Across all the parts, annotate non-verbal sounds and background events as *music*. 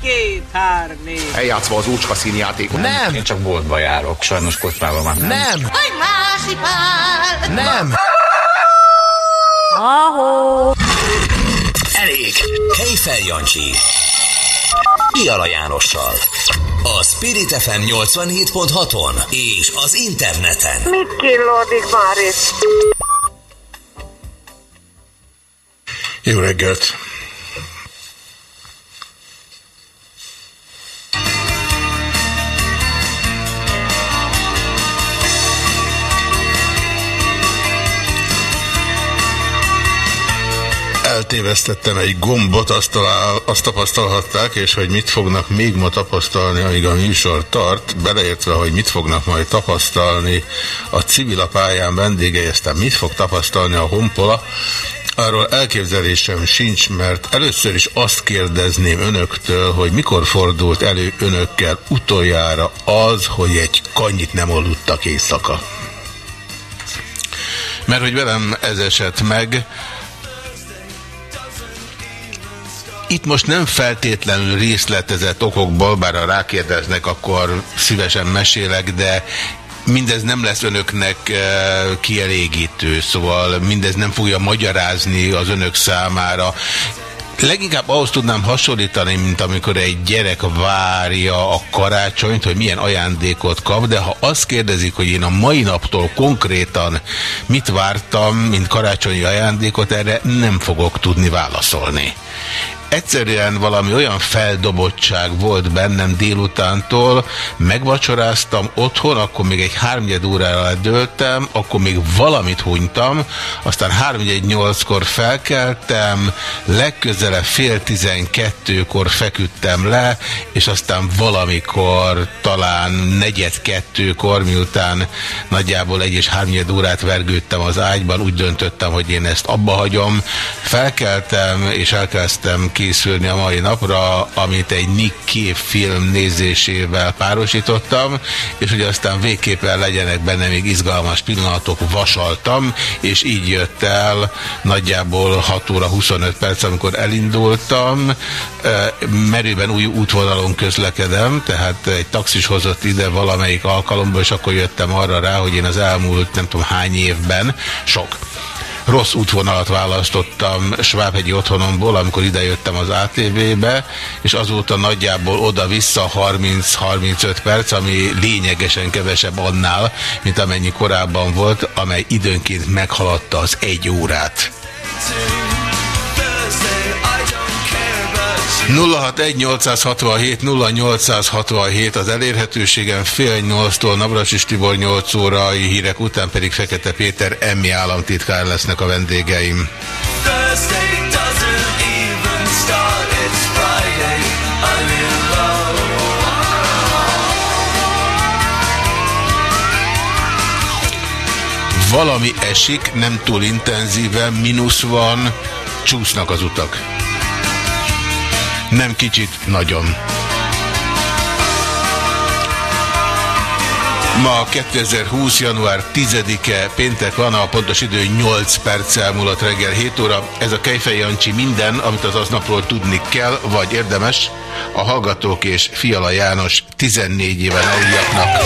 két, hár, négy. Eljátszva az úcska színjátékot. Nem! Én csak boltba járok, sajnos kocsmában már nem. Nem! Hogy! Nem! Elég! Kejfel Jancsi. Piala Jánossal. A Spirit FM 87.6-on és az interneten. Mit killódik már itt? Jó reggelt! Eltévesztettem egy gombot, azt, talál, azt tapasztalhatták, és hogy mit fognak még ma tapasztalni, amíg a műsor tart, beleértve, hogy mit fognak majd tapasztalni a civil pályán vendégei, aztán mit fog tapasztalni a honpola, Arról elképzelésem sincs, mert először is azt kérdezném önöktől, hogy mikor fordult elő önökkel utoljára az, hogy egy kanyit nem aludtak éjszaka. Mert hogy velem ez esett meg, itt most nem feltétlenül részletezett okokból, bár ha rákérdeznek, akkor szívesen mesélek, de mindez nem lesz önöknek eh, kielégítő, szóval mindez nem fogja magyarázni az önök számára. Leginkább ahhoz tudnám hasonlítani, mint amikor egy gyerek várja a karácsonyt, hogy milyen ajándékot kap, de ha azt kérdezik, hogy én a mai naptól konkrétan mit vártam, mint karácsonyi ajándékot, erre nem fogok tudni válaszolni egyszerűen valami olyan feldobottság volt bennem délutántól, megvacsoráztam otthon, akkor még egy háromnyed órára döltem, akkor még valamit hunytam, aztán háromnegyed-nyolckor felkeltem, legközelebb fél tizenkettőkor feküdtem le, és aztán valamikor talán negyed kettőkor, miután nagyjából egy és háromnyed órát vergődtem az ágyban, úgy döntöttem, hogy én ezt abba hagyom. Felkeltem, és elkezdtem készülni a mai napra, amit egy Nick Cave film nézésével párosítottam, és hogy aztán végképpen legyenek benne még izgalmas pillanatok, vasaltam, és így jött el nagyjából 6 óra 25 perc, amikor elindultam. Merőben új útvonalon közlekedem, tehát egy taxis hozott ide valamelyik alkalomból, és akkor jöttem arra rá, hogy én az elmúlt nem tudom hány évben, sok rossz útvonalat választottam Svábhegyi otthonomból, amikor idejöttem az ATV-be, és azóta nagyjából oda-vissza 30-35 perc, ami lényegesen kevesebb annál, mint amennyi korábban volt, amely időnként meghaladta az egy órát. 061 0867 az elérhetőségen fél nyolctól Navrasis Tibor 8 órai hírek után pedig Fekete Péter emmi államtitkár lesznek a vendégeim. Valami esik, nem túl intenzíven, mínusz van, csúsznak az utak. Nem kicsit, nagyon. Ma 2020. január 10-e péntek van, a pontos idő 8 perccel múlott reggel 7 óra. Ez a Kejfej Jancsi minden, amit az aznapról tudni kell, vagy érdemes. A Hallgatók és Fiala János 14 éven aluljaknak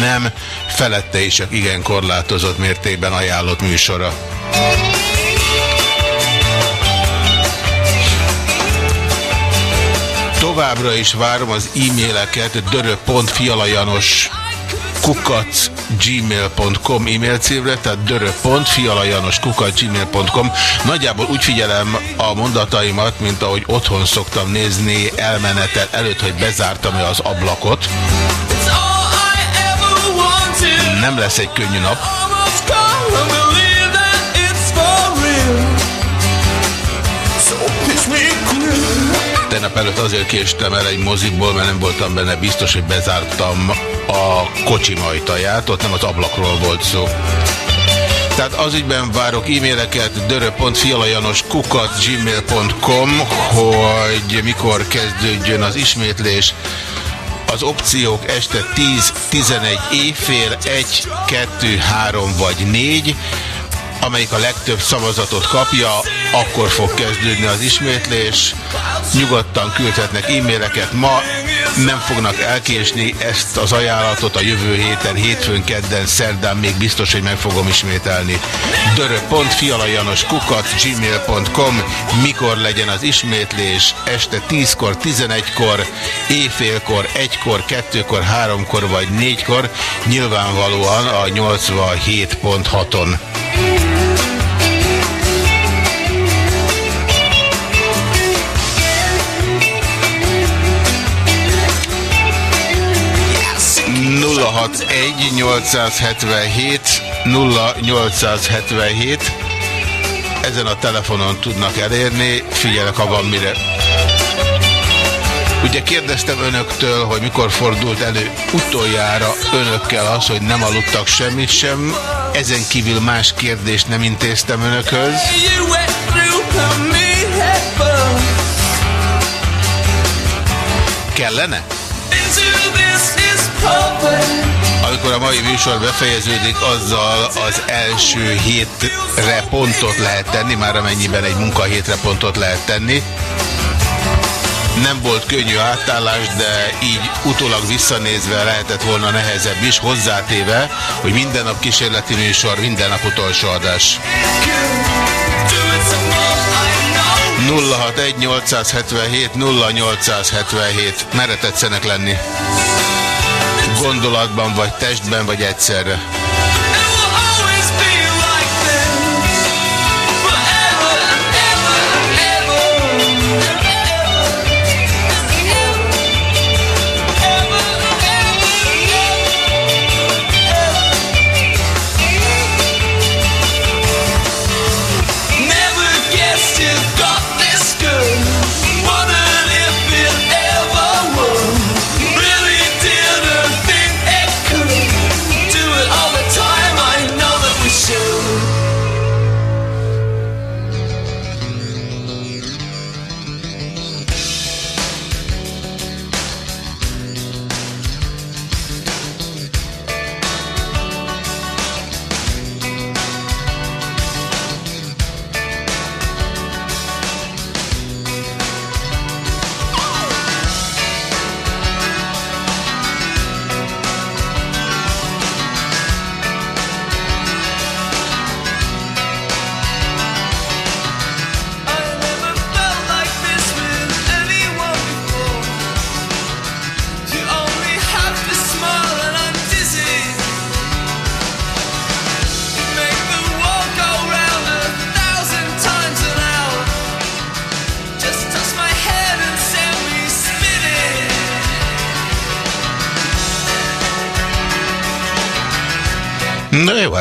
nem, felette is csak igen korlátozott mértékben ajánlott műsora. Továbbra is várom az e-maileket dörö.fialajanos kukac gmail.com e-mail címre, tehát dörö.fialajanos kukac gmail.com Nagyjából úgy figyelem a mondataimat, mint ahogy otthon szoktam nézni elmenetel előtt, hogy bezártam-e az ablakot. Nem lesz egy könnyű nap. Tegnap előtt azért késtem el egy moziból, mert nem voltam benne biztos, hogy bezártam a kocsi majtaját, ott nem az ablakról volt szó. Tehát az ügyben várok e-maileket dörö.fialajanos kukat gmail.com, hogy mikor kezdődjön az ismétlés. Az opciók este 10, 11 éjfél, 1, 2, 3 vagy 4. amelyik a legtöbb szavazatot kapja, akkor fog kezdődni az ismétlés. Nyugodtan küldhetnek e-maileket ma, nem fognak elkésni ezt az ajánlatot a jövő héten, hétfőn, kedden, szerdán még biztos, hogy meg fogom ismételni. dörö.fialajanos kukat gmail.com Mikor legyen az ismétlés? Este 10-kor, 11-kor, éjfélkor, 1-kor, 2-kor, 3-kor vagy 4-kor, nyilvánvalóan a 87.6-on. nulla hat egy 877 0877 ezen a telefonon tudnak elérni, figyelek, van mire. Ugye kérdeztem önöktől, hogy mikor fordult elő utoljára önökkel az, hogy nem aludtak semmit sem. Ezen kívül más kérdést nem intéztem önökhöz. Kellene? Amikor a mai műsor befejeződik, azzal az első hétre pontot lehet tenni, már amennyiben egy munkahétre pontot lehet tenni. Nem volt könnyű átállás, de így utólag visszanézve lehetett volna nehezebb is, hozzátéve, hogy minden nap kísérleti műsor, minden nap utolsó adás. 061 877 0877 Merre tetszenek lenni? Gondolatban, vagy testben, vagy egyszerre?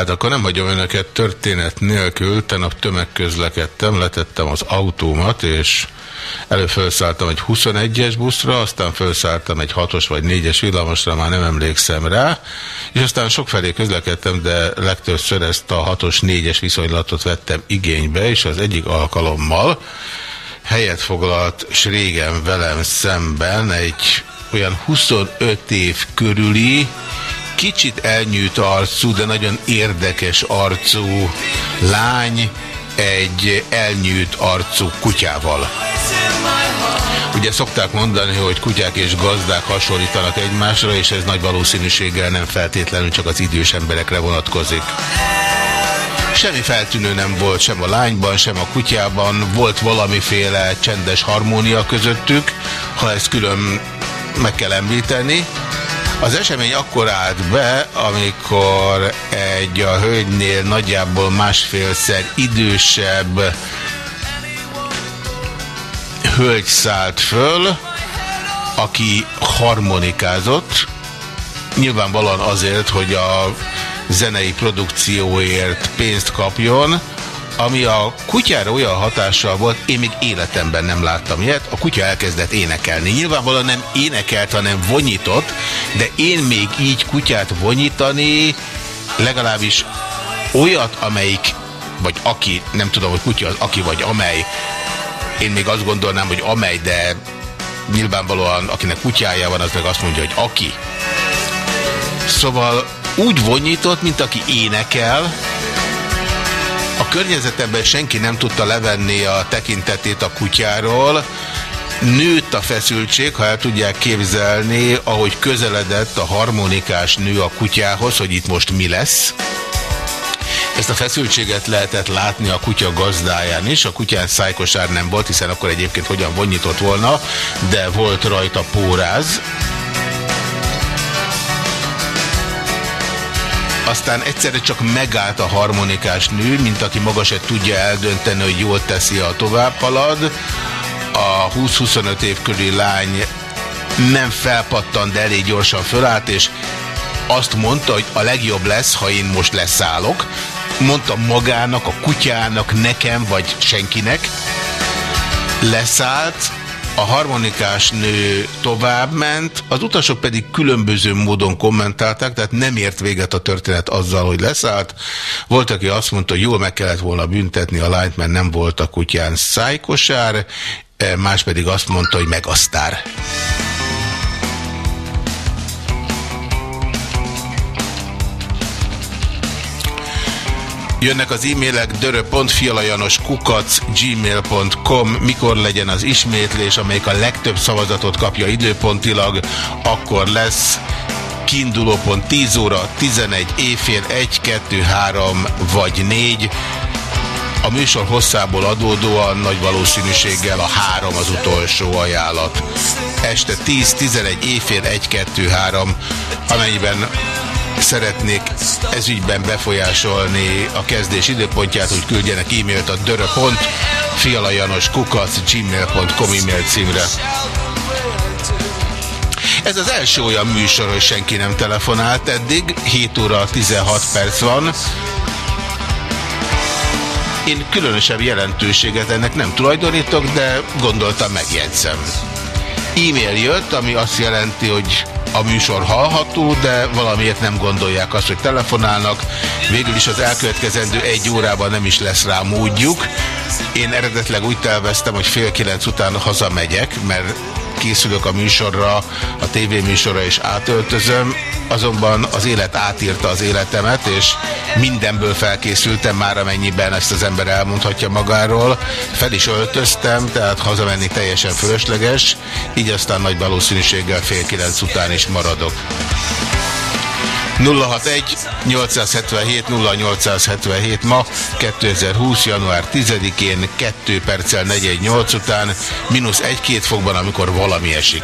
Hát akkor nem hagyom önöket történet nélkül. Tenap tömegközlekedtem, letettem az autómat, és előfelszálltam egy 21-es buszra, aztán felszálltam egy 6-os vagy 4-es villamosra, már nem emlékszem rá, és aztán sokfelé közlekedtem, de legtöbbször ezt a 6-os, 4-es viszonylatot vettem igénybe, és az egyik alkalommal helyet foglalt s régen velem szemben egy olyan 25 év körüli, kicsit elnyűjt arcú, de nagyon érdekes arcú lány egy elnyűjt arcú kutyával. Ugye szokták mondani, hogy kutyák és gazdák hasonlítanak egymásra, és ez nagy valószínűséggel nem feltétlenül csak az idős emberekre vonatkozik. Semmi feltűnő nem volt sem a lányban, sem a kutyában, volt valamiféle csendes harmónia közöttük, ha ezt külön meg kell említeni. Az esemény akkor állt be, amikor egy a hölgynél nagyjából másfélszer idősebb hölgy szállt föl, aki harmonikázott, nyilvánvalóan azért, hogy a zenei produkcióért pénzt kapjon, ami a kutyára olyan hatással volt, én még életemben nem láttam ilyet, a kutya elkezdett énekelni. Nyilvánvalóan nem énekelt, hanem vonyított, de én még így kutyát vonyítani, legalábbis olyat, amelyik, vagy aki, nem tudom, hogy kutya az aki vagy amely, én még azt gondolnám, hogy amely, de nyilvánvalóan akinek kutyája van, az meg azt mondja, hogy aki. Szóval úgy vonyított, mint aki énekel, A környezetemben senki nem tudta levenni a tekintetét a kutyáról, nőtt a feszültség, ha el tudják képzelni, ahogy közeledett a harmonikás nő a kutyához, hogy itt most mi lesz. Ezt a feszültséget lehetett látni a kutya gazdáján is. A kutyán szájkosár nem volt, hiszen akkor egyébként hogyan vonyított volna, de volt rajta póráz. Aztán egyszerre csak megállt a harmonikás nő, mint aki maga se tudja eldönteni, hogy jól teszi a tovább halad. A 20-25 év körüli lány nem felpattant, de elég gyorsan fölállt, és azt mondta, hogy a legjobb lesz, ha én most leszállok. Mondta magának, a kutyának, nekem, vagy senkinek. Leszállt, a harmonikás nő továbbment, az utasok pedig különböző módon kommentálták, tehát nem ért véget a történet azzal, hogy leszállt. Volt, aki azt mondta, hogy jól meg kellett volna büntetni a lányt, mert nem volt a kutyán szájkosár, más pedig azt mondta, hogy megasztár. Jönnek az e-mailek gmail.com Mikor legyen az ismétlés, amelyik a legtöbb szavazatot kapja időpontilag, akkor lesz kiindulópont 10 óra, 11, éjfél, 1, 2, 3 vagy 4. A műsor hosszából adódóan nagy valószínűséggel a 3 az utolsó ajánlat. Este 10, 11, éjfél, 1, 2, 3, amennyiben szeretnék ezügyben befolyásolni a kezdés időpontját, hogy küldjenek e-mailt a dörö.pont gmail.com e-mail címre. Ez az első olyan műsor, hogy senki nem telefonált eddig, 7 óra 16 perc van. Én különösebb jelentőséget ennek nem tulajdonítok, de gondoltam megjegyzem. E-mail jött, ami azt jelenti, hogy a műsor hallható, de valamiért nem gondolják azt, hogy telefonálnak. Végül is az elkövetkezendő egy órában nem is lesz rá módjuk. Én eredetleg úgy terveztem, hogy fél kilenc után hazamegyek, mert készülök a műsorra, a tévéműsorra és átöltözöm, azonban az élet átírta az életemet, és mindenből felkészültem már, amennyiben ezt az ember elmondhatja magáról. Fel is öltöztem, tehát hazamenni teljesen fölösleges, így aztán nagy valószínűséggel fél kilenc után is maradok. 061 877 0877 ma 2020. január 10-én 2 perccel 418 után mínusz 1-2 fokban, amikor valami esik.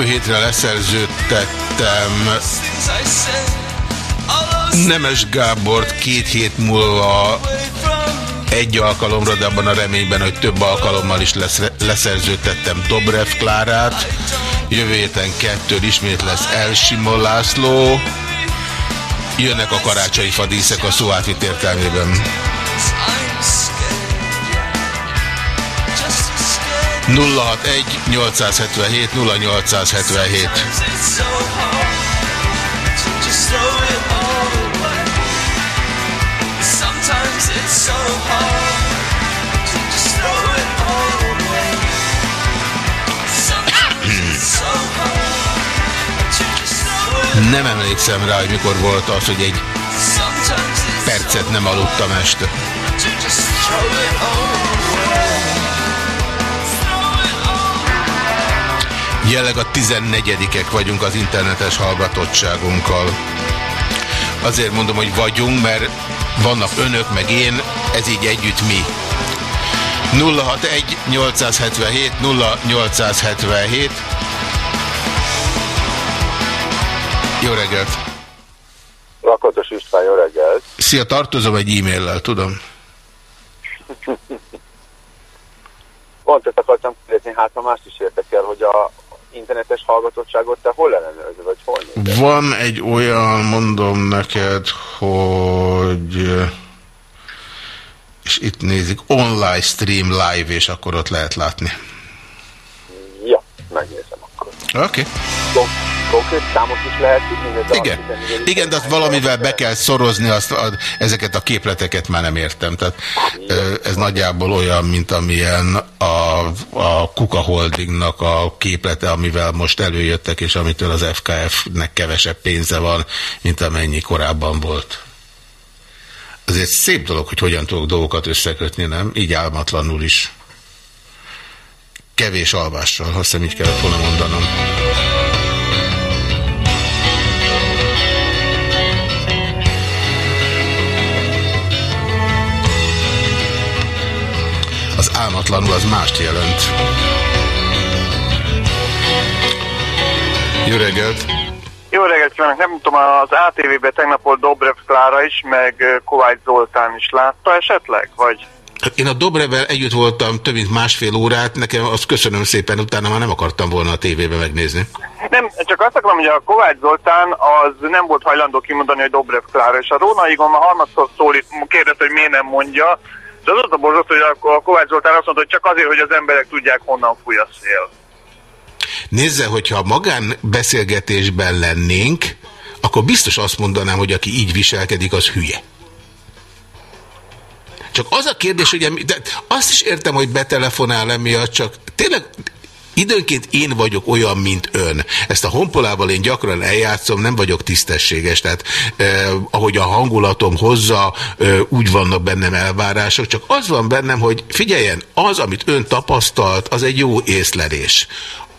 Jövő hétre leszerződtettem Nemes Gábort két hét múlva egy alkalomra, de abban a reményben, hogy több alkalommal is lesz, leszerződtettem Dobrev Klárát. Jövő héten kettő ismét lesz Elsimon László. Jönnek a karácsonyi fadíszek a szó átvit értelmében. 061 877 0877 Nem emlékszem rá, hogy mikor volt az, hogy egy percet nem aludtam este. Jelenleg a 14-ek vagyunk az internetes hallgatottságunkkal. Azért mondom, hogy vagyunk, mert vannak önök, meg én, ez így együtt mi. 061 877 0877 Jó reggelt! Lakatos István, jó reggelt! Szia, tartozom egy e-maillel, tudom. Pont ezt akartam kérdezni, hát ha mást is érdekel, hogy a internetes hallgatottságot te hol ellenőrzöd, vagy hol nézed? Van egy olyan, mondom neked, hogy és itt nézik, online stream live, és akkor ott lehet látni. Ja, megnézem akkor. Oké. Okay. Konkrét számot is lehet tudni? Igen. Igen, de azt valamivel be kell szorozni, azt, a, ezeket a képleteket már nem értem. Tehát ez nagyjából olyan, mint amilyen a, a Kuka Holdingnak a képlete, amivel most előjöttek, és amitől az FKF-nek kevesebb pénze van, mint amennyi korábban volt. Azért szép dolog, hogy hogyan tudok dolgokat összekötni, nem? Így álmatlanul is. Kevés alvással, azt hiszem így kellett volna mondanom. Az álmatlanul az mást jelent. Jó reggelt! Jó reggelt kívánok! Nem tudom, az ATV-ben tegnap volt Dobrev Klára is, meg Kovács Zoltán is látta esetleg? Vagy... Hát én a Dobrevel együtt voltam több mint másfél órát, nekem azt köszönöm szépen, utána már nem akartam volna a tévébe megnézni. Nem, csak azt akarom, hogy a Kovács Zoltán az nem volt hajlandó kimondani, hogy Dobrev Klára, és a Róna Igon már harmadszor szólít, kérdezte, hogy miért nem mondja, és az az a borzott, hogy a Kovács Zoltán azt mondta, hogy csak azért, hogy az emberek tudják, honnan fúj a szél. Nézze, hogyha magán beszélgetésben lennénk, akkor biztos azt mondanám, hogy aki így viselkedik, az hülye. Csak az a kérdés, hogy de azt is értem, hogy betelefonál emiatt, csak tényleg Időnként én vagyok olyan, mint ön. Ezt a honpolával én gyakran eljátszom, nem vagyok tisztességes, tehát eh, ahogy a hangulatom hozza, eh, úgy vannak bennem elvárások, csak az van bennem, hogy figyeljen, az, amit ön tapasztalt, az egy jó észlelés.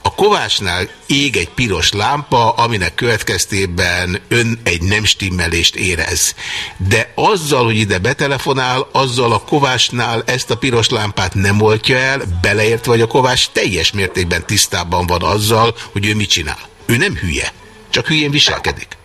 A Kovácsnál ég egy piros lámpa, aminek következtében ön egy nem stimmelést érez. De azzal, hogy ide betelefonál, azzal a Kovácsnál ezt a piros lámpát nem oltja el, beleért vagy a Kovács teljes mértékben tisztában van azzal, hogy ő mit csinál. Ő nem hülye, csak hülyén viselkedik.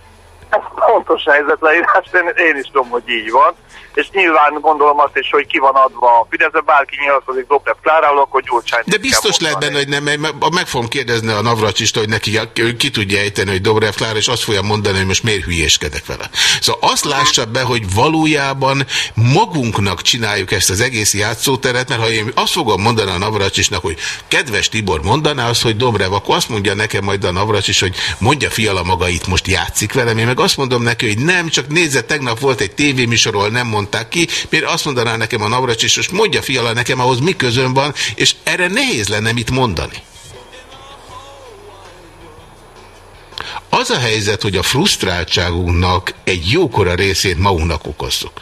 Ez pontos helyzetleírás, én, én is tudom, hogy így van és nyilván gondolom azt is, hogy ki van adva a Fidesz, bárki nyilatkozik Dobrev Kláráról, akkor Gyurcsány. De biztos lehet benne, hogy nem, meg fogom kérdezni a Navracsista, hogy neki ki tudja ejteni, hogy Dobrev Klára, és azt fogja mondani, hogy most miért hülyéskedek vele. Szóval azt lássa be, hogy valójában magunknak csináljuk ezt az egész játszóteret, mert ha én azt fogom mondani a Navracsisnak, hogy kedves Tibor mondaná azt, hogy Dobrev, akkor azt mondja nekem majd a Navracsis, hogy mondja fiala maga itt most játszik velem, én meg azt mondom neki, hogy nem, csak nézze, tegnap volt egy tévéműsorról, nem mond mondták ki, miért azt mondaná nekem a Navracs, és mondja fiala nekem, ahhoz mi közön van, és erre nehéz lenne mit mondani. Az a helyzet, hogy a frusztráltságunknak egy jókora részét magunknak okozzuk.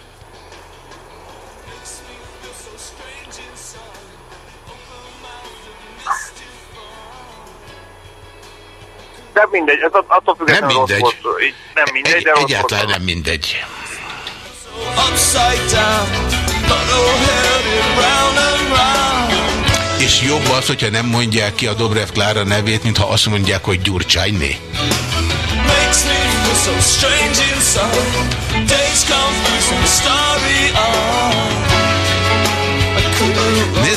De mindegy, ez attól függetlenül nem mindegy. Rossz volt, nem mindegy, de Egy, Egyáltalán nem mindegy. És jobb az, hogyha nem mondják ki a Dobrev Klára nevét, mintha azt mondják, hogy Gyurcsányné.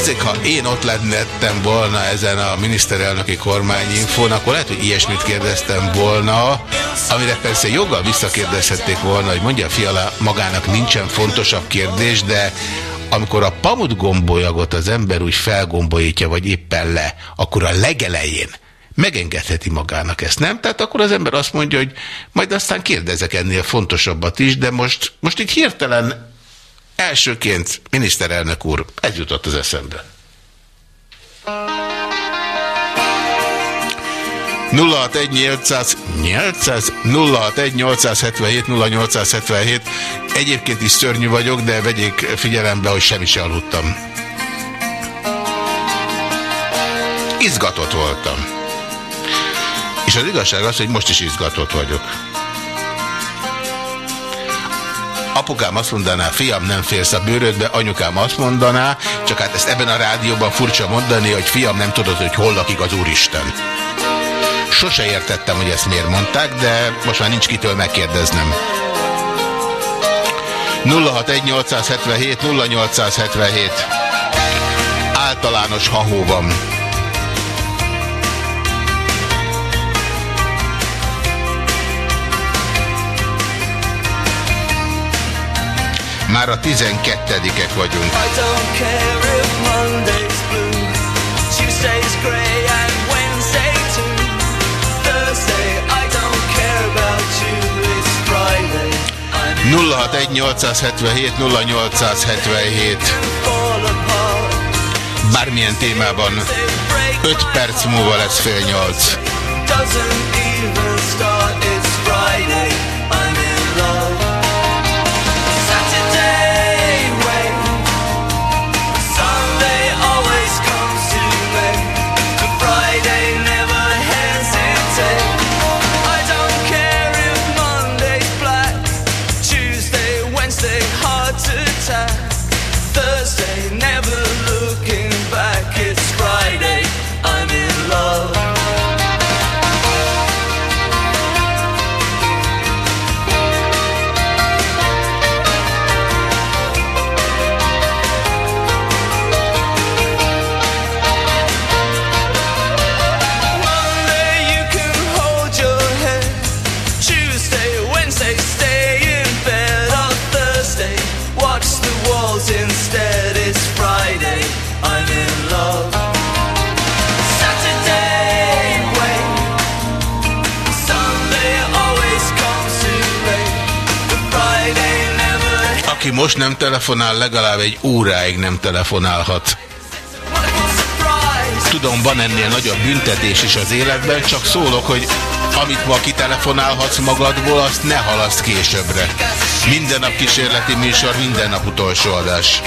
Nézzék, ha én ott lettem volna ezen a miniszterelnöki kormányinfón, akkor lehet, hogy ilyesmit kérdeztem volna, amire persze joggal visszakérdezhették volna, hogy mondja a fiala, magának nincsen fontosabb kérdés, de amikor a pamut gombolyagot az ember úgy felgombolítja, vagy éppen le, akkor a legelején megengedheti magának ezt, nem? Tehát akkor az ember azt mondja, hogy majd aztán kérdezek ennél fontosabbat is, de most, most így hirtelen Elsőként, miniszterelnök úr, ez jutott az eszembe. 061-877-0877. Egyébként is szörnyű vagyok, de vegyék figyelembe, hogy semmi se aludtam. Izgatott voltam. És az igazság az, hogy most is izgatott vagyok. Apukám azt mondaná, fiam, nem félsz a bőrödbe, anyukám azt mondaná, csak hát ezt ebben a rádióban furcsa mondani, hogy fiam, nem tudod, hogy hol lakik az Úristen. Sose értettem, hogy ezt miért mondták, de most már nincs kitől megkérdeznem. 061 0877 Általános hahó van. Már a 12-ek vagyunk. Nulla hat 0877 0877 Bármilyen témában 5 perc múlva lesz fél nyolc. doesn't even start, it's Friday. I'm most nem telefonál, legalább egy óráig nem telefonálhat. Tudom, van ennél nagyobb büntetés is az életben, csak szólok, hogy amit ma kitelefonálhatsz magadból, azt ne halaszt későbbre. Minden nap kísérleti műsor, minden nap utolsó adás.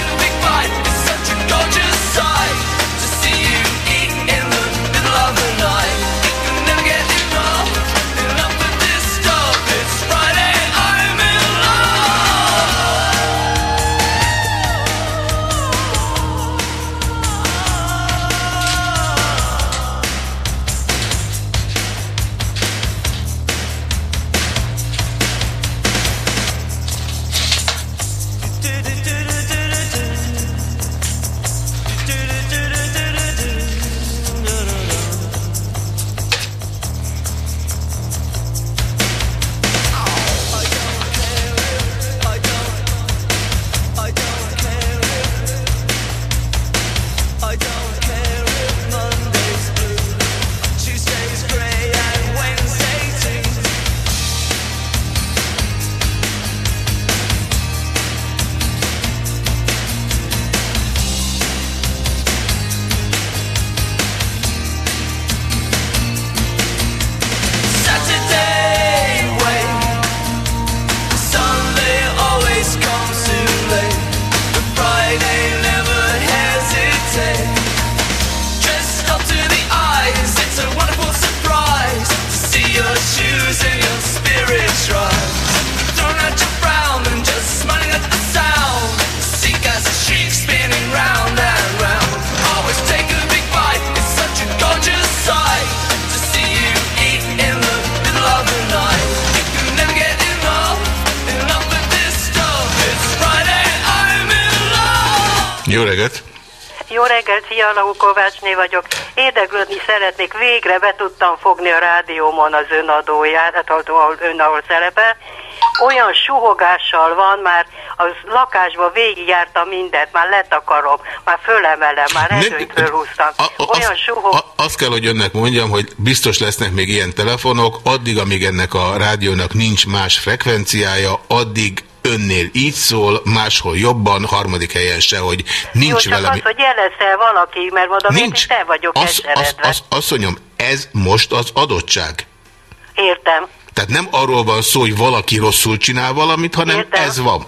Fiala Kovácsné vagyok. Érdeklődni szeretnék, végre be tudtam fogni a rádiómon az önadóját, hát ahol ön ahol szerepel. Olyan suhogással van, már a lakásba végigjártam mindent, már letakarom, már fölemelem, már ezőt fölhúztam. Olyan suhog... Azt kell, hogy önnek mondjam, hogy biztos lesznek még ilyen telefonok, addig, amíg ennek a rádiónak nincs más frekvenciája, addig önnél így szól, máshol jobban, harmadik helyen se, hogy nincs Jó, vele... az, hogy jelez valaki, mert mondom, nincs. én te vagyok az, az, az, Asszonyom, ez most az adottság. Értem. Tehát nem arról van szó, hogy valaki rosszul csinál valamit, hanem Értem. ez van.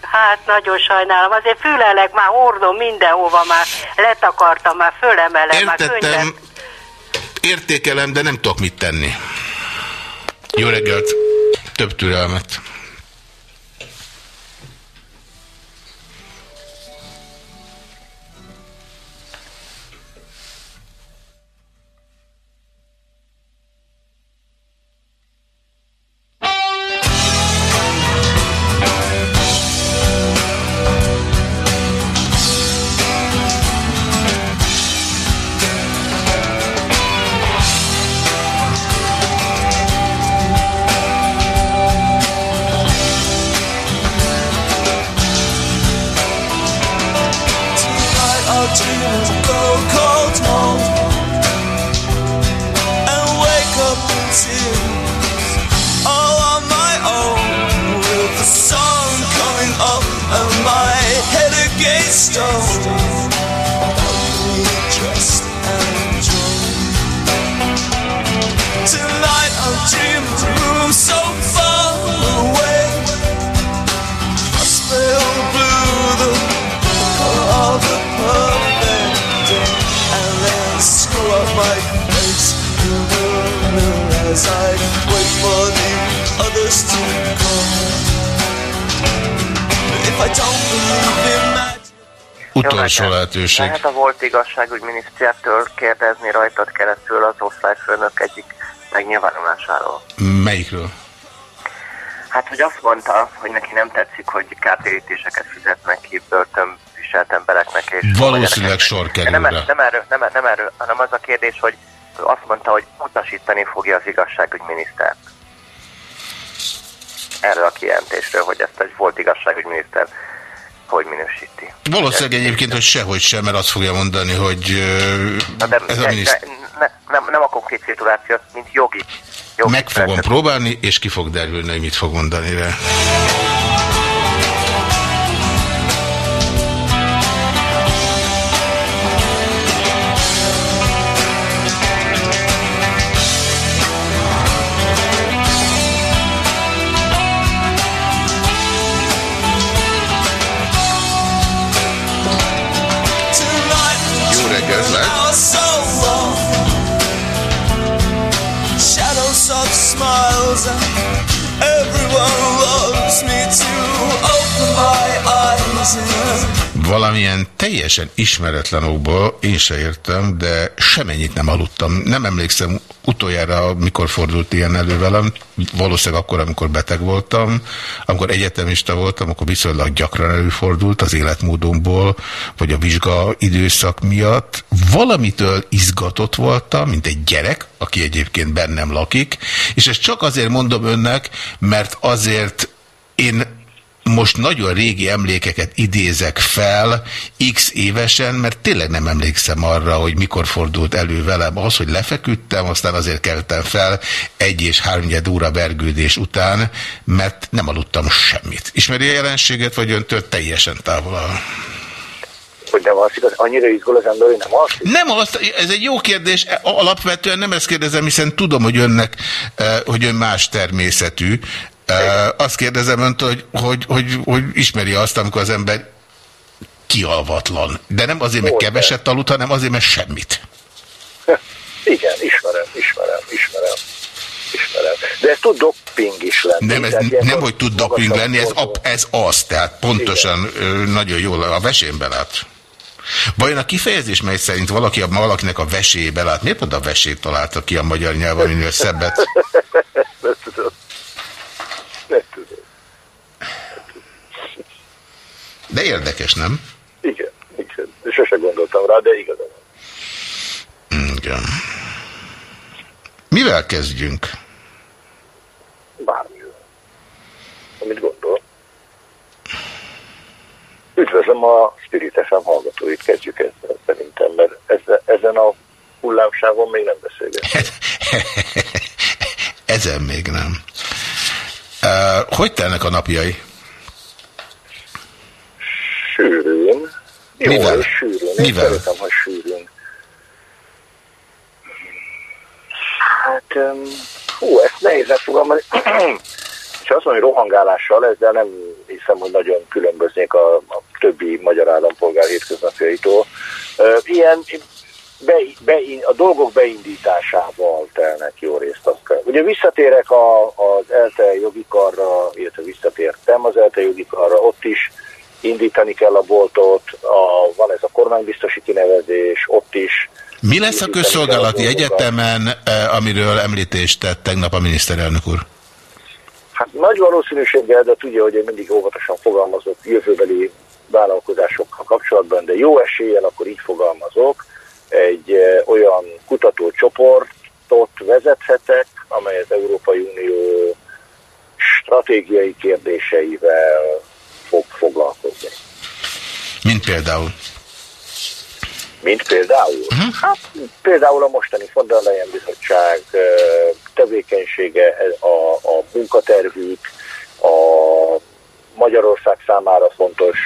Hát nagyon sajnálom, azért fülelek már hordom mindenhova, már letakartam, már fölemelem, már Értettem, értékelem, de nem tudok mit tenni. Jó reggelt, több türelmet. As I wait for the others to come. If I don't believe in magic. Utolsó lehetőség. Lehet a volt igazságügyminisztertől kérdezni rajtad keresztül az osztályfőnök egyik megnyilvánulásáról. Melyikről? Hát, hogy azt mondta, hogy neki nem tetszik, hogy kártérítéseket fizetnek ki börtön viselt embereknek. És Valószínűleg sor kerül nem, rá. nem, erről, nem, nem erről, hanem az a kérdés, hogy azt mondta, hogy utasítani fogja az igazságügyminisztert. Erről a kijelentésről, hogy ezt egy volt igazságügyminiszter hogy minősíti. Valószínűleg egyébként, hogy sehogy sem, mert azt fogja mondani, hogy Na de, ez a miniszter... de ne, nem, nem a konkrét szituáció, mint jogi. jogi Meg fogom próbálni, és ki fog derülni, hogy mit fog mondani rá. Valamilyen teljesen ismeretlen okból én se értem, de semennyit nem aludtam. Nem emlékszem utoljára, mikor fordult ilyen elő velem, valószínűleg akkor, amikor beteg voltam, amikor egyetemista voltam, akkor viszonylag gyakran előfordult az életmódomból, vagy a vizsga időszak miatt. Valamitől izgatott voltam, mint egy gyerek, aki egyébként bennem lakik, és ezt csak azért mondom önnek, mert azért én most nagyon régi emlékeket idézek fel x évesen, mert tényleg nem emlékszem arra, hogy mikor fordult elő velem az, hogy lefeküdtem, aztán azért keltem fel egy és háromnyed óra vergődés után, mert nem aludtam semmit. Ismeri a jelenséget, vagy öntől teljesen távol áll? Hogy nem alszik, az annyira izgul az ember, hogy nem alszik? Nem, azt, ez egy jó kérdés. Alapvetően nem ezt kérdezem, hiszen tudom, hogy önnek, eh, hogy ön más természetű. Azt kérdezem öntől, hogy, hogy, hogy, hogy ismeri azt, amikor az ember kialvatlan. De nem azért, mert keveset aludt, hanem azért, mert semmit. *laughs* Igen, ismerem, ismerem, ismerem. Ismerem. De ez tud doping is lenni. Nem, ez, nem hogy tud magasabb lenni, ez, fordul. a, ez az, tehát pontosan ö, nagyon jól a vesén lát. Vajon a kifejezés, mely szerint valaki a, valakinek a vesébe lát, miért pont a vesét találta ki a magyar nyelven, minél szebbet? *laughs* Nem tudom. Nem tudom. De érdekes, nem? Igen, igen. Sose gondoltam rá, de igazán. Igen. Mivel kezdjünk? Bármivel. Amit gondol. Üdvözlöm a Spirit FM hallgatóit, kezdjük ezzel szerintem, mert ezzel, ezen a hullámsávon még nem beszélgetünk. *laughs* Ezen még nem. Uh, hogy telnek a napjai? Sűrűn. Jó, Mivel? sűrűn. Én Mivel? szeretem, ha sűrűn. Hát, um, hú, ezt nehéz megfogalmazni. *clears throat* És azt mondom, hogy rohangálással, ezzel nem hiszem, hogy nagyon különböznék a, a többi magyar állampolgár hétköznapjaitól. Ö, Ilyen be, be, a dolgok beindításával telnek jó részt. Azt kell. Ugye visszatérek a, az ELTE jogi karra, illetve visszatértem az ELTE jogi karra, ott is indítani kell a boltot, a, van ez a kormánybiztosi kinevezés, ott is. Mi lesz a közszolgálati egyetemen, eh, amiről említést tett tegnap a miniszterelnök úr? Hát nagy valószínűséggel, de tudja, hogy én mindig óvatosan fogalmazok jövőbeli vállalkozásokkal kapcsolatban, de jó eséllyel akkor így fogalmazok, egy eh, olyan kutatócsoportot vezethetek, amely az Európai Unió stratégiai kérdéseivel fog foglalkozni. Mint például. Mint például? Uh-huh. Hát, például a mostani Leyen bizottság tevékenysége, a, a munkatervük, a Magyarország számára fontos.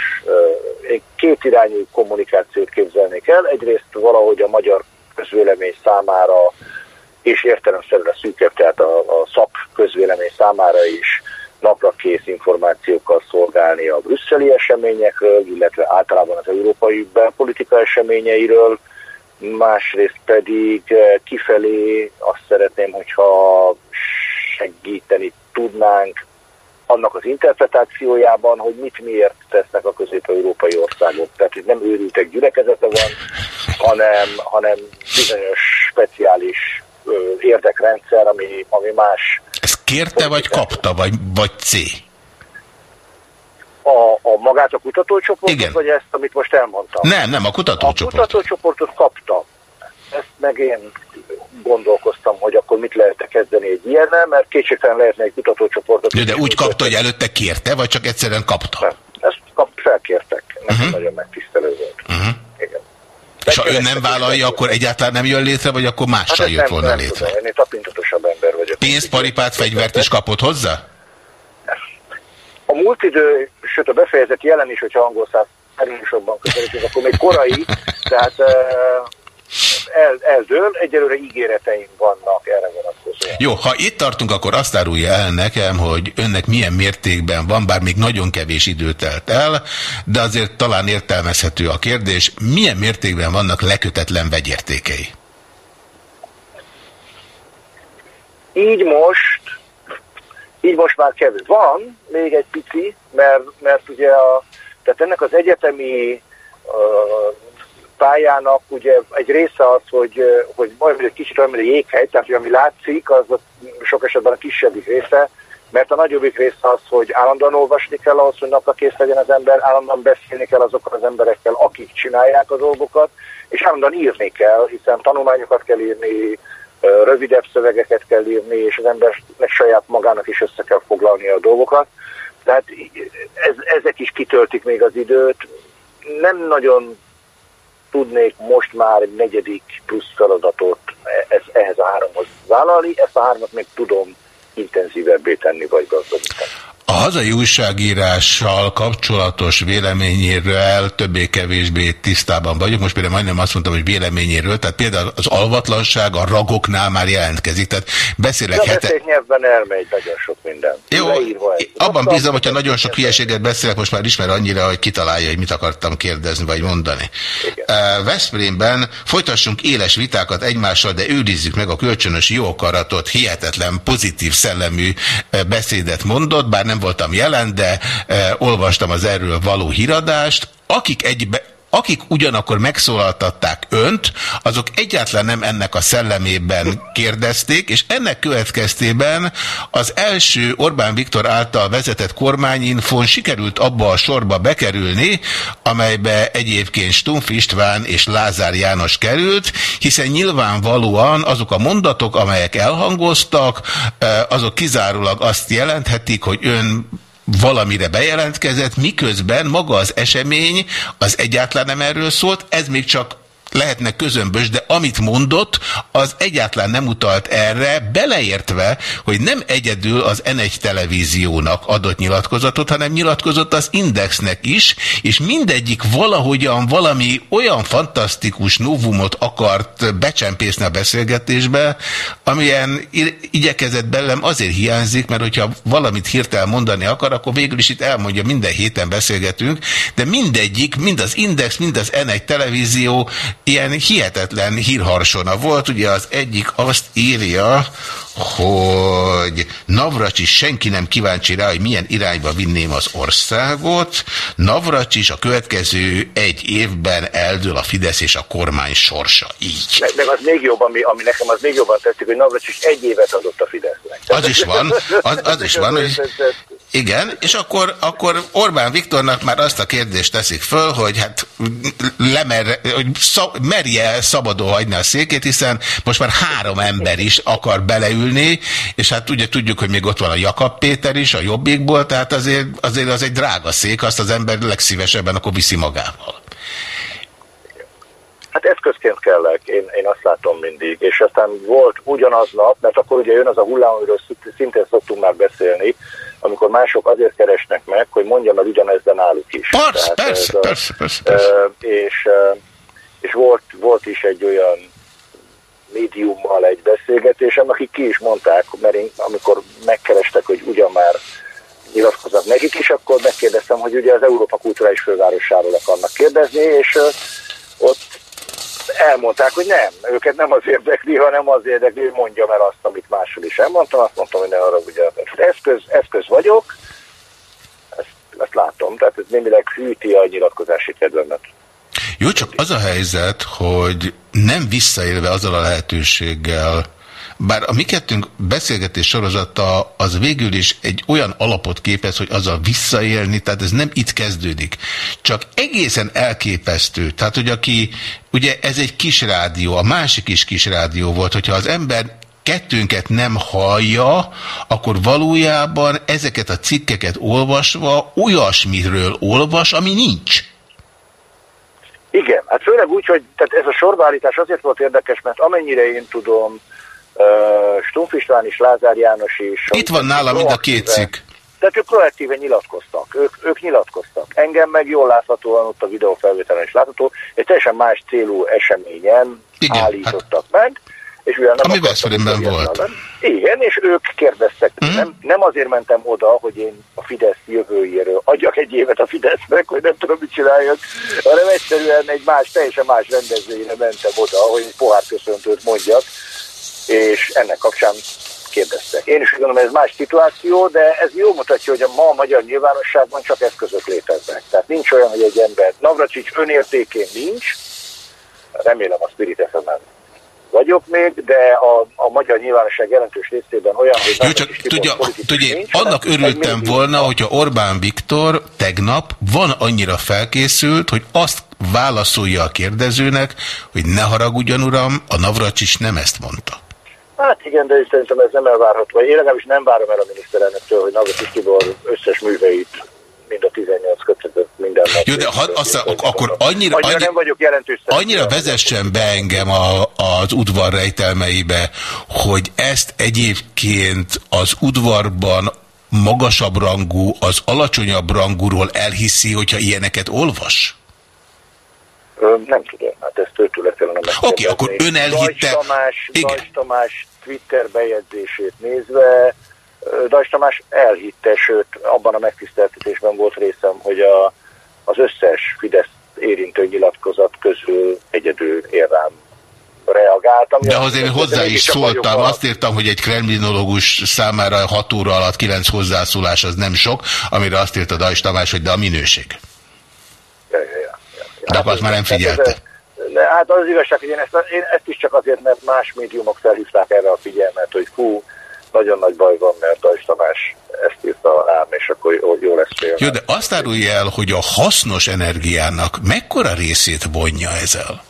Én két irányú kommunikációt képzelnék el. Egyrészt valahogy a magyar közvélemény számára, és értelemszerűen a szűkebb, tehát a, a szak közvélemény számára is napra kész információkkal szolgálni a brüsszeli eseményekről, illetve általában az európai belpolitika eseményeiről, másrészt pedig kifelé azt szeretném, hogyha segíteni tudnánk annak az interpretációjában, hogy mit miért tesznek a közép-európai országok. Tehát itt nem őrültek gyülekezete van, hanem, hanem bizonyos speciális ö, érdekrendszer, ami, ami más. Ezt kérte vagy kapta, vagy, vagy C? A, a magát a kutatócsoportot, Igen. vagy ezt, amit most elmondtam? Nem, nem, a kutatócsoportot. A kutatócsoportot kapta. Ezt meg én gondolkoztam, hogy akkor mit lehetne kezdeni egy ilyennel, mert kétségtelen lehetne egy kutatócsoportot. De, de úgy kapta, hogy előtte kérte, vagy csak egyszerűen kapta? Nem, ezt kap, felkértek. Nekem uh-huh. nagyon megtisztelő volt. Uh-huh. Igen. És ha ő nem vállalja, akkor egyáltalán nem jön létre, vagy akkor mással hát jött volna nem létre? Tudom, én tapintatosabb ember vagyok. Pénzparipát, fegyvert is kapott hozzá? A múlt idő, sőt a befejezett jelen is, hogyha angol száz erősabban közelítünk, akkor még korai, tehát el, eldől, egyelőre ígéreteink vannak erre vonatkozóan. Jó, ha itt tartunk, akkor azt árulja el nekem, hogy önnek milyen mértékben van, bár még nagyon kevés idő telt el, de azért talán értelmezhető a kérdés, milyen mértékben vannak lekötetlen vegyértékei? Így most, így most már kevés. Van még egy pici, mert, mert ugye a, tehát ennek az egyetemi uh, pályának ugye egy része az, hogy, hogy majd egy kicsit olyan, mint egy jéghely, tehát hogy ami látszik, az sok esetben a kisebbik része, mert a nagyobbik része az, hogy állandóan olvasni kell ahhoz, hogy napra kész legyen az ember, állandóan beszélni kell azokkal az emberekkel, akik csinálják a dolgokat, és állandóan írni kell, hiszen tanulmányokat kell írni, rövidebb szövegeket kell írni, és az embernek saját magának is össze kell foglalni a dolgokat. Tehát ez, ezek is kitöltik még az időt. Nem nagyon tudnék most már egy negyedik plusz feladatot ez, ehhez a háromhoz vállalni, ezt a hármat még tudom intenzívebbé tenni vagy gazdagítani. A hazai újságírással kapcsolatos véleményéről többé-kevésbé tisztában vagyok. Most például majdnem azt mondtam, hogy véleményéről, tehát például az alvatlanság a ragoknál már jelentkezik. Tehát beszélek De hete... nyelvben elmegy nagyon sok minden. Jó, abban bízom, hogyha nagyon sok hülyeséget beszélek, most már ismer annyira, hogy kitalálja, hogy mit akartam kérdezni vagy mondani. Igen. Veszprémben folytassunk éles vitákat egymással, de őrizzük meg a kölcsönös jó akaratot, hihetetlen pozitív szellemű beszédet mondott, bár nem voltam jelen, de e, olvastam az erről való híradást. Akik egybe akik ugyanakkor megszólaltatták önt, azok egyáltalán nem ennek a szellemében kérdezték, és ennek következtében az első Orbán Viktor által vezetett kormányinfon sikerült abba a sorba bekerülni, amelybe egyébként Stumpf István és Lázár János került, hiszen nyilvánvalóan azok a mondatok, amelyek elhangoztak, eh, azok kizárólag azt jelenthetik, hogy ön valamire bejelentkezett, miközben maga az esemény az egyáltalán nem erről szólt, ez még csak lehetne közömbös, de amit mondott, az egyáltalán nem utalt erre, beleértve, hogy nem egyedül az N1 televíziónak adott nyilatkozatot, hanem nyilatkozott az Indexnek is, és mindegyik valahogyan valami olyan fantasztikus novumot akart becsempészni a beszélgetésbe, amilyen igyekezett belem azért hiányzik, mert hogyha valamit hirtelen mondani akar, akkor végül is itt elmondja, minden héten beszélgetünk, de mindegyik, mind az Index, mind az N1 televízió ilyen hihetetlen hírharsona volt. Ugye az egyik azt írja, hogy Navracsis senki nem kíváncsi rá, hogy milyen irányba vinném az országot. Navracsis a következő egy évben eldől a Fidesz és a kormány sorsa. Így. Meg, meg az még jobb, ami, ami nekem az még jobban tetszik, hogy Navracsis egy évet adott a Fidesznek. Az is van, az, az is van, hogy igen, és akkor, akkor Orbán Viktornak már azt a kérdést teszik föl, hogy hát lemer, hogy szab, merje szabadon hagyni a székét, hiszen most már három ember is akar beleülni, és hát ugye tudjuk, hogy még ott van a Jakab Péter is, a Jobbikból, tehát azért, azért az egy drága szék, azt az ember legszívesebben akkor viszi magával. Hát eszközként kellek, én, én azt látom mindig. És aztán volt ugyanaznap, mert akkor ugye jön az a hullám, amiről szintén szoktunk már beszélni, amikor mások azért keresnek meg, hogy mondjam el ugyanezt, de náluk is. Persze, Tehát persze, ez a- persze, persze, persze. És, és volt, volt is egy olyan médiummal egy beszélgetésem, akik ki is mondták, mert én, amikor megkerestek, hogy ugyan már nyilatkoznak nekik is, akkor megkérdeztem, hogy ugye az Európa kulturális fővárosáról akarnak kérdezni, és ott elmondták, hogy nem, őket nem az érdekli, hanem az érdekli, hogy mondjam el azt, amit máshol is elmondtam, azt mondtam, hogy ne arra ugye eszköz, eszköz vagyok, ezt, ezt látom, tehát ez némileg hűti a nyilatkozási kedvemet. Jó, csak az a helyzet, hogy nem visszaélve azzal a lehetőséggel, bár a mi kettőnk beszélgetés sorozata az végül is egy olyan alapot képez, hogy azzal visszaélni, tehát ez nem itt kezdődik. Csak egészen elképesztő. Tehát, hogy aki, ugye ez egy kis rádió, a másik is kis rádió volt, hogyha az ember kettőnket nem hallja, akkor valójában ezeket a cikkeket olvasva olyasmiről olvas, ami nincs. Igen, hát főleg úgy, hogy tehát ez a sorbeállítás azért volt érdekes, mert amennyire én tudom, uh, Stumpf István is, Lázár János is. Itt van nálam mind a két cikk. Tehát ők proaktíven nyilatkoztak, ők, ők nyilatkoztak. Engem meg jól láthatóan ott a videófelvételen is látható, egy teljesen más célú eseményen Igen, állítottak meg, és ugyan nem Ami Veszprémben volt. ellen. Igen, és ők kérdeztek. Mhm. Nem, nem azért mentem oda, hogy én a Fidesz jövőjéről adjak egy évet a Fidesznek, hogy nem tudom, mit csináljak, hanem egyszerűen egy más, teljesen más rendezvényre mentem oda, hogy egy pohár köszöntőt mondjak, és ennek kapcsán kérdeztek. Én is gondolom, ez más szituáció, de ez jó mutatja, hogy a ma a magyar nyilvánosságban csak eszközök léteznek. Tehát nincs olyan, hogy egy ember Navracsics önértékén nincs, remélem a Spirit fm vagyok még, de a, a magyar nyilvánosság jelentős részében olyan, hogy Jó, csak tudja, tudja, nincs, annak örültem volna, hogyha Orbán Viktor tegnap van annyira felkészült, hogy azt válaszolja a kérdezőnek, hogy ne haragudjon uram, a Navracsics nem ezt mondta. Hát igen, de szerintem ez nem elvárható. Én legalábbis nem várom el a miniszterelnöktől, hogy Navracsics Tibor összes műveit, mind a 18 kötetet, minden nap. Jó, de ha, azt, ak- akkor annyira, Annyira annyi, nem vagyok jelentős annyira vezessen be engem a, az udvar rejtelmeibe, hogy ezt egyébként az udvarban magasabb rangú, az alacsonyabb rangúról elhiszi, hogyha ilyeneket olvas? Nem tudom, hát ezt őtőle kellene. Oké, akkor ön elhitte- Dajs Tamás. Dajs Tamás Twitter bejegyzését nézve, Dajs Tamás elhitte, sőt, abban a megtiszteltetésben volt részem, hogy a, az összes Fidesz érintő nyilatkozat közül egyedül én rám reagáltam. De azért én hozzá is szóltam, azt írtam, hogy egy kremlinológus számára 6 óra alatt 9 hozzászólás az nem sok, amire azt írta Dajs Tamás, hogy de a minőség. Ja, ja, ja, ja. De akkor azt már nem figyelte. Hát ez- De hát az igazság, hogy én ezt, én ezt is csak azért, mert más médiumok felhívták erre a figyelmet, hogy fú, nagyon nagy baj van, mert Dajs Tamás ezt írta rám, és akkor jó, jó lesz fél. Jó, de azt árulja el, hogy a hasznos energiának mekkora részét vonja ezzel?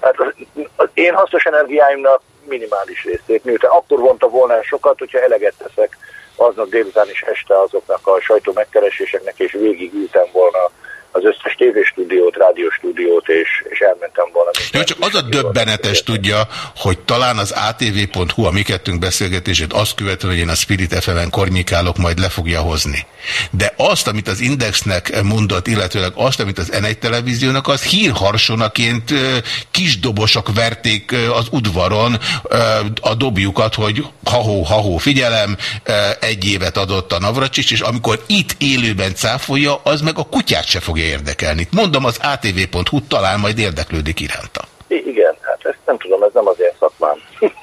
Hát az, az én hasznos energiáimnak minimális részét, miután akkor vonta volna sokat, hogyha eleget teszek aznap délután és este azoknak a sajtó megkereséseknek, és végigültem volna az összes tévéstúdiót, rádióstúdiót, és, és elmentem volna. Jó, csak az a döbbenetes tudja, hogy talán az atv.hu a mi kettőnk beszélgetését azt követően, hogy én a Spirit FM-en kornyikálok, majd le fogja hozni. De azt, amit az Indexnek mondott, illetőleg azt, amit az N1 televíziónak, az hírharsonaként ö, kis dobosok verték az udvaron a dobjukat, hogy ha-hó, ha-hó, figyelem, egy évet adott a Navracsics, és amikor itt élőben cáfolja, az meg a kutyát se fogja érdekelni. Mondom, az atv.hu talán majd érdeklődik iránta. Igen, hát ezt nem tudom, ez nem az én szakmám. *laughs*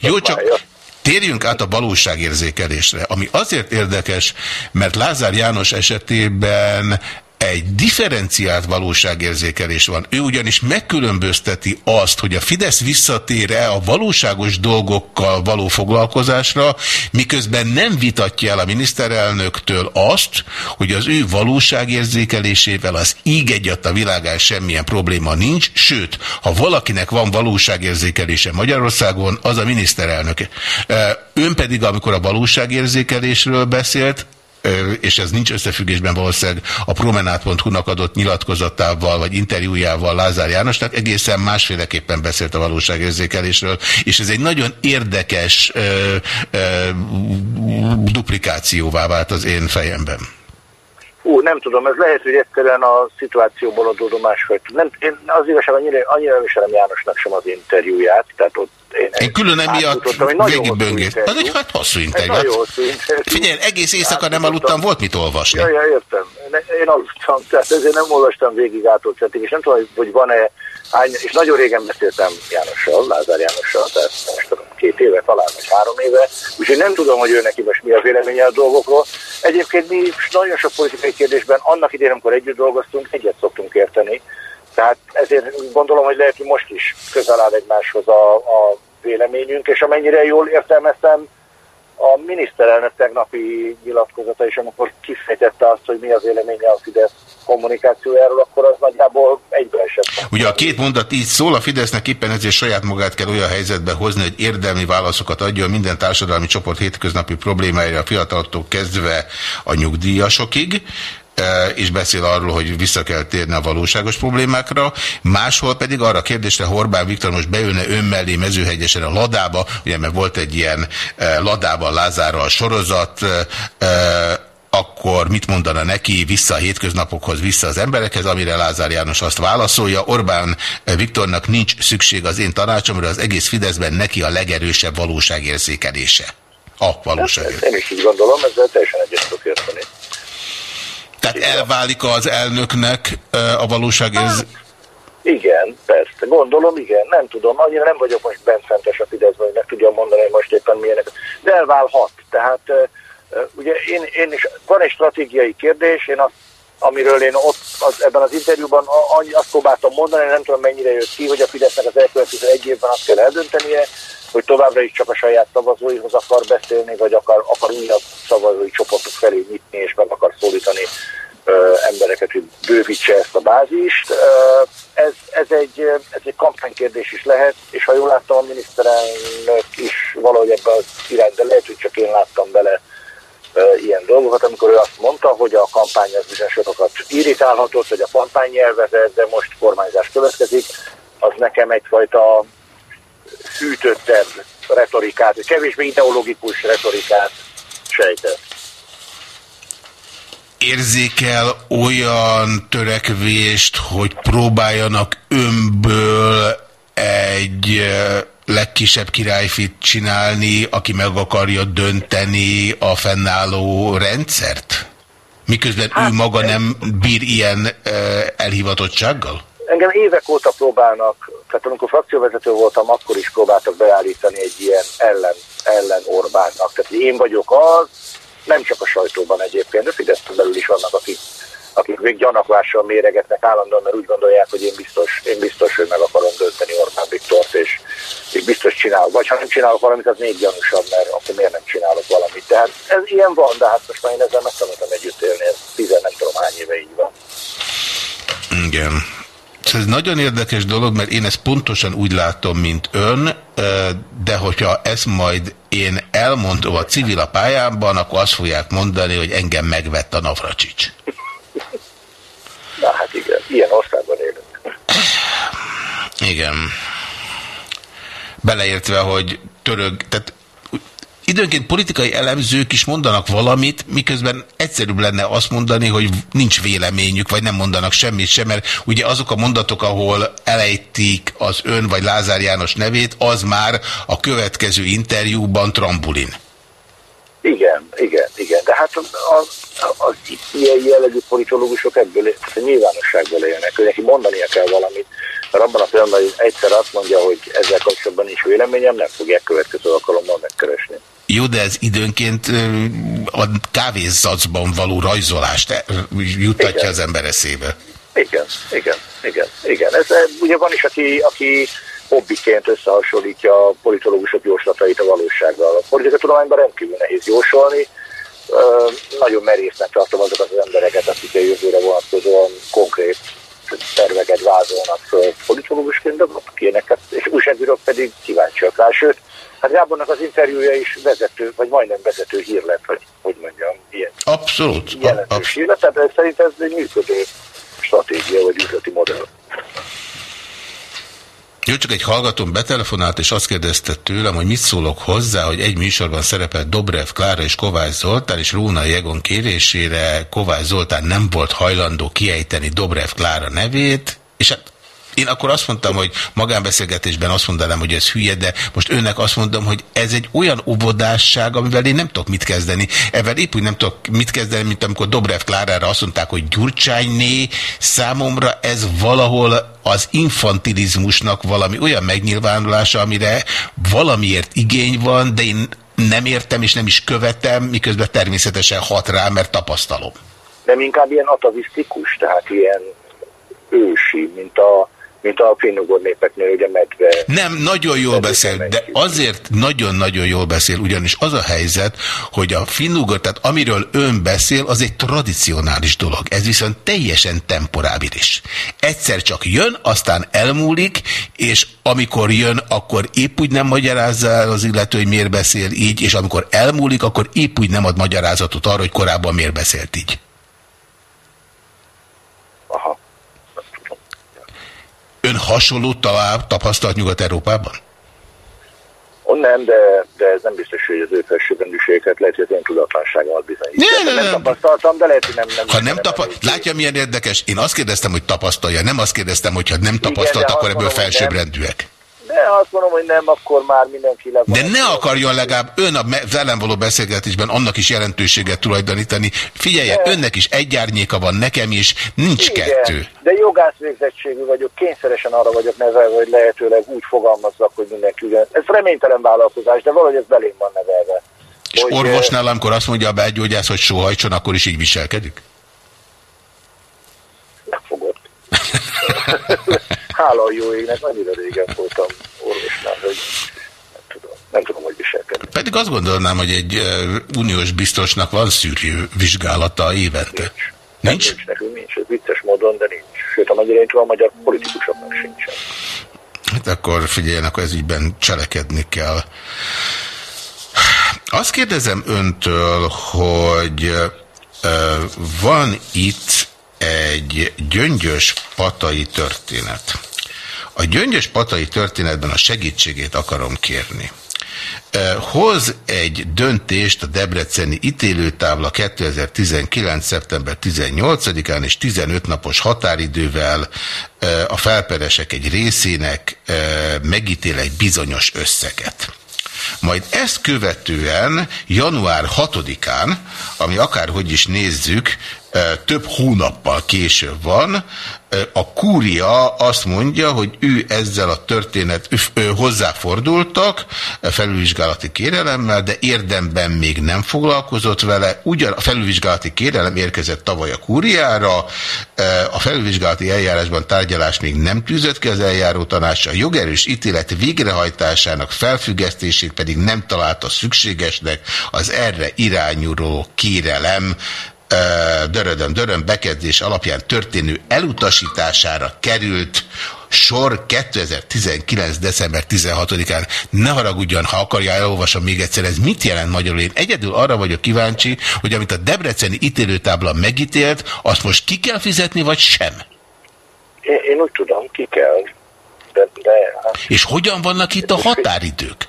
Jó, csak térjünk át a valóságérzékelésre, ami azért érdekes, mert Lázár János esetében egy differenciált valóságérzékelés van. Ő ugyanis megkülönbözteti azt, hogy a Fidesz visszatér-e a valóságos dolgokkal való foglalkozásra, miközben nem vitatja el a miniszterelnöktől azt, hogy az ő valóságérzékelésével az íg egyat a világán semmilyen probléma nincs, sőt, ha valakinek van valóságérzékelése Magyarországon, az a miniszterelnök. Ön pedig, amikor a valóságérzékelésről beszélt, és ez nincs összefüggésben valószínűleg a promenát.hu-nak adott nyilatkozatával, vagy interjújával Lázár Jánosnak, egészen másféleképpen beszélt a valóságérzékelésről, és ez egy nagyon érdekes ö, ö, duplikációvá vált az én fejemben. Ú, nem tudom, ez lehet, hogy egyszerűen a szituációból adódó másfajta. Nem, én az igazság, annyira, annyira viselem Jánosnak sem az interjúját, tehát ott én, Én külön emiatt átfutottam, egy nagyon hosszú végigböngész. interjú. Hát egy hát hosszú interjú. Figyelj, egész éjszaka nem aludtam, volt mit olvasni. Ja, ja, értem. Én aludtam, tehát ezért nem olvastam végig átolcettig, és nem tudom, hogy van-e, hány, és nagyon régen beszéltem Jánossal, Lázár Jánossal, tehát most tudom, két éve talán, vagy három éve, úgyhogy nem tudom, hogy ő neki most mi a véleménye a dolgokról. Egyébként mi nagyon sok politikai kérdésben annak idején, amikor együtt dolgoztunk, egyet szoktunk érteni, tehát ezért gondolom, hogy lehet, hogy most is közel áll egymáshoz a, a véleményünk, és amennyire jól értelmeztem, a miniszterelnök tegnapi nyilatkozata is, amikor kifejtette azt, hogy mi az véleménye a Fidesz kommunikációjáról, akkor az nagyjából egybeesett. Ugye a két mondat így szól, a Fidesznek éppen ezért saját magát kell olyan helyzetbe hozni, hogy érdemi válaszokat adjon minden társadalmi csoport hétköznapi problémáira a fiataloktól kezdve a nyugdíjasokig és beszél arról, hogy vissza kell térni a valóságos problémákra, máshol pedig arra a kérdésre Orbán Viktor most beülne ön mellé mezőhegyesen a ladába, ugye mert volt egy ilyen e, ladában Lázárral sorozat, e, e, akkor mit mondana neki vissza a hétköznapokhoz, vissza az emberekhez, amire Lázár János azt válaszolja. Orbán Viktornak nincs szükség az én tanácsomra, az egész Fideszben neki a legerősebb valóságérzékelése. A valóság. Én is így gondolom, ezzel teljesen. Tehát elválik az elnöknek a valóságérzékelés. Igen, persze, gondolom, igen, nem tudom, annyira nem vagyok most bent fentes a Fideszben, hogy meg tudjam mondani, hogy most éppen milyenek, de elválhat. Tehát ugye én, én is, van egy stratégiai kérdés, én azt, amiről én ott az, ebben az interjúban azt próbáltam mondani, nem tudom mennyire jött ki, hogy a Fidesznek az elkövetkező egy évben azt kell eldöntenie, hogy továbbra is csak a saját szavazóihoz akar beszélni, vagy akar, akar újabb szavazói csoportok felé nyitni, és meg akar szólítani ö, embereket, hogy bővítse ezt a bázist. Ö, Ez, ez, egy, ez egy kampánykérdés is lehet, és ha jól láttam, a miniszterelnök is valahogy ebben az irányba, lehet, hogy csak én láttam bele ö, ilyen dolgokat, amikor ő azt mondta, hogy a kampány az bizonyos sokat irritálhatott, hogy a kampány nyelvezet, de most kormányzás következik, az nekem egyfajta hűtöttebb retorikát, kevésbé ideológikus retorikát sejtett. érzékel olyan törekvést, hogy próbáljanak önből egy eh, legkisebb királyfit csinálni, aki meg akarja dönteni a fennálló rendszert? Miközben ő maga nem bír ilyen eh, elhivatottsággal? Engem évek óta próbálnak, tehát amikor frakcióvezető voltam, akkor is próbáltak beállítani egy ilyen ellen, ellen Orbánnak. Tehát én vagyok az, nem csak a sajtóban egyébként, de Fideszben belül is vannak, akik, akik még gyanakvással méregetnek állandóan, mert úgy gondolják, hogy én biztos, én biztos, hogy meg akarom dönteni Orbán Viktort, és még biztos csinálok. Vagy ha nem csinálok valamit, az még gyanúsabb, mert akkor miért nem csinálok valamit. Tehát ez ilyen van, de hát most már én ezzel megtanultam együtt élni, ez tizen nem tudom hány éve így van. Igen. Ez nagyon érdekes dolog, mert én ezt pontosan úgy látom, mint ön, de hogyha ezt majd én elmondom a civil a pályámban, akkor azt fogják mondani, hogy engem megvett a Navracsics. Na hát igen, ilyen országban élünk. Igen. Beleértve, hogy törög, tehát időnként politikai elemzők is mondanak valamit, miközben egyszerűbb lenne azt mondani, hogy nincs véleményük, vagy nem mondanak semmit sem, mert ugye azok a mondatok, ahol elejtik az ön vagy Lázár János nevét, az már a következő interjúban trambulin. Igen, igen, igen, de hát az, az, ilyen jellegű politológusok ebből nyilvánosságból élnek, hogy neki mondania kell valamit, mert abban a pillanatban, hogy egyszer azt mondja, hogy ezzel kapcsolatban nincs véleményem, nem fogják következő alkalommal megkeresni. Jó, de ez időnként a kávézacban való rajzolást juttatja Igen. az ember eszébe. Igen, igen, igen, igen. Ez, ugye van is, aki, aki hobbiként összehasonlítja a politológusok jóslatait a valósággal. A politikatudományban rendkívül nehéz jósolni. Nagyon merésznek tartom azokat az embereket, akik a jövőre vonatkozóan konkrét terveket vázolnak föl politológusként, de ilyeneket, és újságírók pedig kíváncsiak rá. Sőt, hát Gábornak az interjúja is vezető, vagy majdnem vezető hír lett, vagy hogy mondjam, ilyen Abszolút. jelentős hír lett, tehát szerintem ez egy működő stratégia, vagy üzleti modell. Jó, csak egy hallgatón betelefonált, és azt kérdezte tőlem, hogy mit szólok hozzá, hogy egy műsorban szerepelt Dobrev Klára és Kovács Zoltán, és Róna Jegon kérésére Kovács Zoltán nem volt hajlandó kiejteni Dobrev Klára nevét, és hát én akkor azt mondtam, hogy magánbeszélgetésben azt mondanám, hogy ez hülye, de most önnek azt mondom, hogy ez egy olyan óvodásság, amivel én nem tudok mit kezdeni. Ezzel épp úgy nem tudok mit kezdeni, mint amikor Dobrev Klárára azt mondták, hogy Gyurcsányné, számomra ez valahol az infantilizmusnak valami olyan megnyilvánulása, amire valamiért igény van, de én nem értem és nem is követem, miközben természetesen hat rá, mert tapasztalom. Nem inkább ilyen atavisztikus, tehát ilyen ősi, mint a, mint a finnugor népeknél, ugye medve. Nem, nagyon jól beszél, de azért nagyon-nagyon jól beszél, ugyanis az a helyzet, hogy a finnugor, tehát amiről ön beszél, az egy tradicionális dolog. Ez viszont teljesen temporábilis. Egyszer csak jön, aztán elmúlik, és amikor jön, akkor épp úgy nem magyarázza el az illető, hogy miért beszél így, és amikor elmúlik, akkor épp úgy nem ad magyarázatot arra, hogy korábban miért beszélt így. Aha. Ön hasonlót talál, tapasztalt Nyugat-Európában? On nem, de, de ez nem biztos, hogy az ő felsőbbrendűséget lehet, hogy az én tudatlanságomat bizonyítja. Ne, ne, nem ne. tapasztaltam, de lehet, hogy nem... nem Ha nem tapasztal, látja milyen érdekes? Én azt kérdeztem, hogy tapasztalja, nem azt kérdeztem, hogy ha nem tapasztalt, de akkor ebből felsőbbrendűek. De ha azt mondom, hogy nem, akkor már mindenki le De ne akarjon legalább ön a velem való beszélgetésben annak is jelentőséget tulajdonítani. Figyelje, önnek is egy árnyéka van, nekem is, nincs Igen, kettő. de jogász végzettségű vagyok, kényszeresen arra vagyok nevelve, hogy lehetőleg úgy fogalmazzak, hogy mindenki ugyan. Ez reménytelen vállalkozás, de valahogy ez belém van nevelve. És hogy, orvosnál, amikor azt mondja a belgyógyász, hogy sóhajtson, akkor is így viselkedik? Megfogott. *laughs* *laughs* Hála a jó égnek, annyira régen voltam orvosnál, hogy nem tudom, nem tudom, hogy viselkedni. Pedig azt gondolnám, hogy egy uniós biztosnak van szűrő vizsgálata évente. Nincs? Nincs nekünk, nincs. Ez vicces módon, de nincs. Sőt, amennyire én tudom, a magyar politikusoknak sincsen. Hát akkor figyeljenek, ez ügyben cselekedni kell. Azt kérdezem öntől, hogy van itt egy gyöngyös patai történet. A gyöngyös patai történetben a segítségét akarom kérni. Hoz egy döntést a Debreceni ítélőtábla 2019. szeptember 18-án és 15 napos határidővel a felperesek egy részének megítél egy bizonyos összeget. Majd ezt követően január 6-án, ami akárhogy is nézzük, több hónappal később van, a kúria azt mondja, hogy ő ezzel a történet ő- hozzáfordultak felülvizsgálati kérelemmel, de érdemben még nem foglalkozott vele. Ugyan a felülvizsgálati kérelem érkezett tavaly a kúriára, a felülvizsgálati eljárásban tárgyalás még nem tűzött ki az eljáró tanács, a jogerős ítélet végrehajtásának felfüggesztését pedig nem találta szükségesnek az erre irányuló kérelem ö, dörödöm, döröm bekezdés alapján történő elutasítására került sor 2019. december 16-án. Ne haragudjon, ha akarja, elolvasom még egyszer, ez mit jelent magyarul? Én egyedül arra vagyok kíváncsi, hogy amit a Debreceni ítélőtábla megítélt, azt most ki kell fizetni, vagy sem? Én, én úgy tudom, ki kell. De, de És hogyan vannak itt a határidők?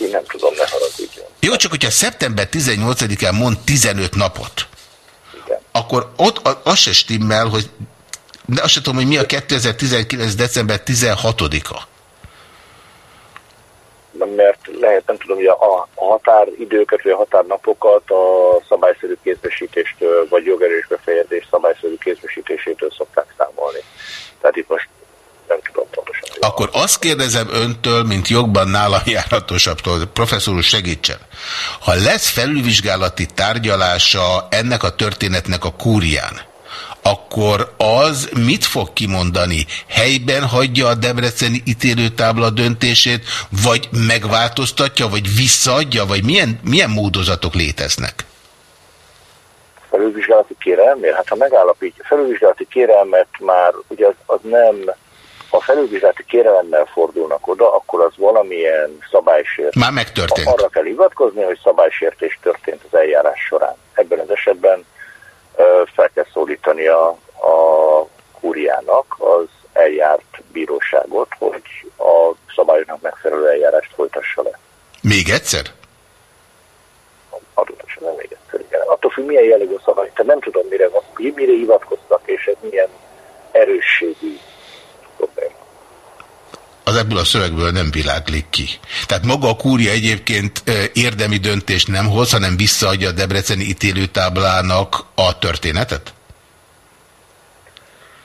Én nem tudom, ne haragudjon. Jó, csak hogyha szeptember 18-án mond 15 napot, Igen. akkor ott az se stimmel, hogy de azt sem tudom, hogy mi a 2019. december 16-a. mert lehet, nem tudom, hogy a, a határidőket, vagy a határnapokat a szabályszerű kézbesítéstől, vagy jogerős befejezés szabályszerű kézbesítésétől szokták számolni. Tehát itt most nem tudom pontosan. Akkor azt kérdezem öntől, mint jogban nálam járatosabbtól, professzor úr segítsen. Ha lesz felülvizsgálati tárgyalása ennek a történetnek a kúrián, akkor az mit fog kimondani? Helyben hagyja a Debreceni ítélőtábla döntését, vagy megváltoztatja, vagy visszaadja, vagy milyen, milyen módozatok léteznek? felülvizsgálati kérelmér? Hát ha megállapítja, felülvizsgálati kérelmet már, ugye az, az nem, ha felülvizsgálati kérelemmel fordulnak oda, akkor az valamilyen szabálysért. Már megtörtént. Arra kell hivatkozni, hogy szabálysértés történt az eljárás során. Ebben az esetben fel kell szólítani a, a kúriának az eljárt bíróságot, hogy a szabályoknak megfelelő eljárást folytassa le. Még egyszer? Adott esetben még egyszer, igen. Attól függ, milyen jellegű szabály. Tehát nem tudom, mire, mire hivatkoztak, és ez milyen erősségű probléma. Az ebből a szövegből nem világlik ki. Tehát maga a kúria egyébként érdemi döntést nem hoz, hanem visszaadja a Debreceni ítélőtáblának a történetet?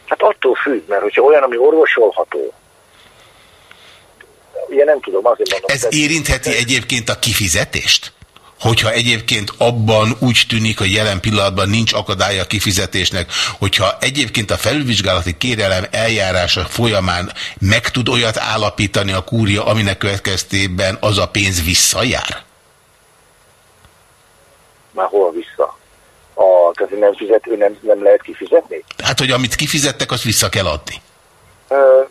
Hát attól függ, mert hogyha olyan, ami orvosolható, ugye nem tudom, azért mondom. Ez érintheti egyébként a kifizetést? Hogyha egyébként abban úgy tűnik, hogy jelen pillanatban nincs akadálya a kifizetésnek, hogyha egyébként a felülvizsgálati kérelem eljárása folyamán meg tud olyat állapítani a kúria, aminek következtében az a pénz visszajár? Már hol vissza? A, tehát nem fizet, ő nem, nem lehet kifizetni? Hát, hogy amit kifizettek, azt vissza kell adni. Ö,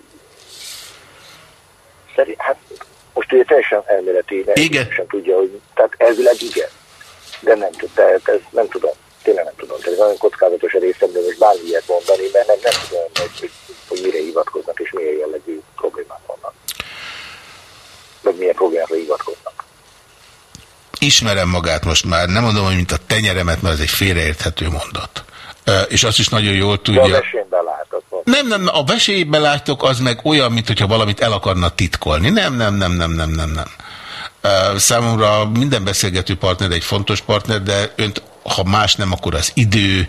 szerint, hát most ugye teljesen elméleti, Igen. sem tudja, hogy, tehát elvileg igen. De nem, tud- tehát ez nem tudom, tényleg nem tudom. Tehát nagyon kockázatos a részemről most bármilyet mondani, mert nem, nem tudom, hogy, hogy, hogy mire hivatkoznak és milyen jellegű problémák vannak. Meg milyen problémákra hivatkoznak. Ismerem magát most már, nem mondom, hogy mint a tenyeremet, mert ez egy félreérthető mondat. És azt is nagyon jól De a tudja. látod. mondom. Nem, nem, a vesélyben láttok, az meg olyan, mintha valamit el akarna titkolni. Nem, nem, nem, nem, nem, nem, nem. Számomra minden beszélgető partner egy fontos partner, de önt, ha más nem, akkor az idő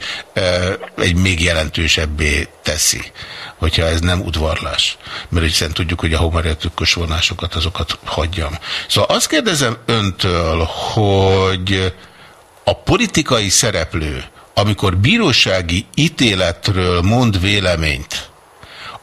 egy még jelentősebbé teszi, hogyha ez nem udvarlás. Mert hiszen tudjuk, hogy a homoretökös vonásokat, azokat hagyjam. Szóval azt kérdezem öntől, hogy a politikai szereplő, amikor bírósági ítéletről mond véleményt,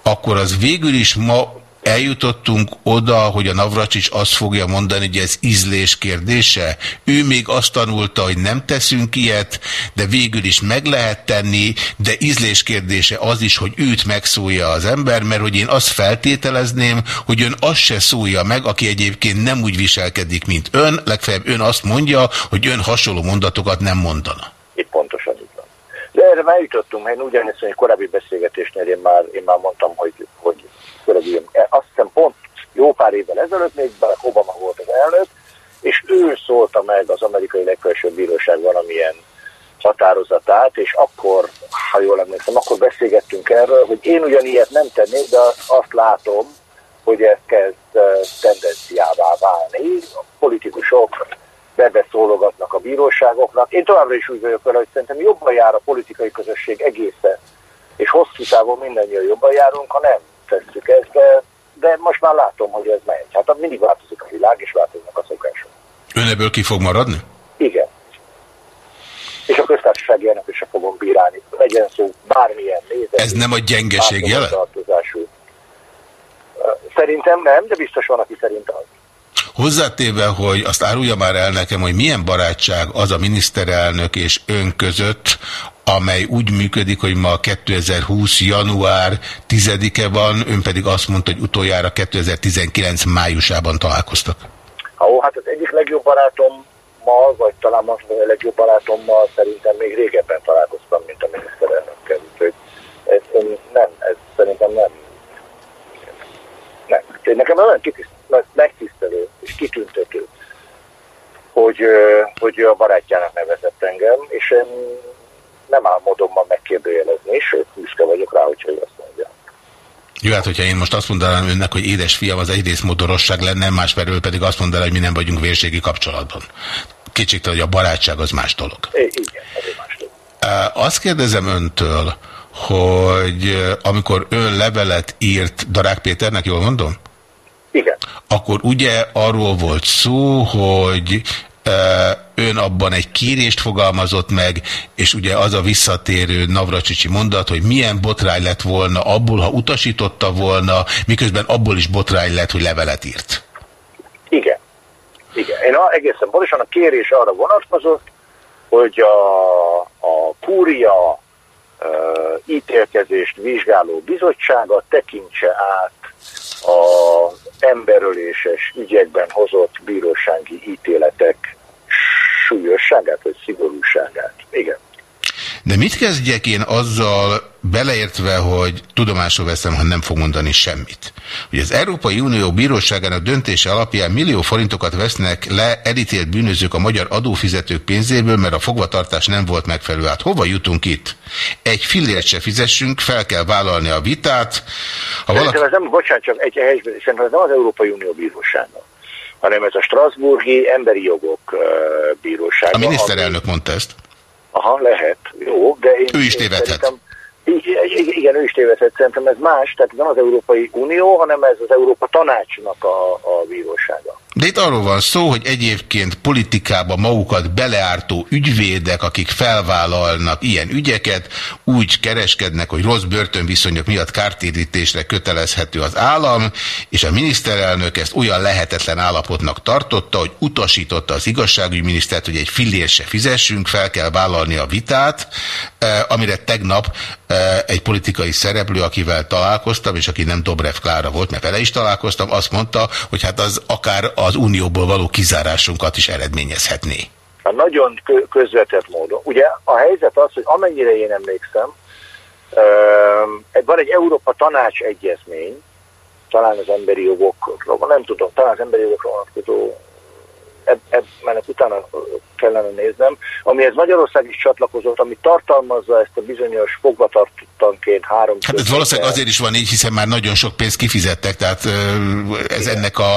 akkor az végül is ma eljutottunk oda, hogy a Navracsics azt fogja mondani, hogy ez ízlés kérdése. Ő még azt tanulta, hogy nem teszünk ilyet, de végül is meg lehet tenni, de ízlés kérdése az is, hogy őt megszólja az ember, mert hogy én azt feltételezném, hogy ön azt se szólja meg, aki egyébként nem úgy viselkedik, mint ön, legfeljebb ön azt mondja, hogy ön hasonló mondatokat nem mondana. Itt pontosan így van. De erre már jutottunk, mert én egy korábbi beszélgetésnél én már, én már mondtam, hogy, hogy főleg ilyen, azt hiszem pont jó pár évvel ezelőtt még Barack Obama volt az elnök, és ő szólta meg az amerikai legfelsőbb bíróság valamilyen határozatát, és akkor, ha jól emlékszem, akkor beszélgettünk erről, hogy én ugyanilyet nem tennék, de azt látom, hogy ez kezd eh, tendenciává válni. A politikusok bebeszólogatnak a bíróságoknak. Én továbbra is úgy vagyok vele, hogy szerintem jobban jár a politikai közösség egészen, és hosszú távon mindannyian jobban járunk, ha nem tesszük ezt, de, de most már látom, hogy ez megy. Hát mindig változik a világ, és változnak a szokások. Ön ebből ki fog maradni? Igen. És a köztársasági elnököt sem fogom bírálni. Legyen szó bármilyen nézet. Ez nem a gyengeség jele? Szerintem nem, de biztos van, aki szerint az. Hozzátéve, hogy azt árulja már el nekem, hogy milyen barátság az a miniszterelnök és ön között, amely úgy működik, hogy ma 2020. január 10-e van, ön pedig azt mondta, hogy utoljára 2019. májusában találkoztak. Ó, hát az egyik legjobb barátommal, vagy talán most a legjobb barátommal szerintem még régebben találkoztam, mint a miniszterelnökkel. Úgyhogy ez nem, ez szerintem nem. Nem. Nekem kitiszt, megtisztelő és kitüntető, hogy, hogy a barátjának nevezett engem, és én nem álmodom ma megkérdőjelezni, sőt, büszke vagyok rá, hogyha ő azt mondja. Jó, hát hogyha én most azt mondanám önnek, hogy édes fiam, az egyrészt modorosság lenne, másfelől pedig azt mondaná, hogy mi nem vagyunk vérségi kapcsolatban. Kétségtelen, hogy a barátság az más dolog. É, igen, egy más dolog. Azt kérdezem öntől, hogy amikor ön levelet írt Darák Péternek, jól mondom? Igen. Akkor ugye arról volt szó, hogy ö, ön abban egy kérést fogalmazott meg, és ugye az a visszatérő Navracsicsi mondat, hogy milyen botrány lett volna abból, ha utasította volna, miközben abból is botrány lett, hogy levelet írt. Igen. Igen. Én a, egészen pontosan a kérés arra vonatkozott, hogy a, a kúria uh, ítélkezést vizsgáló bizottsága tekintse át az emberöléses ügyekben hozott bírósági ítéletek súlyosságát vagy szigorúságát. Igen. De mit kezdjek én azzal, beleértve, hogy tudomásul veszem, ha nem fog mondani semmit. Hogy az Európai Unió bíróságának döntése alapján millió forintokat vesznek le elítélt bűnözők a magyar adófizetők pénzéből, mert a fogvatartás nem volt megfelelő. Hát hova jutunk itt? Egy fillért se fizessünk, fel kell vállalni a vitát. Ha valaki... ez nem, bocsánat, csak egy helyzet, szerintem ez nem az Európai Unió bírósága, hanem ez a Strasburgi Emberi Jogok Bírósága. A miniszterelnök ami... mondta ezt. Aha, lehet. Jó, de én... Ő is tévedhet. Szerintem, igen, ő is tévedhet, szerintem ez más, tehát nem az Európai Unió, hanem ez az Európa Tanácsnak a, a bírósága. De itt arról van szó, hogy egyébként politikába magukat beleártó ügyvédek, akik felvállalnak ilyen ügyeket, úgy kereskednek, hogy rossz börtönviszonyok miatt kártérítésre kötelezhető az állam, és a miniszterelnök ezt olyan lehetetlen állapotnak tartotta, hogy utasította az igazságügyminisztert, hogy egy fillér se fizessünk, fel kell vállalni a vitát, eh, amire tegnap egy politikai szereplő, akivel találkoztam, és aki nem Dobrev Klára volt, mert vele is találkoztam, azt mondta, hogy hát az akár az unióból való kizárásunkat is eredményezhetné. A nagyon közvetett módon. Ugye a helyzet az, hogy amennyire én emlékszem, van egy Európa Tanács egyezmény, talán az emberi jogokról, nem tudom, talán az emberi jogokról vonatkozó ennek utána kellene néznem, amihez Magyarország is csatlakozott, ami tartalmazza ezt a bizonyos fogvatartottanként három... Hát ez valószínűleg azért is van így, hiszen már nagyon sok pénzt kifizettek, tehát ez Igen. ennek a,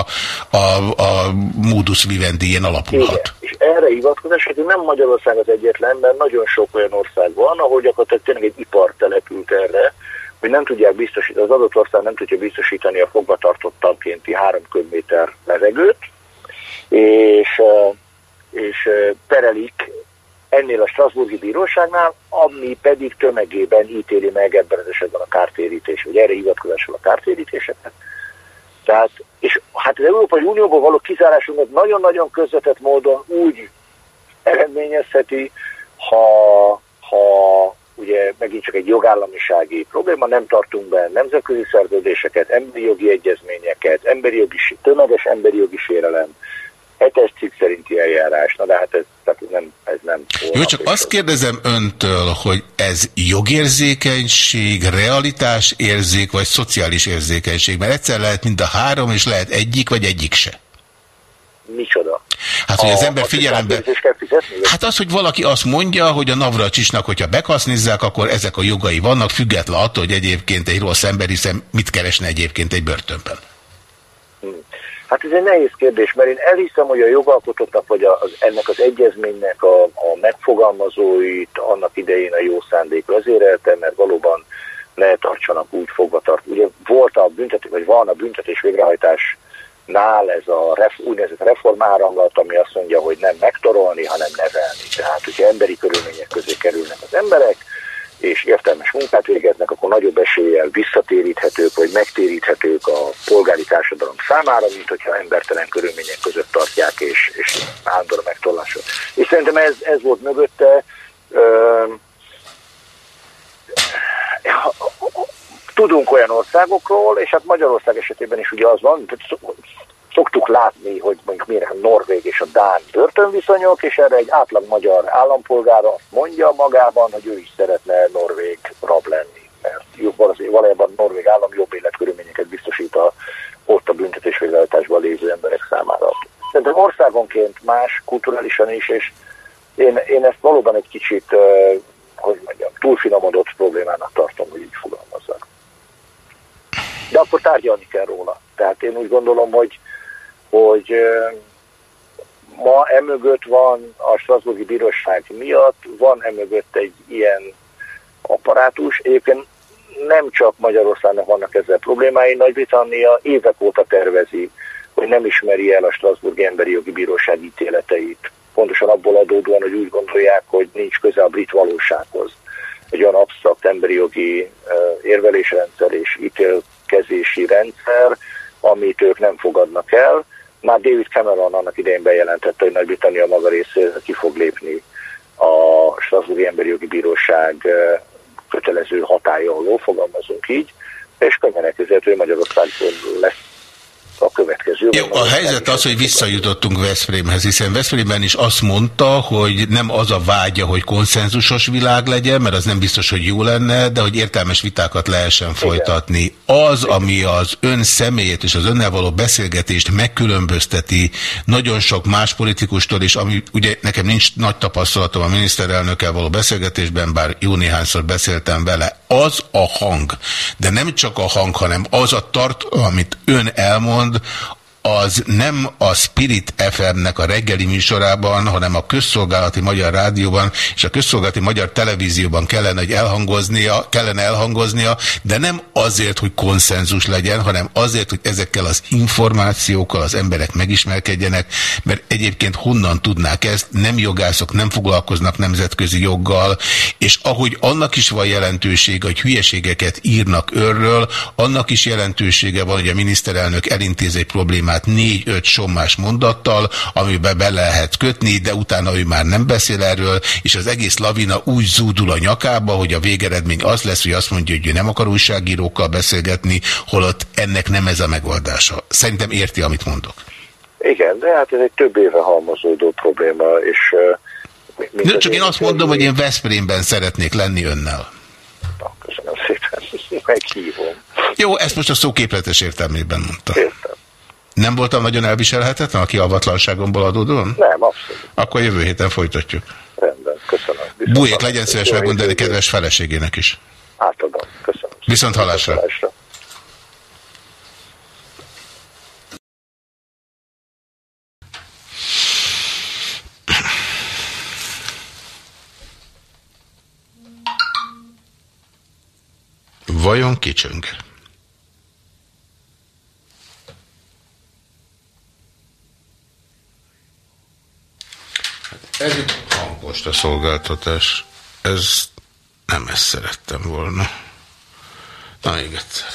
a, a modus vivendi ilyen alapulhat. Igen. És erre hivatkozás, hogy nem Magyarország az egyetlen, mert nagyon sok olyan ország van, ahol gyakorlatilag tényleg egy ipar települt erre, hogy nem tudják biztosítani, az adott ország nem tudja biztosítani a fogvatartottankénti három köbméter levegőt, és, és perelik ennél a Strasburgi Bíróságnál, ami pedig tömegében ítéli meg ebben az esetben a kártérítés, vagy erre hivatkozással a kártérítéseket. Tehát, és hát az Európai Unióból való kizárásunkat nagyon-nagyon közvetett módon úgy eredményezheti, ha, ha ugye megint csak egy jogállamisági probléma, nem tartunk be nemzetközi szerződéseket, emberi jogi egyezményeket, emberi jogi, tömeges emberi jogi sérelem, hetes cikk szerinti eljárás. Na de hát ez, tehát ez nem... Ez nem Jó, csak azt kérdezem öntől, hogy ez jogérzékenység, realitás érzék, vagy szociális érzékenység? Mert egyszer lehet mind a három, és lehet egyik, vagy egyik se. Micsoda? Hát, hogy az ember figyelembe... Hát az, hogy valaki azt mondja, hogy a Navracsisnak, hogyha bekasznizzák, akkor ezek a jogai vannak, független attól, hogy egyébként egy rossz ember, hiszen mit keresne egyébként egy börtönben? Hát ez egy nehéz kérdés, mert én elhiszem, hogy a jogalkotóknak, vagy az, ennek az egyezménynek a, a megfogalmazóit annak idején a jó szándék vezérelte, mert valóban ne tartsanak úgy fogva tart. Ugye volt a büntetés, vagy van a büntetés végrehajtásnál ez a ref, úgynevezett reformáramlat, ami azt mondja, hogy nem megtorolni, hanem nevelni. Tehát, hogyha emberi körülmények közé kerülnek az emberek, és értelmes munkát végeznek, akkor nagyobb eséllyel visszatéríthetők, vagy megtéríthetők a polgári társadalom számára, mint hogyha embertelen körülmények között tartják, és, és állandóan megtollásra. És szerintem ez, ez volt mögötte. Tudunk olyan országokról, és hát Magyarország esetében is ugye az van, szoktuk látni, hogy mondjuk miért a Norvég és a Dán börtönviszonyok, és erre egy átlag magyar állampolgára azt mondja magában, hogy ő is szeretne norvég rab lenni, mert valójában a norvég állam jobb életkörülményeket biztosít a, ott a büntetés végrehajtásban lévő emberek számára. Szerintem országonként más, kulturálisan is, és én, én ezt valóban egy kicsit, hogy mondjam, túlfinomodott problémának tartom, hogy így fogalmazzak. De akkor tárgyalni kell róla. Tehát én úgy gondolom, hogy hogy ma emögött van a Strasburgi Bíróság miatt, van emögött egy ilyen apparátus. Egyébként nem csak Magyarországnak vannak ezzel problémái, Nagy-Britannia évek óta tervezi, hogy nem ismeri el a Strasburgi Emberi Jogi Bíróság ítéleteit. Pontosan abból adódóan, hogy úgy gondolják, hogy nincs köze a brit valósághoz. Egy olyan absztrakt emberi jogi érvelésrendszer és ítélkezési rendszer, amit ők nem fogadnak el, már David Cameron annak idején bejelentette, hogy Nagy-Britannia maga részéről ki fog lépni a Strasbourgi Emberi Jogi Bíróság kötelező hatája alól, fogalmazunk így, és könnyen elképzelhető, hogy Magyarország lesz a következő. Jó, a helyzet az, hogy visszajutottunk Veszprémhez, hiszen Veszprémben is azt mondta, hogy nem az a vágya, hogy konszenzusos világ legyen, mert az nem biztos, hogy jó lenne, de hogy értelmes vitákat lehessen folytatni. Az, ami az ön személyét és az önnel való beszélgetést megkülönbözteti nagyon sok más politikustól is, ami ugye nekem nincs nagy tapasztalatom a miniszterelnökkel való beszélgetésben, bár jó néhányszor beszéltem vele, az a hang. De nem csak a hang, hanem az a tart, amit ön elmond, az nem a Spirit FM-nek a reggeli műsorában, hanem a közszolgálati magyar rádióban és a közszolgálati magyar televízióban kellene, hogy elhangoznia, kellene elhangoznia, de nem azért, hogy konszenzus legyen, hanem azért, hogy ezekkel az információkkal az emberek megismerkedjenek, mert egyébként honnan tudnák ezt, nem jogászok nem foglalkoznak nemzetközi joggal, és ahogy annak is van jelentősége, hogy hülyeségeket írnak örről, annak is jelentősége van, hogy a miniszterelnök elintéz egy problémát témát négy-öt sommás mondattal, amiben be lehet kötni, de utána ő már nem beszél erről, és az egész lavina úgy zúdul a nyakába, hogy a végeredmény az lesz, hogy azt mondja, hogy ő nem akar újságírókkal beszélgetni, holott ennek nem ez a megoldása. Szerintem érti, amit mondok. Igen, de hát ez egy több éve halmozódó probléma, és... Uh, de csak én azt mondom, hogy én Veszprémben szeretnék lenni önnel. Na, köszönöm szépen, *laughs* meghívom. Jó, ezt most a szóképletes értelmében mondta. Értem. Nem voltam nagyon elviselhetetlen a kiavatlanságomból adódóan? Nem, abszolút. Akkor jövő héten folytatjuk. Rendben, köszönöm. Viszont Bújék, legyen szíves megmondani kedves feleségének is. Átadom, köszönöm. Viszont halásra. Viszont halásra. Vajon kicsöng? Ez hangposta szolgáltatás. Ez nem ezt szerettem volna. Na, még egyszer.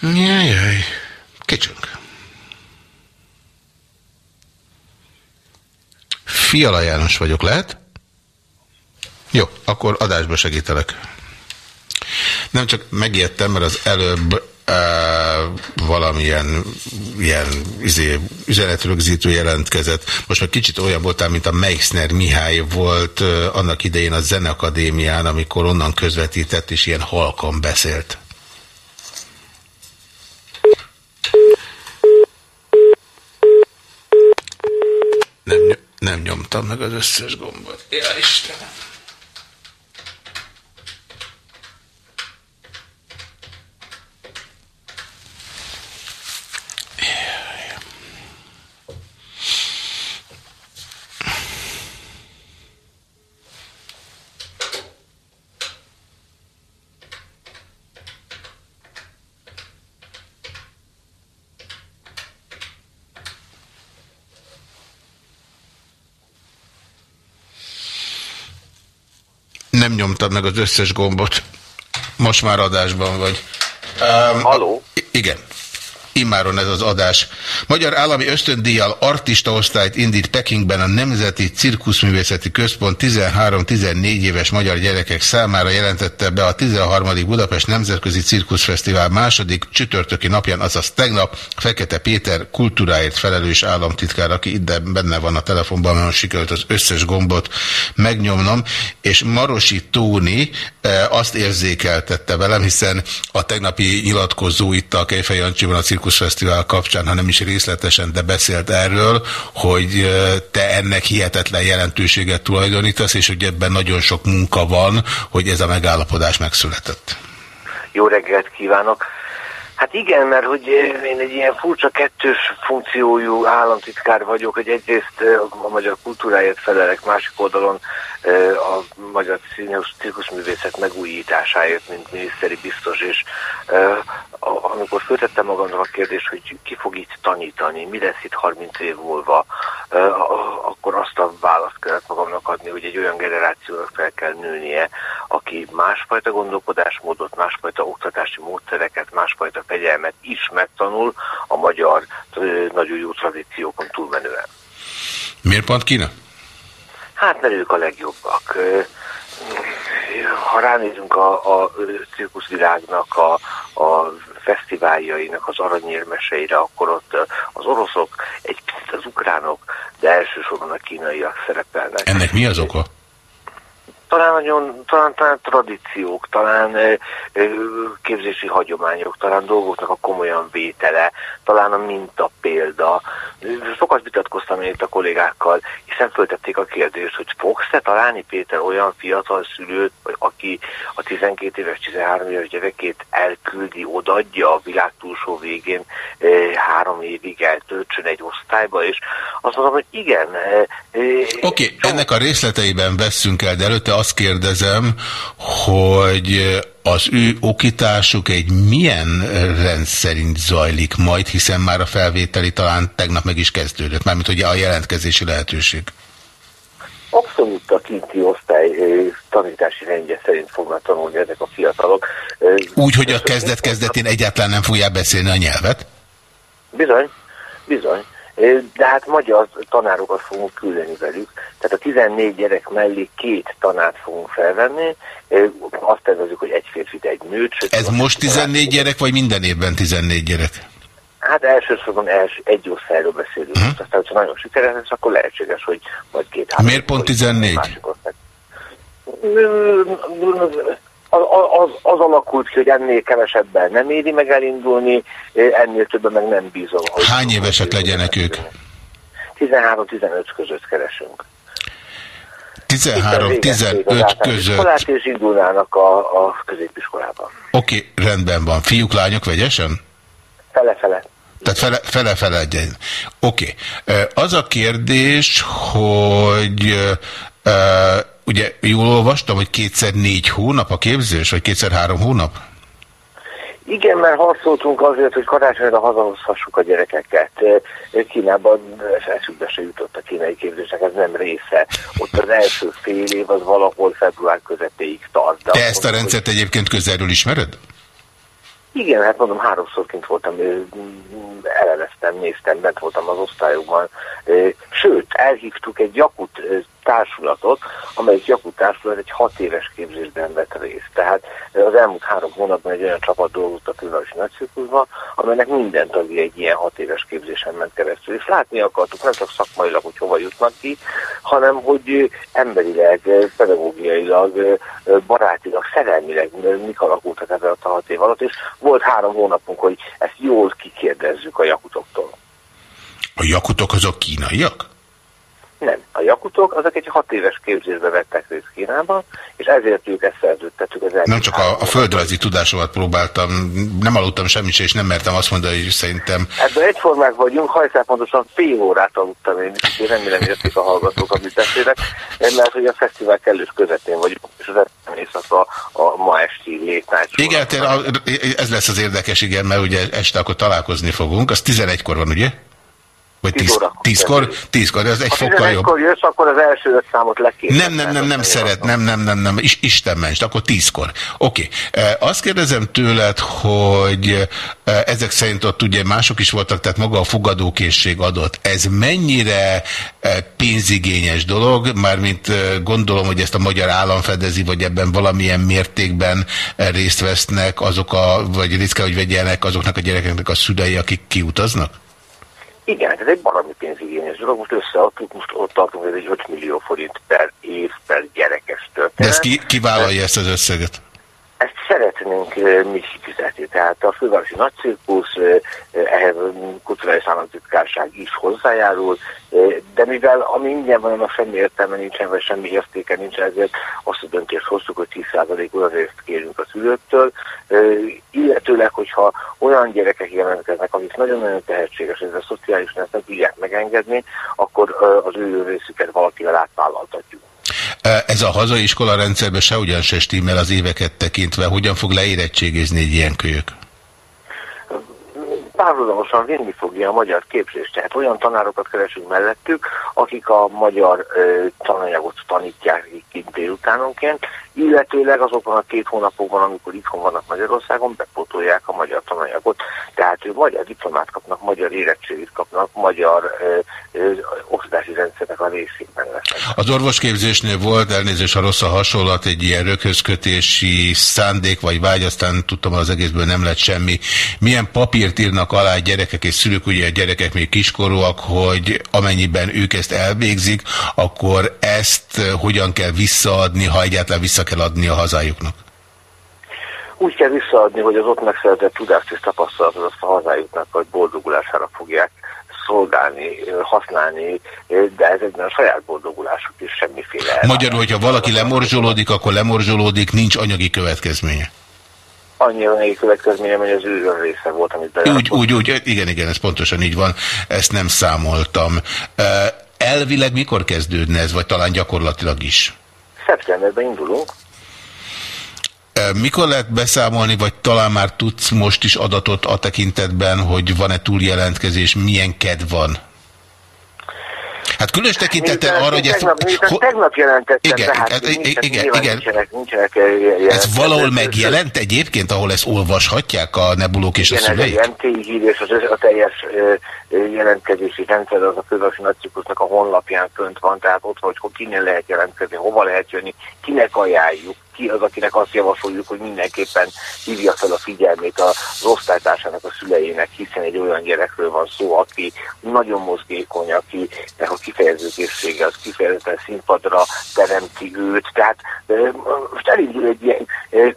Jajjaj, kicsünk. Fiala János vagyok, lehet? Jó, akkor adásba segítelek. Nem csak megijedtem, mert az előbb e, valamilyen ilyen izé, üzenetrögzítő jelentkezett. Most már kicsit olyan voltál, mint a Meixner Mihály volt e, annak idején a Zenekadémián, amikor onnan közvetített, és ilyen halkan beszélt. Nem, nem nyomtam meg az összes gombot. Ja, Istenem! Nem nyomtad meg az összes gombot. Most már adásban vagy. Um, Haló? Igen. Immáron ez az adás. Magyar Állami Ösztöndíjjal artista osztályt indít Pekingben a Nemzeti Cirkuszművészeti Központ 13-14 éves magyar gyerekek számára jelentette be a 13. Budapest Nemzetközi Cirkuszfesztivál második csütörtöki napján, azaz tegnap Fekete Péter kultúráért felelős államtitkár, aki itt benne van a telefonban, mert sikerült az összes gombot megnyomnom, és Marosi Tóni e, azt érzékeltette velem, hiszen a tegnapi nyilatkozó itt a Kejfej Jancsiban a Cirkuszfesztivál kapcsán, hanem is részletesen, de beszélt erről, hogy te ennek hihetetlen jelentőséget tulajdonítasz, és hogy ebben nagyon sok munka van, hogy ez a megállapodás megszületett. Jó reggelt kívánok! Hát igen, mert hogy én egy ilyen furcsa kettős funkciójú államtitkár vagyok, hogy egyrészt a magyar kultúráért felelek, másik oldalon a magyar cirkuszművészet megújításáért, mint miniszteri biztos, és amikor föltettem magamnak a kérdést, hogy ki fog itt tanítani, mi lesz itt 30 év múlva, akkor azt a választ kellett magamnak adni, hogy egy olyan generációnak fel kell nőnie, aki másfajta gondolkodásmódot, másfajta oktatási módszereket, másfajta fegyelmet is megtanul a magyar nagyon jó tradíciókon túlmenően. Miért pont Kína? Hát, mert ők a legjobbak. Ha ránézünk a, a cirkuszvilágnak, a, a fesztiváljainak az aranyérmeseire, akkor ott az oroszok, egy picit az ukránok, de elsősorban a kínaiak szerepelnek. Ennek mi az oka? Talán nagyon, talán, talán tradíciók, talán ö, ö, képzési hagyományok, talán dolgoknak a komolyan vétele, talán a minta példa. Sokat vitatkoztam én itt a kollégákkal, hiszen föltették a kérdést, hogy fogsz-e találni Péter olyan fiatal szülőt, vagy aki a 12 éves, 13 éves gyerekét elküldi, odaadja a világ túlsó végén ö, három évig eltöltsön egy osztályba, és azt mondom, hogy igen. Oké, okay, ennek a részleteiben veszünk el, de előtte azt kérdezem, hogy az ő okításuk egy milyen rend szerint zajlik majd, hiszen már a felvételi talán tegnap meg is kezdődött, mármint ugye a jelentkezési lehetőség. Abszolút a kinti osztály tanítási rendje szerint fognak tanulni ezek a fiatalok. Úgy, hogy a kezdet-kezdetén egyáltalán nem fogják beszélni a nyelvet? Bizony, bizony. De hát magyar tanárokat fogunk küldeni velük. Tehát a 14 gyerek mellé két tanárt fogunk felvenni. Azt tervezzük, hogy egy férfi, egy nőt. sőt, Ez most 14 gyerek, vagy minden évben 14 gyerek? Hát elsősorban els, egy osztályról beszélünk. Uh-huh. Aztán, hogyha nagyon sikeres lesz, akkor lehetséges, hogy majd két-három. Miért pont 14? Az, az, az alakult ki, hogy ennél kevesebben nem éri meg elindulni, ennél többen meg nem bízom. Hogy Hány évesek legyenek ők? 13-15 között keresünk. 13-15 között. Iskolát és indulnának a, a középiskolában. Oké, okay, rendben van. Fiúk, lányok vegyesen? Fele-fele. Tehát fele, fele, fele egyen. Oké. Okay. Az a kérdés, hogy ugye jól olvastam, hogy kétszer négy hónap a képzés, vagy kétszer három hónap? Igen, mert harcoltunk azért, hogy karácsonyra hazahozhassuk a gyerekeket. Kínában eszükbe se jutott a kínai képzésnek, ez nem része. Ott az első fél év az valahol február közepéig tart. Te ezt a rendszert egyébként közelről ismered? Igen, hát mondom, háromszor kint voltam, eleleztem, néztem, bent voltam az osztályokban. Sőt, elhívtuk egy Jakut társulatot, amelyik Jakut társulat egy hat éves képzésben vett részt. Tehát az elmúlt három hónapban egy olyan csapat dolgozott a külvárosi nagycirkuszban, amelynek minden tagja egy ilyen hat éves képzésen ment keresztül. És látni akartuk nem csak szakmailag, hogy hova jutnak ki, hanem hogy emberileg, pedagógiailag, barátilag, szerelmileg mik alakultak ebben a hat év alatt, és volt három hónapunk, hogy ezt jól kikérdezzük a jakutoktól. A jakutok azok kínaiak? Nem. A jakutok azok egy hat éves képzésbe vettek részt Kínában, és ezért ők ezt szerződtettük az Nem csak a, a földrajzi tudásomat próbáltam, nem aludtam semmit se, és nem mertem azt mondani, hogy szerintem... Ebben egyformák vagyunk, hajszál pontosan fél órát aludtam én, és én remélem értik a hallgatók, amit beszélek, mert hogy a fesztivál kellős közepén vagyunk, és az éjszaka a ma esti létnágy. Igen, ez lesz az érdekes, igen, mert ugye este akkor találkozni fogunk, az 11-kor van, ugye? Vagy tíz, tízkor? Tízkor, ez egy fokkal jobb. Ha jössz, akkor az első öt számot leképzel. Nem, nem, nem, nem szeret, nem, nem, nem, nem, Is, Isten ments, akkor tízkor. Oké. Okay. Azt kérdezem tőled, hogy ezek szerint ott ugye mások is voltak, tehát maga a fogadókészség adott. Ez mennyire pénzigényes dolog, mármint gondolom, hogy ezt a magyar állam fedezi, vagy ebben valamilyen mértékben részt vesznek azok a, vagy részt kell, hogy vegyenek azoknak a gyerekeknek a szülei, akik kiutaznak? Igen, ez egy valami pénzigényes dolog. Most összeadtuk, most ott tartunk, ez egy 5 millió forint per év, per gyerekes történet. De ezt ki, ki vállalja ezt az összeget? Ezt szeretnénk mi kifizetni. Tehát a fővárosi nagycirkusz, ehhez a kulturális államtitkárság is hozzájárul, de mivel ami ingyen van, annak semmi értelme nincsen, vagy semmi értéke nincsen, ezért azt a döntést hoztuk, hogy 10%-ot azért kérünk a szülőktől, illetőleg, hogyha olyan gyerekek jelentkeznek, akik nagyon-nagyon tehetséges, ez a szociális nem tudják megengedni, akkor az ő részüket valakivel átvállaltatjuk. Ez a hazai iskola rendszerben se ugyan se stimmel az éveket tekintve. Hogyan fog leérettségizni egy ilyen kölyök? Párhuzamosan vinni fogja a magyar képzést. Tehát olyan tanárokat keresünk mellettük, akik a magyar ö, tananyagot tanítják kint délutánonként, illetőleg azokban a két hónapokban, amikor itthon vannak Magyarországon, bepótolják a magyar tananyagot. Tehát ők magyar diplomát kapnak, magyar érettségit kapnak, magyar ö, ö, oktatási rendszernek a részében lesznek. Az orvosképzésnél volt, elnézést, ha rossz a hasonlat, egy ilyen röghözkötési szándék vagy vágy, aztán tudtam, az egészből nem lett semmi. Milyen papírt írnak alá gyerekek és szülők, ugye a gyerekek még kiskorúak, hogy amennyiben ők ezt elvégzik, akkor ezt hogyan kell visszaadni, ha egyáltalán vissza kell adni a hazájuknak? Úgy kell visszaadni, hogy az ott megszerzett tudást és tapasztalatot azt a hazájuknak, hogy boldogulására fogják szolgálni, használni, de ez egyben a saját boldogulásuk is semmiféle. Magyarul, hogyha valaki lemorzsolódik, akkor lemorzsolódik, nincs anyagi következménye. Annyi anyagi következménye, hogy az ő része volt, amit Úgy, úgy, úgy, igen, igen, ez pontosan így van, ezt nem számoltam. Elvileg mikor kezdődne ez, vagy talán gyakorlatilag is? Szeptemberben indulunk. Mikor lehet beszámolni, vagy talán már tudsz most is adatot a tekintetben, hogy van-e túljelentkezés, milyen kedv van? Hát különös tekintettel arra, hogy ezt... tegnap, ho- tegnap jelentettem, Igen, tehát hát, nincs- igen, igen. Nincsenek, nincsenek eh. Ez valahol megjelent egyébként, ahol ezt olvashatják a nebulók és a Igen, ez szüleik? egy MTI hír, és az, a teljes ö, jelentkezési rendszer az a Fővárosi Nagycikusnak a honlapján fönt van, tehát ott vagy, hogy kinek lehet jelentkezni, hova lehet jönni, kinek ajánljuk, ki az, akinek azt javasoljuk, hogy mindenképpen hívja fel a figyelmét az osztálytársának, a szüleinek, hiszen egy olyan gyerekről van szó, aki nagyon mozgékony, akinek a kifejező készsége az kifejezetten színpadra teremti őt. Tehát most elindul egy ilyen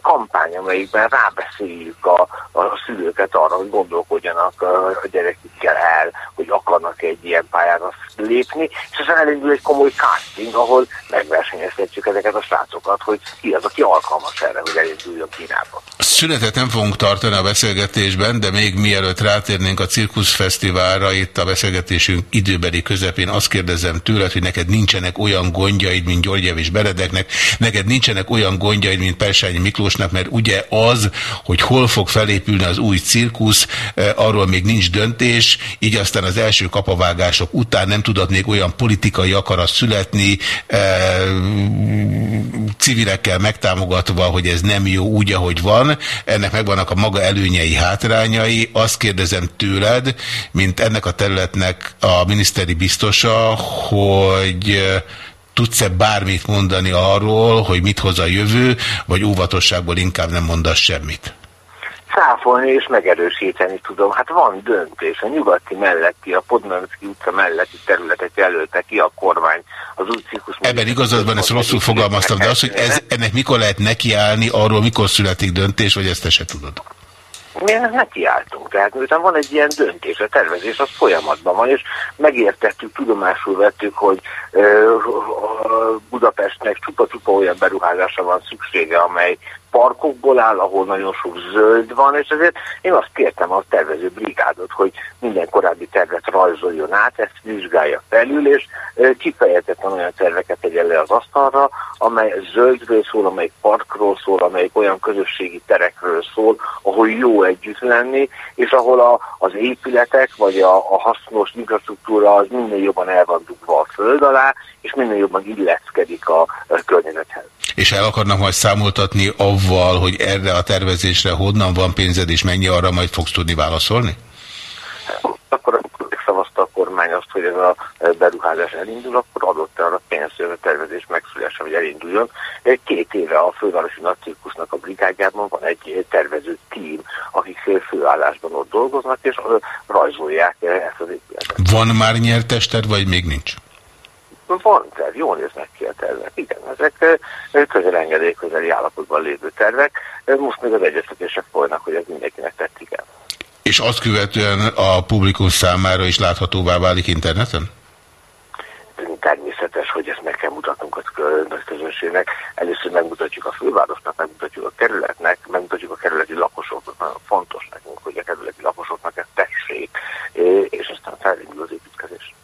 kampány, amelyikben rábeszéljük a, a szülőket arra, hogy gondolkodjanak a gyerekükkel el, hogy akarnak egy ilyen pályára lépni, és aztán elindul egy komoly casting, ahol megversenyeztetjük ezeket a srácokat, hogy ki az, aki alkalmas erre, hogy elinduljon Kínába. Szünetet nem fogunk tartani a beszélgetésben, de még mielőtt rátérnénk a cirkuszfesztiválra, itt a beszélgetésünk időbeli közepén azt kérdezem tőled, hogy neked nincsenek olyan gondjaid, mint Györgyev és Beredeknek, neked nincsenek olyan gondjaid, mint Persányi Miklósnak, mert ugye az, hogy hol fog felépülni az új cirkusz, eh, arról még nincs döntés, így aztán az első kapavágások után nem tudott még olyan politikai akarat születni, eh, civilekkel megtámogatva, hogy ez nem jó úgy, ahogy van, ennek megvannak a maga előnyei, hátrányai. Azt kérdezem tőled, mint ennek a területnek a miniszteri biztosa, hogy tudsz-e bármit mondani arról, hogy mit hoz a jövő, vagy óvatosságból inkább nem mondasz semmit? Száfolni és megerősíteni tudom. Hát van döntés. A nyugati melletti, a Podmansky utca melletti területet jelölte ki a kormány az új. Ebben igazad van, ezt rosszul fogalmaztam, de az, hogy ez, ennek mikor lehet nekiállni, arról mikor születik döntés, vagy ezt te se tudod? Mi ennek nekiálltunk, tehát miután van egy ilyen döntés, a tervezés az folyamatban van, és megértettük, tudomásul vettük, hogy ö, Budapestnek csupa-csupa olyan beruházásra van szüksége, amely parkokból áll, ahol nagyon sok zöld van, és ezért én azt kértem a tervező brigádot, hogy minden korábbi tervet rajzoljon át, ezt vizsgálja felül, és kifejezetten olyan terveket tegyen le az asztalra, amely zöldről szól, amely parkról szól, amely olyan közösségi terekről szól, ahol jó együtt lenni, és ahol a, az épületek, vagy a, a hasznos infrastruktúra az minél jobban el van dugva a föld alá, és minél jobban illeszkedik a, a környezethez. És el akarnak majd számoltatni avval, hogy erre a tervezésre honnan van pénzed, és mennyi arra majd fogsz tudni válaszolni? Akkor, megszavazta a kormány azt, hogy ez a beruházás elindul, akkor adott arra pénzt, hogy a tervezés megszülessen, hogy elinduljon. Két éve a fővárosi nagycirkusznak a brigádjában van egy tervező tím, akik főállásban ott dolgoznak, és rajzolják ezt az épületet. Van már nyertested, vagy még nincs? Van terv, jól néznek ki a tervek. Igen, ezek közelengedély közeli állapotban lévő tervek. Most még az egyeztetések folynak, hogy ez mindenkinek tetszik el. És azt követően a publikum számára is láthatóvá válik interneten? Természetes, hogy ezt meg kell mutatnunk a közönségnek. Először megmutatjuk a fővárosnak, megmutatjuk a kerületnek, megmutatjuk a kerületi lakosoknak. Nagyon fontos nekünk, hogy a kerületi lakosoknak ezt tessék, és aztán felindul az építkezés.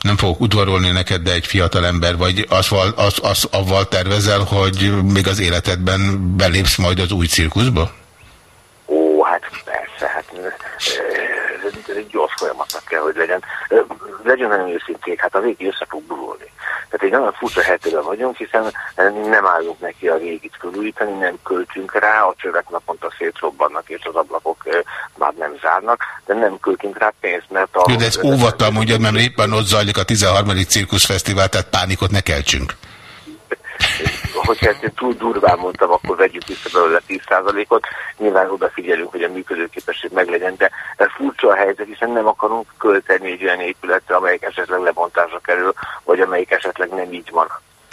Nem fogok udvarolni neked, de egy fiatal ember vagy, az, az, az avval tervezel, hogy még az életedben belépsz majd az új cirkuszba? Ó, hát persze, hát gyors folyamatnak kell, hogy legyen. Legyen nagyon őszinték, hát a régi össze fog burulni. Tehát egy nagyon furcsa helyzetben vagyunk, hiszen nem állunk neki a régit felújítani, nem költünk rá, a csövek naponta szétrobbannak, és az ablakok ö, már nem zárnak, de nem költünk rá pénzt, mert a... Jó, de ezt óvattal mondjad, mert éppen ott zajlik a 13. cirkuszfesztivál, tehát pánikot ne keltsünk. *laughs* hogyha ezt én túl durván mondtam, akkor vegyük vissza belőle 10%-ot. Nyilván odafigyelünk, hogy a működőképesség meglegyen, de ez furcsa a helyzet, hiszen nem akarunk költeni egy olyan épületre, amelyik esetleg lebontásra kerül, vagy amelyik esetleg nem így van.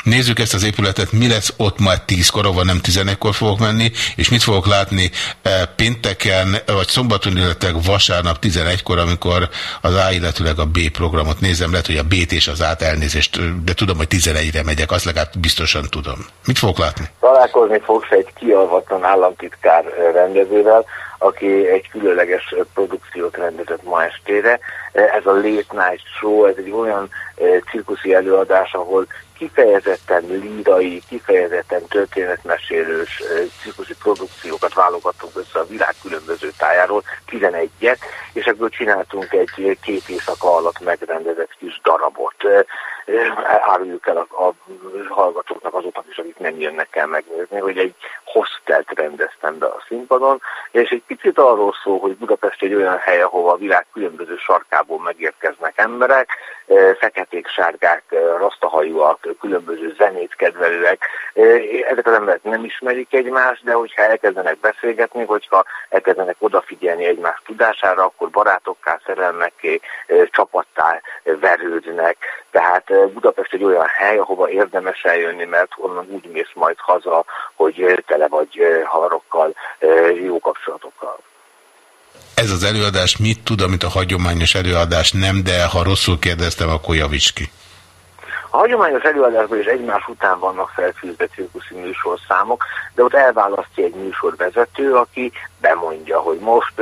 Nézzük ezt az épületet, mi lesz ott majd 10-kor, ahol nem 11-kor fogok menni, és mit fogok látni eh, pénteken, vagy szombaton, illetve vasárnap 11-kor, amikor az A, illetőleg a B programot nézem, lehet, hogy a B-t és az át elnézést, de tudom, hogy 11-re megyek, azt legalább biztosan tudom. Mit fogok látni? Találkozni fogsz egy kialvatlan államtitkár eh, rendezővel, aki egy különleges eh, produkciót rendezett ma estére. Eh, Ez a Late Night Show, ez egy olyan eh, cirkuszi előadás, ahol kifejezetten lírai, kifejezetten történetmesélős cirkuszi produkciókat válogattunk össze a világ különböző tájáról, 11-et, és ebből csináltunk egy két éjszaka alatt megrendezett kis darabot. Áruljuk el a, a hallgatóknak azoknak is, akik nem jönnek el megnézni, hogy egy hostelt rendeztem be a színpadon, és egy picit arról szól, hogy Budapest egy olyan hely, ahova a világ különböző sarkából megérkeznek emberek, eh, feketék, sárgák, eh, rasztahajúak, különböző zenét kedvelőek. Eh, Ezek az emberek nem ismerik egymást, de hogyha elkezdenek beszélgetni, hogyha elkezdenek odafigyelni egymás tudására, akkor barátokká, szerelmekké, csapattá verődnek. Tehát eh, Budapest egy olyan hely, ahova érdemes eljönni, mert onnan úgy mész majd haza, hogy eh, tele vagy havarokkal, eh, jó kapcsolatokkal. Ez az előadás mit tud, amit a hagyományos előadás nem, de ha rosszul kérdeztem, akkor javíts ki. A hagyományos előadásban is egymás után vannak felfűzve cirkuszi műsorszámok, de ott elválasztja egy műsorvezető, aki bemondja, hogy most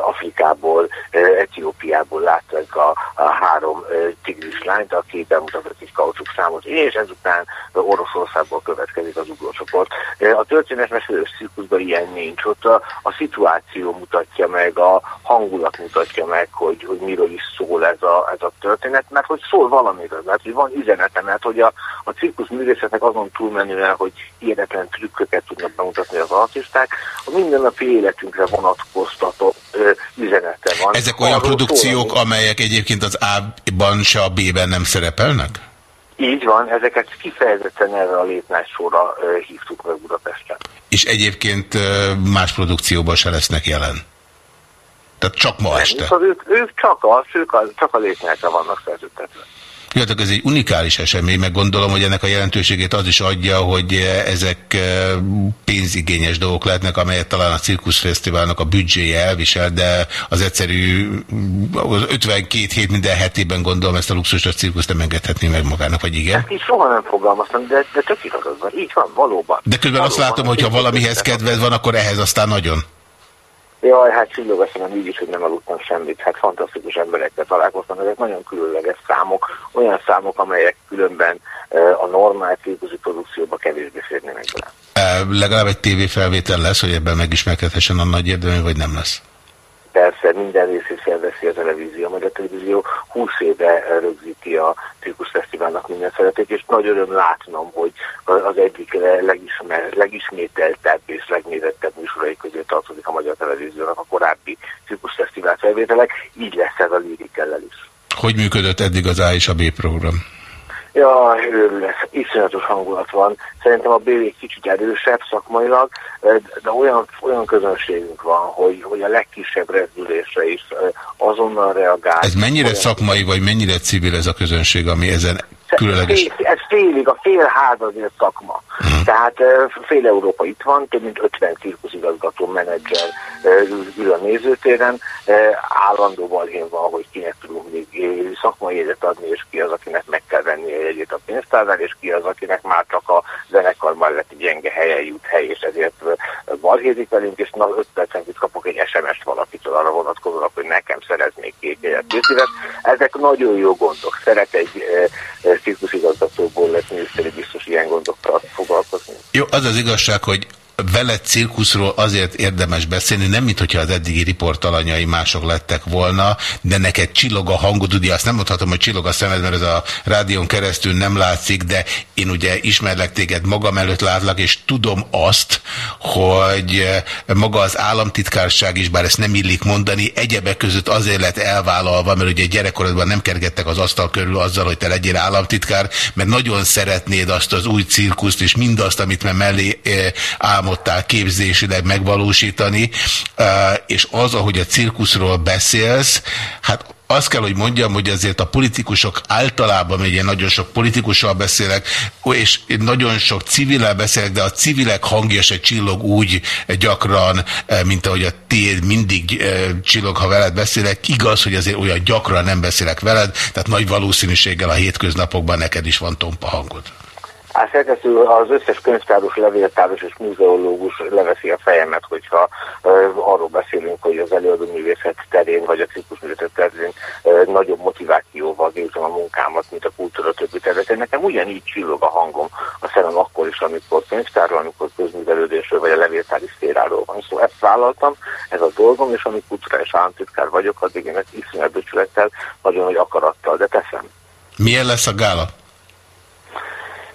Afrikából, Etiópiából láttak a, a három ö, tigris lányt, aki bemutatott egy kaucsuk számot, és ezután Oroszországból következik az ugrócsoport. A történetmesélős cirkuszban ilyen nincs. Ott a, a szituáció mutatja meg, a hangulat mutatja meg, hogy, hogy miről is szól ez a, ez a történet, mert hogy szól valamiről, mert hogy van üzenete, mert hogy a, a cirkusz művészetnek azon túlmenően, hogy hihetetlen trükköket tudnak bemutatni az artisták, a mindennapi életünkre vonatkoztatott ö, üzenete van. Ezek olyan Arról produkciók, szól, amelyek egyébként az A-ban se a B-ben nem szerepelnek? Így van, ezeket kifejezetten erre a létnássorra hívtuk meg Budapesten. És egyébként más produkcióban se lesznek jelen. Tehát csak ma este. Szóval ők, ők csak a, ők a, csak a létnásra vannak szerződtetve. Tehát ez egy unikális esemény, meg gondolom, hogy ennek a jelentőségét az is adja, hogy ezek eh, pénzigényes dolgok lehetnek, amelyet talán a cirkuszfesztiválnak a büdzséje elvisel, de az egyszerű az 52 hét minden hetében gondolom ezt a luxus a cirkusz nem engedhetné meg magának, vagy igen? Ezt így soha nem fogalmaztam, de, de tök igazad van. Így van, valóban. De közben azt Valóban. látom, hogy ha valamihez kedved van, akkor ehhez aztán nagyon. Jaj, hát csillog a szemem így is, hogy nem aludtam semmit. Hát fantasztikus emberekkel találkoztam, ezek nagyon különleges számok, olyan számok, amelyek különben a normál cirkuszi produkcióba kevésbé férnének bele. Legalább egy tévéfelvétel lesz, hogy ebben megismerkedhessen a nagy érdemű, vagy nem lesz? Persze minden részét felveszi a televízió, majd a televízió 20 éve rögzíti a cirkuszfesztiválnak minden szeretét, és nagy öröm látnom, hogy az egyik legismer, legismételtebb és legnézettebb műsorai közé tartozik a magyar televíziónak a korábbi cirkuszfesztivál felvételek, így lesz ez a lirikellel is. Hogy működött eddig az A és a B program? Ja, őrül lesz. Iszonyatos hangulat van. Szerintem a BV kicsit erősebb szakmailag, de olyan, olyan közönségünk van, hogy, hogy a legkisebb rezdülésre is azonnal reagál. Ez mennyire Olyan- szakmai, vagy mennyire civil ez a közönség, ami ezen különleges? Ez félig, a fél ház azért szakma. Tehát eh, fél Európa itt van, több mint 50 cirkuszigazgató, menedzser ül- a nézőtéren, állandó balhén van, hogy kinek tudunk még szakmai jegyet adni, és ki az, akinek meg kell venni a a pénztárnál, és ki az, akinek már csak a zenekar melletti gyenge helyen jut hely, és ezért balhézik velünk, és na 5 percenként kapok egy SMS-t valakitől arra vonatkozólag, hogy nekem szereznék két jegyet. Két éves. Ezek nagyon jó gondok. Szeret egy cirkuszigazgatóból lett miniszteri biztos ilyen gondokkal foglalkozni. Jó, az az igazság, hogy veled cirkuszról azért érdemes beszélni, nem mint hogyha az eddigi riportalanyai mások lettek volna, de neked csillog a hangod, ugye azt nem mondhatom, hogy csillog a szemed, mert ez a rádión keresztül nem látszik, de én ugye ismerlek téged magam előtt látlak, és tudom azt, hogy eh, maga az államtitkárság is, bár ezt nem illik mondani, egyebek között azért lett elvállalva, mert ugye gyerekkorodban nem kergettek az asztal körül azzal, hogy te legyél államtitkár, mert nagyon szeretnéd azt az új cirkuszt, és mindazt, amit már mellé eh, álmodtál képzésileg megvalósítani, és az, ahogy a cirkuszról beszélsz, hát azt kell, hogy mondjam, hogy azért a politikusok általában, én nagyon sok politikussal beszélek, és nagyon sok civillel beszélek, de a civilek hangja se csillog úgy gyakran, mint ahogy a tiéd mindig csillog, ha veled beszélek. Igaz, hogy azért olyan gyakran nem beszélek veled, tehát nagy valószínűséggel a hétköznapokban neked is van tompa hangod. Hát szerkesztő az összes könyvtáros, levéltáros és múzeológus leveszi a fejemet, hogyha uh, arról beszélünk, hogy az előadó művészet terén, vagy a művészet terén uh, nagyobb motivációval végzem a munkámat, mint a kultúra többi területén. Nekem ugyanígy csillog a hangom a szemem akkor is, amikor könyvtárról, amikor közművelődésről, vagy a levéltári szféráról van szó. Szóval ezt vállaltam, ez a dolgom, és amikor kulturális államtitkár vagyok, addig én ezt iszonyat becsülettel, nagyon nagy akarattal, de teszem. Milyen lesz a gála?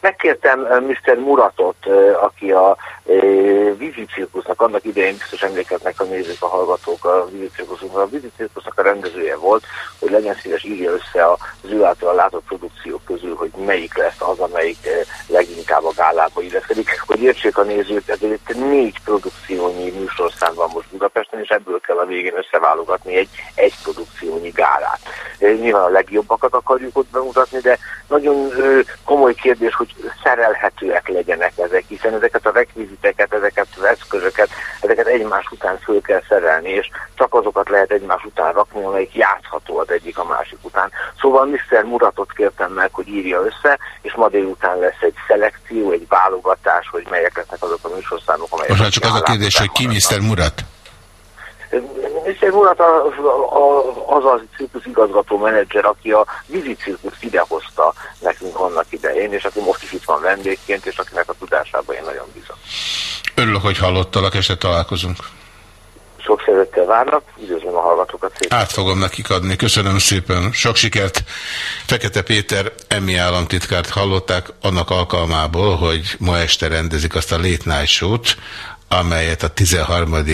Megkértem Mr. Muratot, aki a vízi cirkusznak, annak idején biztos emlékeznek a nézők, a hallgatók a vízi cirkusznak, a vízi cirkusznak a rendezője volt, hogy legyen szíves írja össze az ő által látott produkciók közül, hogy melyik lesz az, amelyik leginkább a gálába illeszkedik. Hogy értsék a nézők, ezért négy produkciónyi műsorszám van most Budapesten, és ebből kell a végén összeválogatni egy, egy produkciónyi gálát. Nyilván a legjobbakat akarjuk ott bemutatni, de nagyon komoly kérdés, hogy szerelhetőek legyenek ezek, hiszen ezeket a rekviziteket, ezeket az eszközöket, ezeket egymás után föl kell szerelni, és csak azokat lehet egymás után rakni, amelyik játszható az egyik a másik után. Szóval Mr. Muratot kértem meg, hogy írja össze, és ma délután lesz egy szelekció, egy válogatás, hogy melyek lesznek azok a műsorszámok, amelyek... Most már csak az a kérdés, hogy ki Mr. Murat? Mr. Murat az a cirkusz igazgató menedzser, aki a vízi cirkusz idehozta nekünk annak idején, és aki most is itt van vendégként, és akinek a tudásában én nagyon bízom. Örülök, hogy hallottalak, és találkozunk. Sok szeretettel várnak, üdvözlöm a hallgatókat szépen. Át fogom nekik adni, köszönöm szépen. Sok sikert. Fekete Péter emmi államtitkárt hallották annak alkalmából, hogy ma este rendezik azt a Late Night Show-t, amelyet a 13.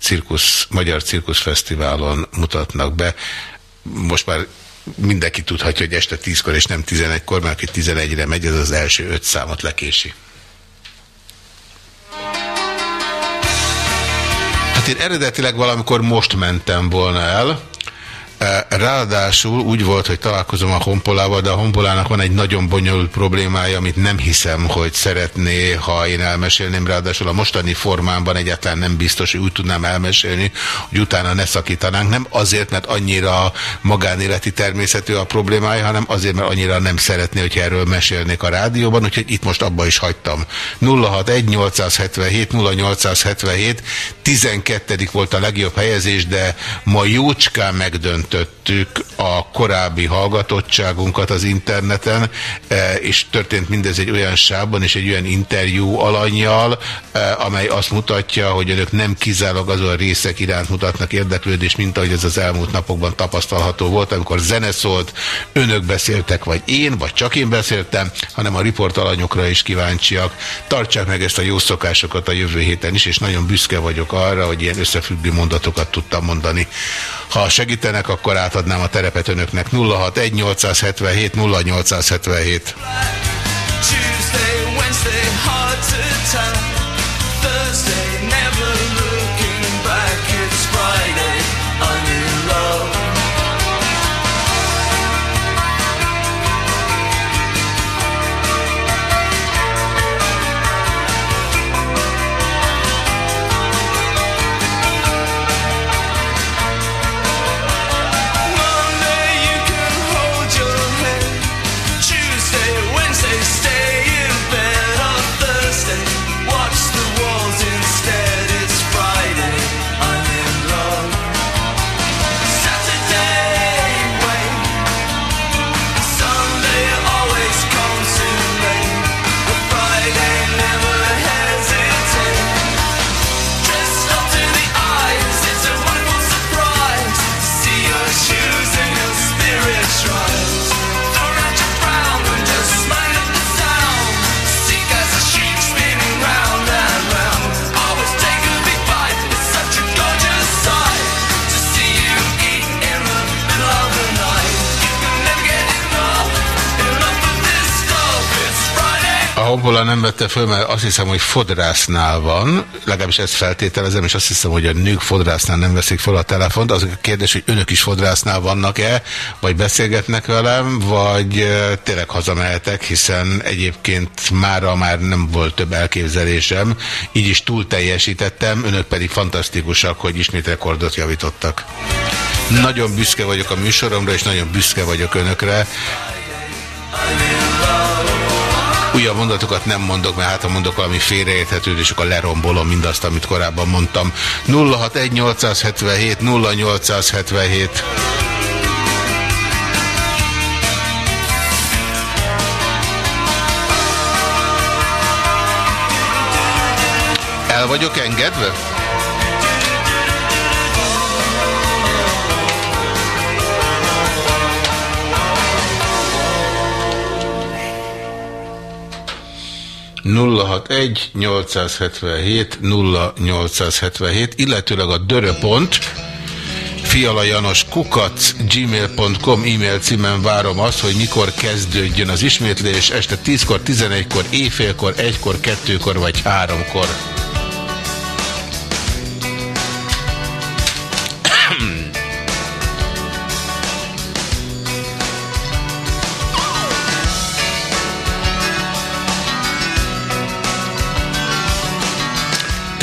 Cirkusz, Magyar Cirkuszfesztiválon mutatnak be. Most már mindenki tudhatja, hogy este 10-kor és nem 11-kor, mert aki 11-re megy, ez az első öt számot lekési. Hát én eredetileg valamikor most mentem volna el, Ráadásul úgy volt, hogy találkozom a Honpolával, de a Honpolának van egy nagyon bonyolult problémája, amit nem hiszem, hogy szeretné, ha én elmesélném. Ráadásul a mostani formámban egyáltalán nem biztos, hogy úgy tudnám elmesélni, hogy utána ne szakítanánk. Nem azért, mert annyira magánéleti természetű a problémája, hanem azért, mert annyira nem szeretné, hogy erről mesélnék a rádióban, úgyhogy itt most abba is hagytam. 061 877 0877 12. volt a legjobb helyezés, de ma jócskán megdönt döntöttük a korábbi hallgatottságunkat az interneten, e, és történt mindez egy olyan sávban és egy olyan interjú alanyjal, e, amely azt mutatja, hogy önök nem kizárólag azon részek iránt mutatnak érdeklődést, mint ahogy ez az elmúlt napokban tapasztalható volt, amikor zene szólt, önök beszéltek, vagy én, vagy csak én beszéltem, hanem a riportalanyokra is kíváncsiak. Tartsák meg ezt a jó szokásokat a jövő héten is, és nagyon büszke vagyok arra, hogy ilyen összefüggő mondatokat tudtam mondani. Ha segítenek, akkor átadnám a terepet önöknek. 061 877 0877. Tuesday, Wednesday, hard to Honpola nem vette föl, mert azt hiszem, hogy fodrásznál van, legalábbis ezt feltételezem, és azt hiszem, hogy a nők fodrásznál nem veszik fel a telefont. Az a kérdés, hogy önök is fodrásznál vannak-e, vagy beszélgetnek velem, vagy tényleg hazamehetek, hiszen egyébként mára már nem volt több elképzelésem, így is túl teljesítettem, önök pedig fantasztikusak, hogy ismét rekordot javítottak. Nagyon büszke vagyok a műsoromra, és nagyon büszke vagyok önökre. Újabb mondatokat nem mondok, mert hát ha mondok valami félreérthetőt, és akkor lerombolom mindazt, amit korábban mondtam. 061 877 0877 El vagyok engedve? Nulla hat egy 877 0877, illetőleg a döröpont Fiala Janos kukac gmail.com e-mail címen várom azt, hogy mikor kezdődjön az ismétlés, este 10-kor, 11-kor, éjfélkor, 1-kor, 2-kor vagy 3-kor.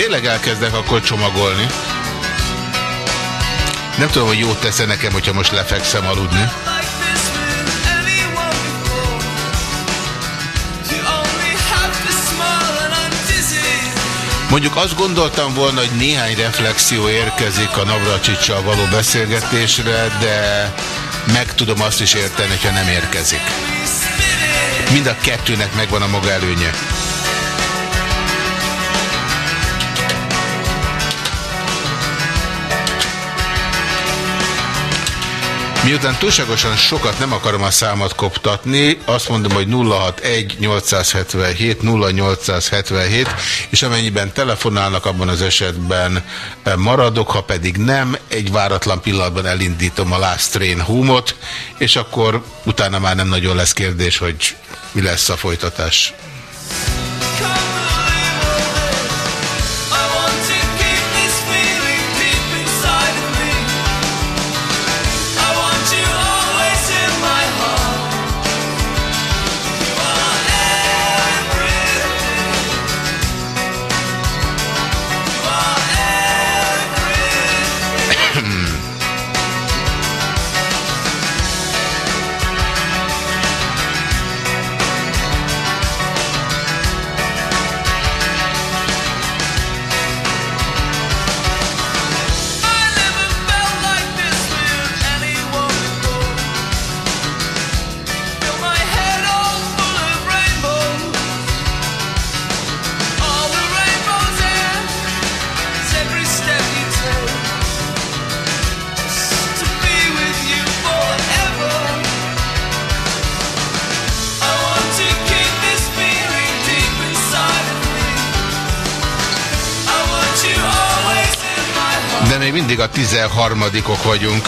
Tényleg elkezdek akkor csomagolni. Nem tudom, hogy jót tesz -e nekem, hogyha most lefekszem aludni. Mondjuk azt gondoltam volna, hogy néhány reflexió érkezik a Navracsicsal való beszélgetésre, de meg tudom azt is érteni, hogyha nem érkezik. Mind a kettőnek megvan a maga előnye. Miután túlságosan sokat nem akarom a számot koptatni, azt mondom, hogy 061 877 0877, és amennyiben telefonálnak, abban az esetben eh, maradok, ha pedig nem, egy váratlan pillanatban elindítom a Last Train Home-ot, és akkor utána már nem nagyon lesz kérdés, hogy mi lesz a folytatás. 13-ok vagyunk.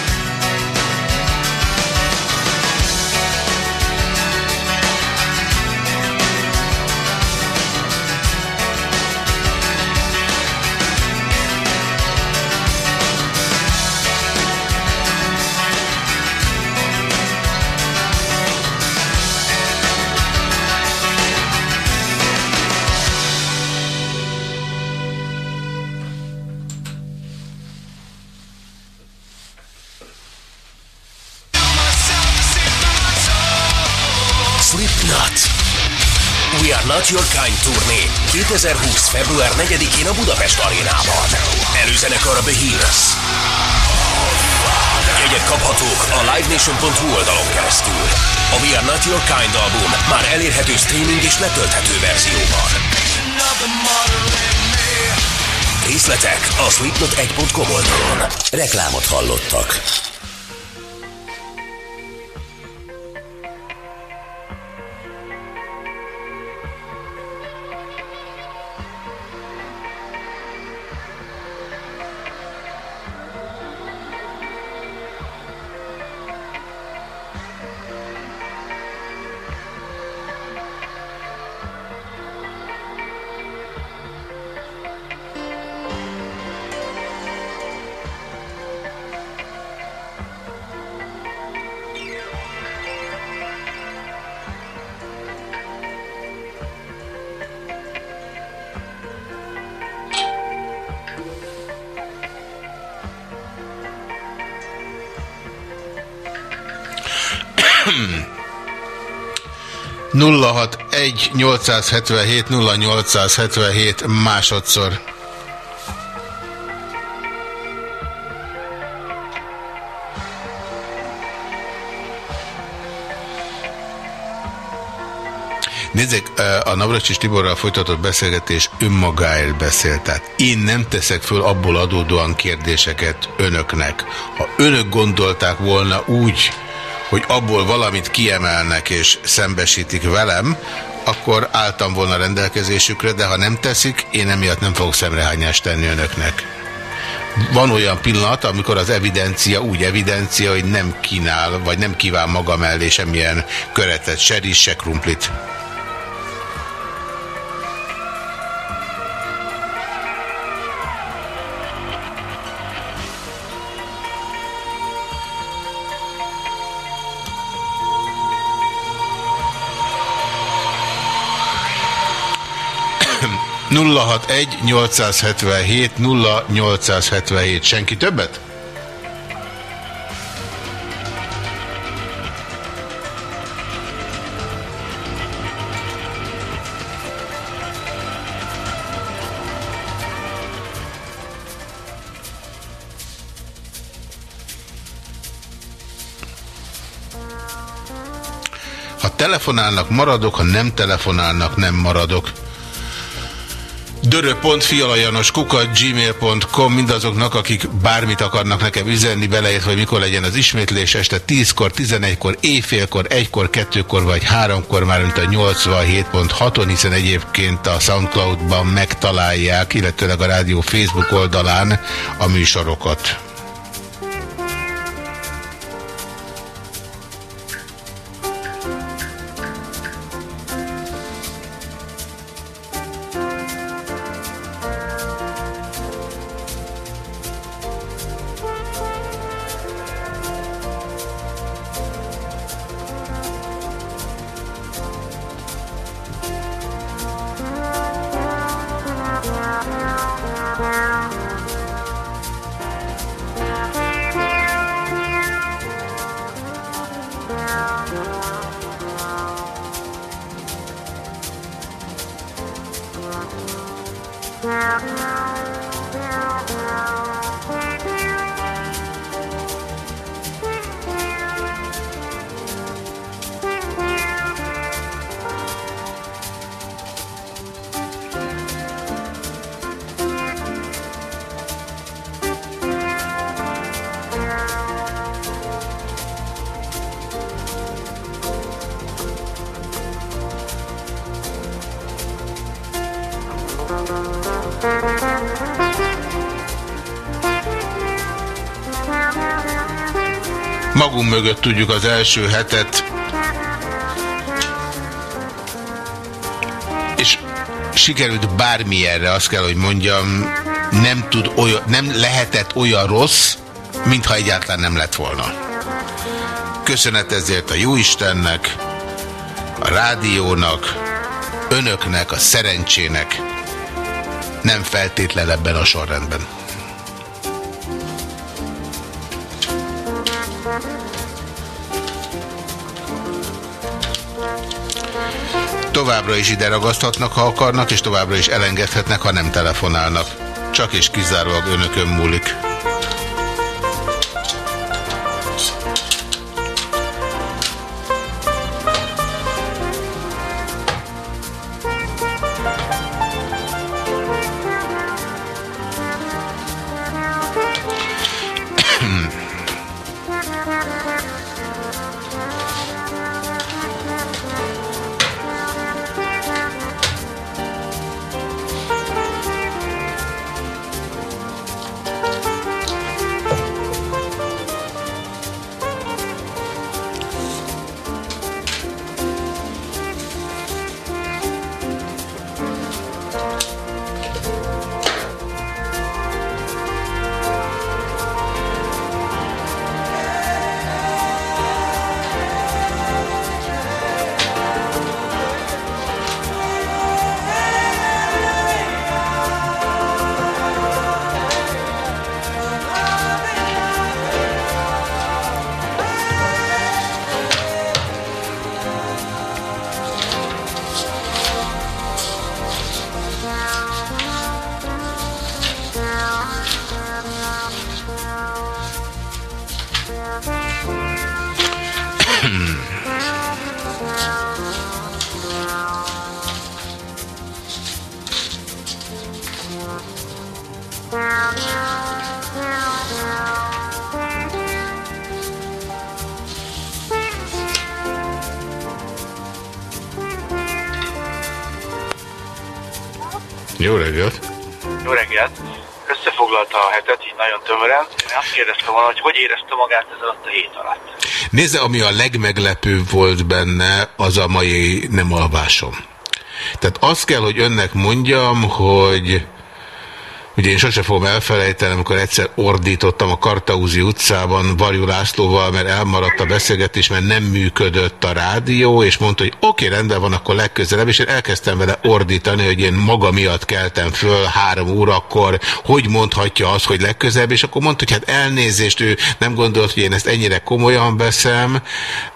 Not Your Kind turné 2020. február 4-én a Budapest arénában. Előzenekar a Behemoth. Jegyek kaphatók a livenation.hu oldalon keresztül. A We Are Not Your Kind album már elérhető streaming és letölthető verzióban. Részletek a slipknot1.com oldalon. Reklámot hallottak. 0877 0877 másodszor. Nézzék, a Navracsis Tiborral folytatott beszélgetés önmagáért beszélt. Tehát én nem teszek föl abból adódóan kérdéseket önöknek. Ha önök gondolták volna úgy, hogy abból valamit kiemelnek és szembesítik velem, akkor álltam volna rendelkezésükre, de ha nem teszik, én emiatt nem fogok szemrehányást tenni önöknek. Van olyan pillanat, amikor az evidencia úgy evidencia, hogy nem kínál, vagy nem kíván maga mellé semmilyen köretet, se rizs, se krumplit. Hat egy 877 0877 Senki többet? Telefonálnak, maradok, ha nem telefonálnak, nem maradok. Gmail.com mindazoknak, akik bármit akarnak nekem üzenni, beleért, hogy mikor legyen az ismétlés este 10-kor, 11-kor, éjfélkor, 1-kor, 2-kor vagy 3-kor már, mint a 87.6-on, hiszen egyébként a Soundcloud-ban megtalálják, illetőleg a rádió Facebook oldalán a műsorokat. Mögött tudjuk az első hetet. És sikerült bármilyenre, azt kell, hogy mondjam, nem, tud olyan, nem lehetett olyan rossz, mintha egyáltalán nem lett volna. Köszönet ezért a Jóistennek, a rádiónak, önöknek, a szerencsének, nem feltétlen ebben a sorrendben. Továbbra is ide ragaszthatnak, ha akarnak, és továbbra is elengedhetnek, ha nem telefonálnak. Csak és kizárólag önökön múlik. Ez alatt a hét alatt. Nézze, ami a legmeglepőbb volt benne, az a mai nem alvásom. Tehát azt kell, hogy önnek mondjam, hogy Ugye én sose fogom elfelejteni, amikor egyszer ordítottam a Kartaúzi utcában Varjú Lászlóval, mert elmaradt a beszélgetés, mert nem működött rádió, és mondta, hogy oké, rendben van, akkor legközelebb, és én elkezdtem vele ordítani, hogy én maga miatt keltem föl három órakor, hogy mondhatja azt, hogy legközelebb, és akkor mondta, hogy hát elnézést, ő nem gondolt, hogy én ezt ennyire komolyan veszem,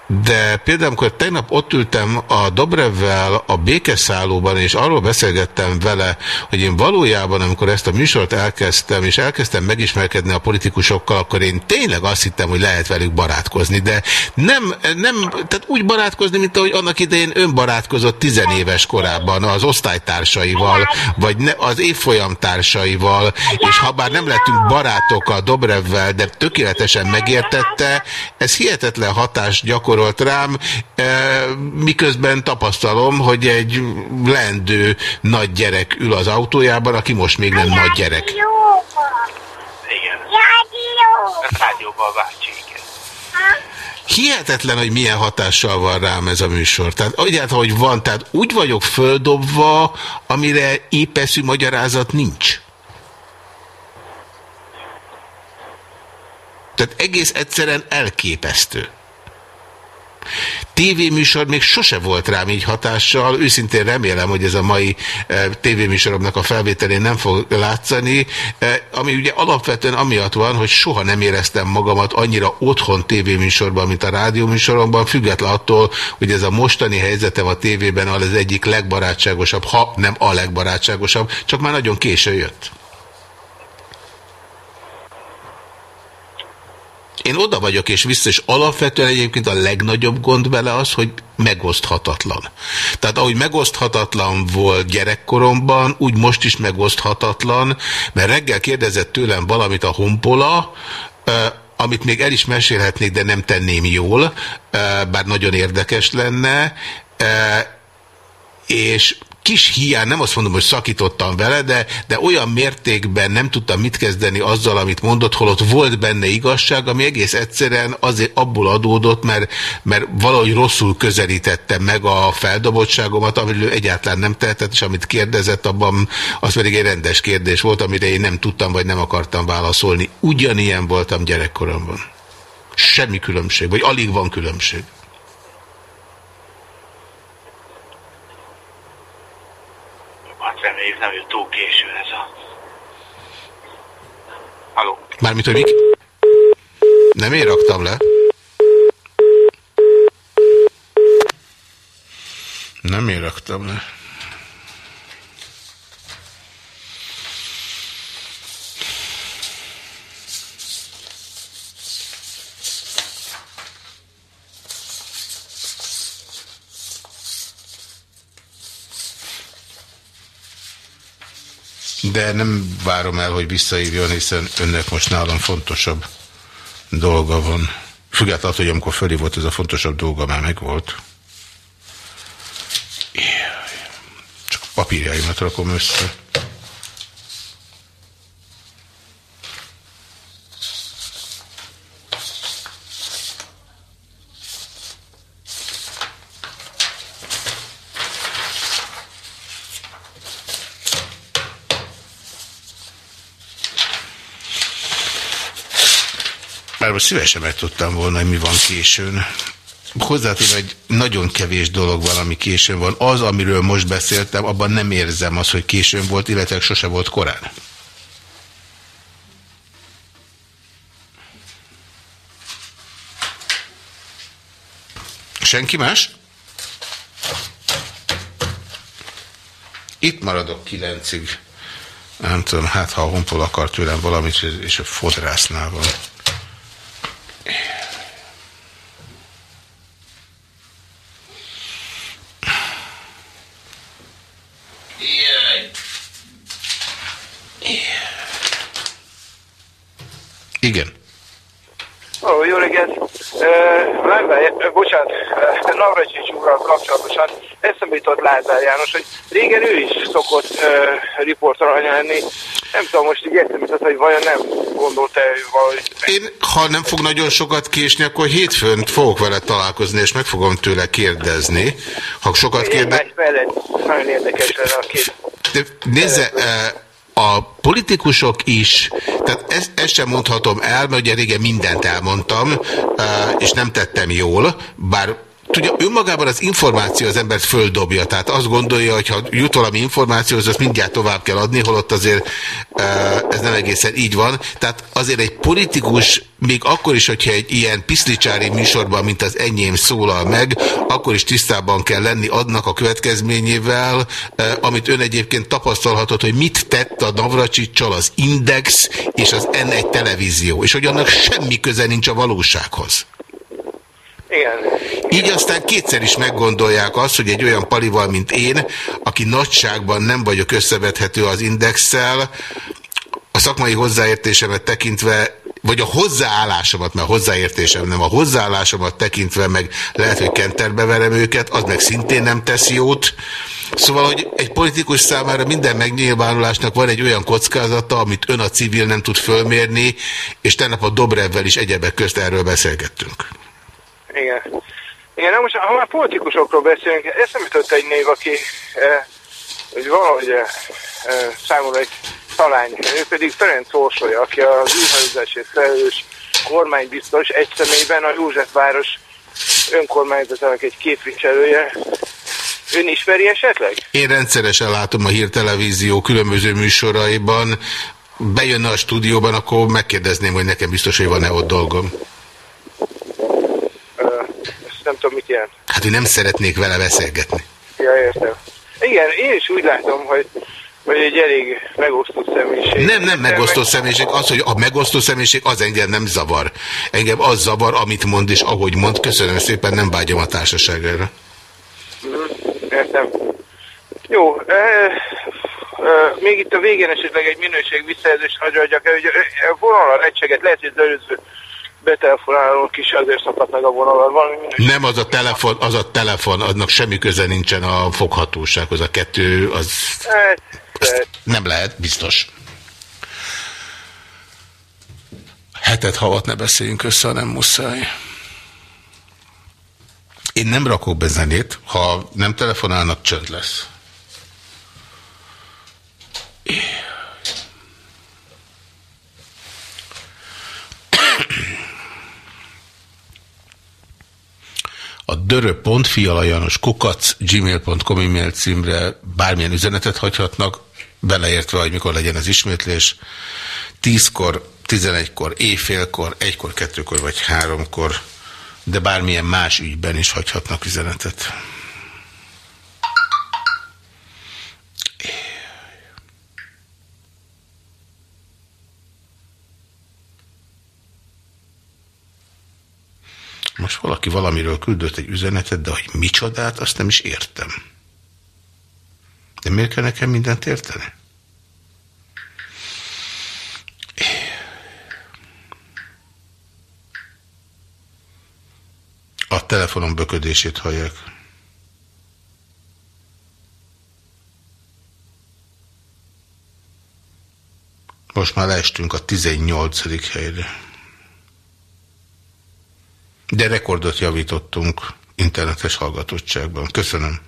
de például, amikor tegnap ott ültem a Dobrevvel a békeszállóban, és arról beszélgettem vele, hogy én valójában, amikor ezt a műsort elkezdtem, és elkezdtem megismerkedni a politikusokkal, akkor én tényleg azt hittem, hogy lehet velük barátkozni, de nem, nem tehát úgy barátkozni, mint ahogy annak idején ön barátkozott tizenéves korában az osztálytársaival, vagy ne, az évfolyam társaival, és ha bár nem lettünk barátok a Dobrevvel, de tökéletesen megértette, ez hihetetlen hatás gyakor gyakorolt rám, miközben tapasztalom, hogy egy lendő nagy gyerek ül az autójában, aki most még nem nagy gyerek. Igen. Rádióban bácsi, igen. Hihetetlen, hogy milyen hatással van rám ez a műsor. Tehát egyáltalán, hogy van, tehát úgy vagyok földobva, amire épeszű magyarázat nincs. Tehát egész egyszerűen elképesztő. Tévéműsor még sose volt rám így hatással, őszintén remélem, hogy ez a mai e, tévéműsoromnak a felvételén nem fog látszani, e, ami ugye alapvetően amiatt van, hogy soha nem éreztem magamat annyira otthon tévéműsorban, mint a rádióműsoromban, független attól, hogy ez a mostani helyzetem a tévében az egyik legbarátságosabb, ha nem a legbarátságosabb, csak már nagyon késő jött. Én oda vagyok és vissza, és alapvetően egyébként a legnagyobb gond vele az, hogy megoszthatatlan. Tehát ahogy megoszthatatlan volt gyerekkoromban, úgy most is megoszthatatlan, mert reggel kérdezett tőlem valamit a honpola, amit még el is mesélhetnék, de nem tenném jól, bár nagyon érdekes lenne, és kis hiány, nem azt mondom, hogy szakítottam vele, de, de olyan mértékben nem tudtam mit kezdeni azzal, amit mondott, holott volt benne igazság, ami egész egyszerűen azért abból adódott, mert, mert valahogy rosszul közelítettem meg a feldobottságomat, amiről egyáltalán nem tehetett, és amit kérdezett, abban az pedig egy rendes kérdés volt, amire én nem tudtam, vagy nem akartam válaszolni. Ugyanilyen voltam gyerekkoromban. Semmi különbség, vagy alig van különbség. Reméljük nem jött túl későn ez a... Haló? Mármint, hogy mik? Nem én raktam le. Nem én raktam le. De nem várom el, hogy visszaírjon, hiszen önnek most nálam fontosabb dolga van. Függetlenül, hogy amikor fölé volt ez a fontosabb dolga, már megvolt. Csak papírjaimat rakom össze. Már most szívesen megtudtam volna, hogy mi van későn. Hozzátéve egy nagyon kevés dolog van, ami későn van. Az, amiről most beszéltem, abban nem érzem azt, hogy későn volt, illetve sose volt korán. Senki más? Itt maradok kilencig. Nem tudom, hát ha a honpol akar tőlem valamit, és a fodrásznál van. Igen. Ó, jó reggelt! Uh, Lázár, uh, bocsánat, Navracsics úrral kapcsolatosan eszembe jutott Lázár János, hogy régen ő is szokott uh, riportalanya lenni. Nem tudom, most így eszembe jutott, hogy vajon nem gondolta ő valahogy... Én, ha nem fog nagyon sokat késni, akkor hétfőn fogok vele találkozni, és meg fogom tőle kérdezni. Ha sokat kérdez... Nagyon érdekes lenne a két... De nézze, a politikusok is, tehát ezt, ezt sem mondhatom el, mert ugye régen mindent elmondtam, eh, és nem tettem jól, bár Tudja, önmagában az információ az embert földobja, tehát azt gondolja, hogy ha jut valami információhoz, azt mindjárt tovább kell adni, holott azért eh, ez nem egészen így van. Tehát azért egy politikus, még akkor is, hogyha egy ilyen piszlicsári műsorban, mint az enyém szólal meg, akkor is tisztában kell lenni adnak a következményével, eh, amit ön egyébként tapasztalhatott, hogy mit tett a Navracsicsal az Index és az N1 televízió, és hogy annak semmi köze nincs a valósághoz. Igen. Így aztán kétszer is meggondolják azt, hogy egy olyan palival, mint én, aki nagyságban nem vagyok összevethető az indexel, a szakmai hozzáértésemet tekintve, vagy a hozzáállásomat, mert hozzáértésem nem, a hozzáállásomat tekintve meg lehet, hogy kenterbe verem őket, az meg szintén nem tesz jót. Szóval, hogy egy politikus számára minden megnyilvánulásnak van egy olyan kockázata, amit ön a civil nem tud fölmérni, és tegnap a Dobrevvel is egyebek közt erről beszélgettünk. Igen. Igen, na most, ha már politikusokról beszélünk, eszembe jutott egy név, aki eh, hogy valahogy eh, eh, számomra egy talány, ő pedig Ferenc Orsolya, aki az űrhajózásért felelős kormánybiztos, egy személyben a Józsefváros önkormányzatának egy képviselője. Ön ismeri esetleg? Én rendszeresen látom a hírtelevízió különböző műsoraiban. Bejönne a stúdióban, akkor megkérdezném, hogy nekem biztos, hogy van-e ott dolgom. Nem tudom, mit jelent. Hát, hogy nem szeretnék vele beszélgetni. Ja, értem. Igen, én is úgy látom, hogy, hogy egy elég megosztó személyiség. Nem, nem megosztó személyiség. Az, hogy a megosztó személyiség, az engem nem zavar. Engem az zavar, amit mond és ahogy mond. Köszönöm szépen, nem vágyom a társaságára. Mhm, Értem. Jó, e, e, még itt a végén esetleg egy minőség visszajelzést hagyja hogy a vonalra egységet lehet, hogy az előző betelefonálók is azért szakadt meg a vonalat. Valami minőség. Nem az a telefon, az a telefon, annak semmi köze nincsen a foghatósághoz. A kettő, az Hát, nem lehet, biztos. Hetet havat ne beszéljünk össze, nem muszáj. Én nem rakok be zenét, ha nem telefonálnak, csönd lesz. A dörö.fialajanos kukac gmail.com e-mail címre bármilyen üzenetet hagyhatnak, beleértve, hogy mikor legyen az ismétlés. 10-kor, 11-kor, éjfélkor, 1-kor, 2-kor vagy 3-kor, de bármilyen más ügyben is hagyhatnak üzenetet. Most valaki valamiről küldött egy üzenetet, de hogy micsodát, azt nem is értem. De miért kell nekem mindent érteni? A telefonom böködését hallják. Most már leestünk a 18. helyre. De rekordot javítottunk internetes hallgatottságban. Köszönöm.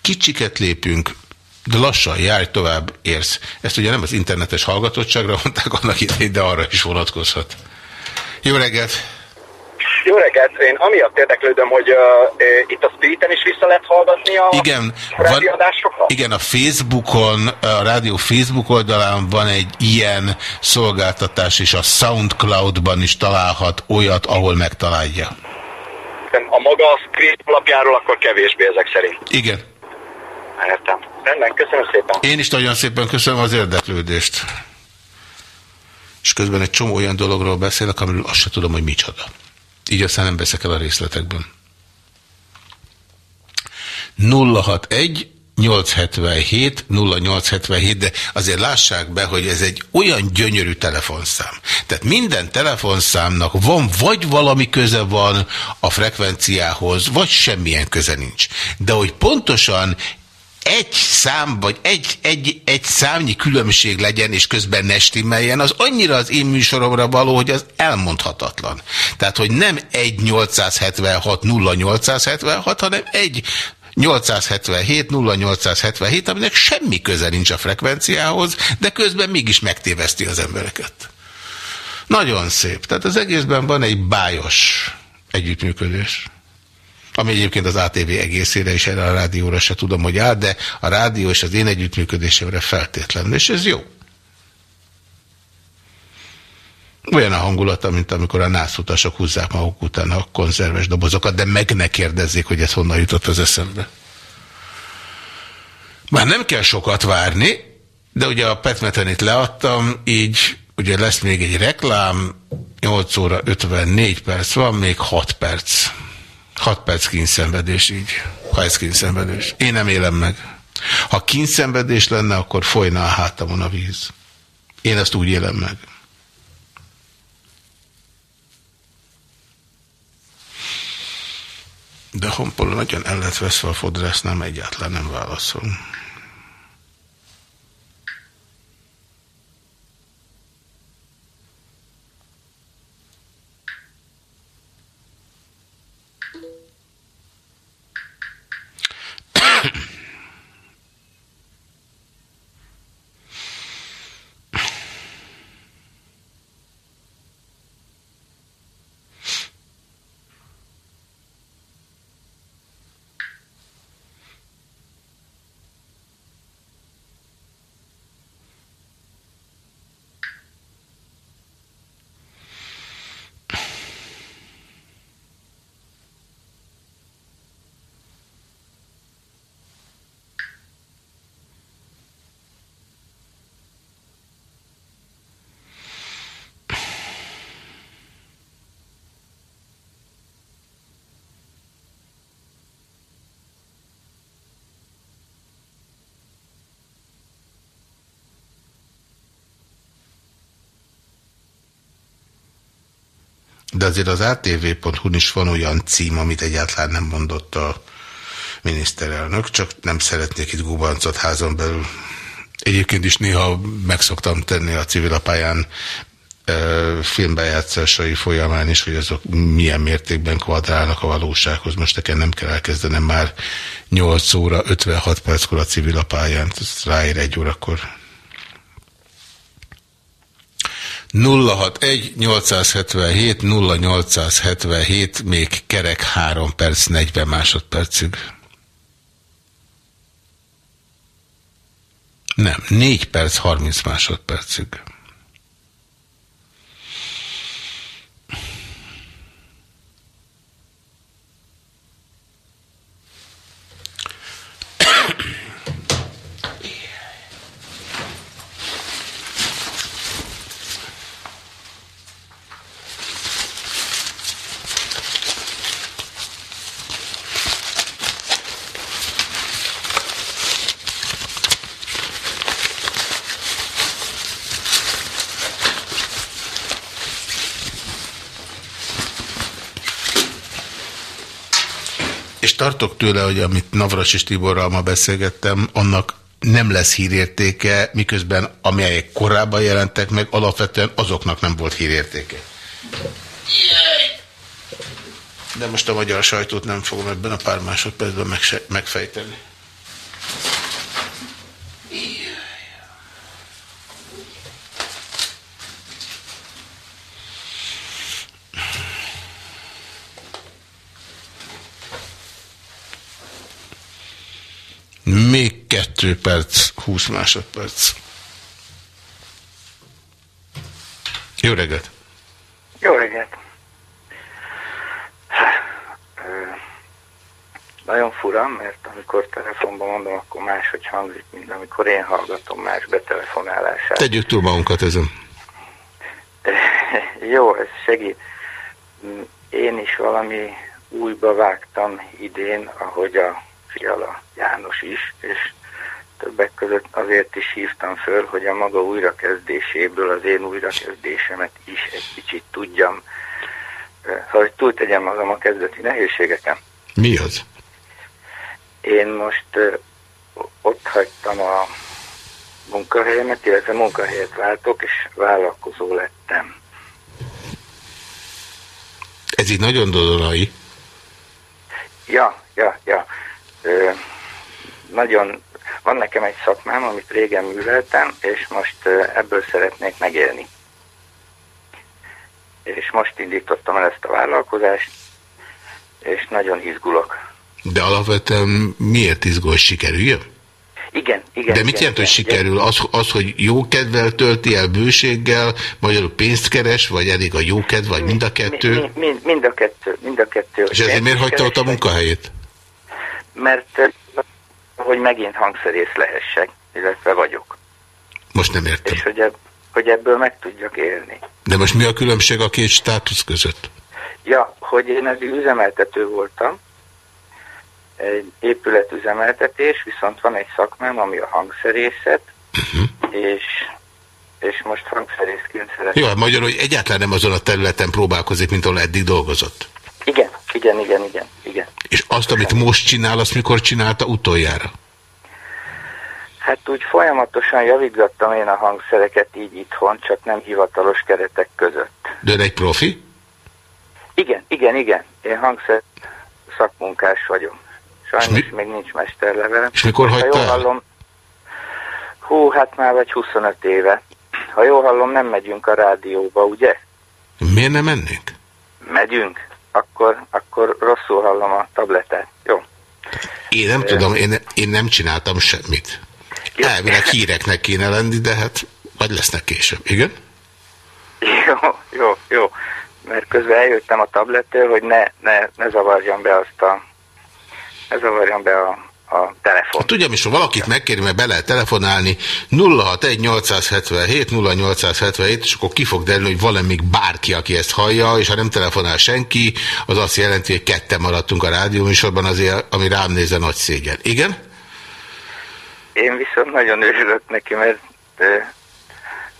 Kicsiket lépünk, de lassan járj tovább, érsz. Ezt ugye nem az internetes hallgatottságra mondták annak idején, de arra is vonatkozhat. Jó reggelt! Jó reggelt! Én amiatt érdeklődöm, hogy uh, itt a Spiriten is vissza lehet hallgatni a Igen, van, igen, a Facebookon, a rádió Facebook oldalán van egy ilyen szolgáltatás, és a Soundcloud-ban is találhat olyat, ahol megtalálja. A maga a Spirit alapjáról akkor kevésbé ezek szerint. Igen. Értem. Rendben, köszönöm szépen. Én is nagyon szépen köszönöm az érdeklődést. És közben egy csomó olyan dologról beszélek, amiről azt sem tudom, hogy micsoda. Így aztán nem veszek el a részletekben. 061 877 0877, de azért lássák be, hogy ez egy olyan gyönyörű telefonszám. Tehát minden telefonszámnak van, vagy valami köze van a frekvenciához, vagy semmilyen köze nincs. De hogy pontosan egy szám, vagy egy, egy, egy számnyi különbség legyen, és közben ne stimmeljen, az annyira az én műsoromra való, hogy az elmondhatatlan. Tehát, hogy nem egy 876 0876, hanem egy 877 0877, aminek semmi köze nincs a frekvenciához, de közben mégis megtéveszti az embereket. Nagyon szép. Tehát az egészben van egy bájos együttműködés ami egyébként az ATV egészére és erre a rádióra se tudom, hogy áll, de a rádió és az én együttműködésemre feltétlenül, és ez jó. Olyan a hangulata, mint amikor a nászutasok húzzák maguk után a konzerves dobozokat, de meg ne kérdezzék, hogy ez honnan jutott az eszembe. Már nem kell sokat várni, de ugye a petmetenit leadtam, így ugye lesz még egy reklám, 8 óra 54 perc van, még 6 perc. 6 perc kínszenvedés így, ha ez kínszenvedés. Én nem élem meg. Ha kínszenvedés lenne, akkor folyna a hátamon a víz. Én ezt úgy élem meg. De Honpola nagyon el lett veszve a fodrász, nem egyáltalán nem válaszol. De azért az atv.hu-n is van olyan cím, amit egyáltalán nem mondott a miniszterelnök, csak nem szeretnék itt gubancot házon belül. Egyébként is néha megszoktam tenni a civilapályán filmbejátszásai folyamán is, hogy azok milyen mértékben kvadrálnak a valósághoz. Most nekem nem kell elkezdenem már 8 óra 56 perckor a civilapályán, ráér egy órakor. 061 877 0877 még kerek 3 perc 40 másodpercig. Nem, 4 perc 30 másodpercig. Tartok tőle, hogy amit Navras és Tiborral ma beszélgettem, annak nem lesz hírértéke, miközben amelyek korábban jelentek meg, alapvetően azoknak nem volt hírértéke. De most a magyar sajtót nem fogom ebben a pár másodpercben megfejteni. Még kettő perc, 20 másodperc. Jó reggelt! Jó reggelt! Nagyon fura, mert amikor telefonban mondom, akkor máshogy hangzik, mint amikor én hallgatom más betelefonálását. Tegyük túl magunkat ezen. *laughs* Jó, ez segít. Én is valami újba vágtam idén, ahogy a Fiala János is, és többek között azért is hívtam föl, hogy a maga újrakezdéséből az én újrakezdésemet is egy kicsit tudjam, hogy túl tegyem magam a kezdeti nehézségeken. Mi az? Én most ott hagytam a munkahelyemet, illetve munkahelyet váltok, és vállalkozó lettem. Ez így nagyon dodonai. Ja, ja, ja. Ö, nagyon, van nekem egy szakmám, amit régen műveltem, és most ebből szeretnék megélni. És most indítottam el ezt a vállalkozást, és nagyon izgulok. De alapvetően miért izgul, sikerüljön? Igen, igen. De mit igen, jelent, hogy igen, sikerül? Az, az, hogy jó kedvel tölti el bőséggel, magyarul pénzt keres, vagy elég a jó kedv, vagy mind a kettő? Mind, mind, mind a kettő, mind a kettő. És ezért miért hagyta ott a munkahelyét? Mert hogy megint hangszerész lehessek, illetve vagyok. Most nem értem. És hogy, ebb, hogy ebből meg tudjak élni. De most mi a különbség a két státusz között? Ja, hogy én eddig üzemeltető voltam, egy épületüzemeltetés, viszont van egy szakmám, ami a hangszerészet, és, és most hangszerészként szeretném. Jó, hát magyarul, hogy egyáltalán nem azon a területen próbálkozik, mint ahol eddig dolgozott. Igen, igen, igen, igen, igen. És azt, amit most csinál, azt mikor csinálta utoljára? Hát úgy folyamatosan javítgattam én a hangszereket így itthon, csak nem hivatalos keretek között. De egy profi? Igen, igen, igen. Én hangszer szakmunkás vagyok. Sajnos még nincs mesterlevelem. És mikor Ha hagyta jól hallom, hú, hát már vagy 25 éve. Ha jól hallom, nem megyünk a rádióba, ugye? Miért nem mennénk? Megyünk. Akkor, akkor rosszul hallom a tabletát. Jó. Én nem tudom, én, én nem csináltam semmit. Elvileg híreknek kéne lenni, de hát vagy lesznek később. Igen? Jó, jó, jó. Mert közben eljöttem a tablettől, hogy ne, ne, ne zavarjam be azt a ne zavarjam be a, a telefon. Hát tudjam is, ha valakit megkéri, mert be lehet telefonálni 061 877 0877, és akkor ki fog derülni, hogy van-e még bárki, aki ezt hallja, és ha nem telefonál senki, az azt jelenti, hogy ketten maradtunk a rádióműsorban, azért, ami rám nézve nagy szégyen. Igen? Én viszont nagyon örülök neki, mert ö,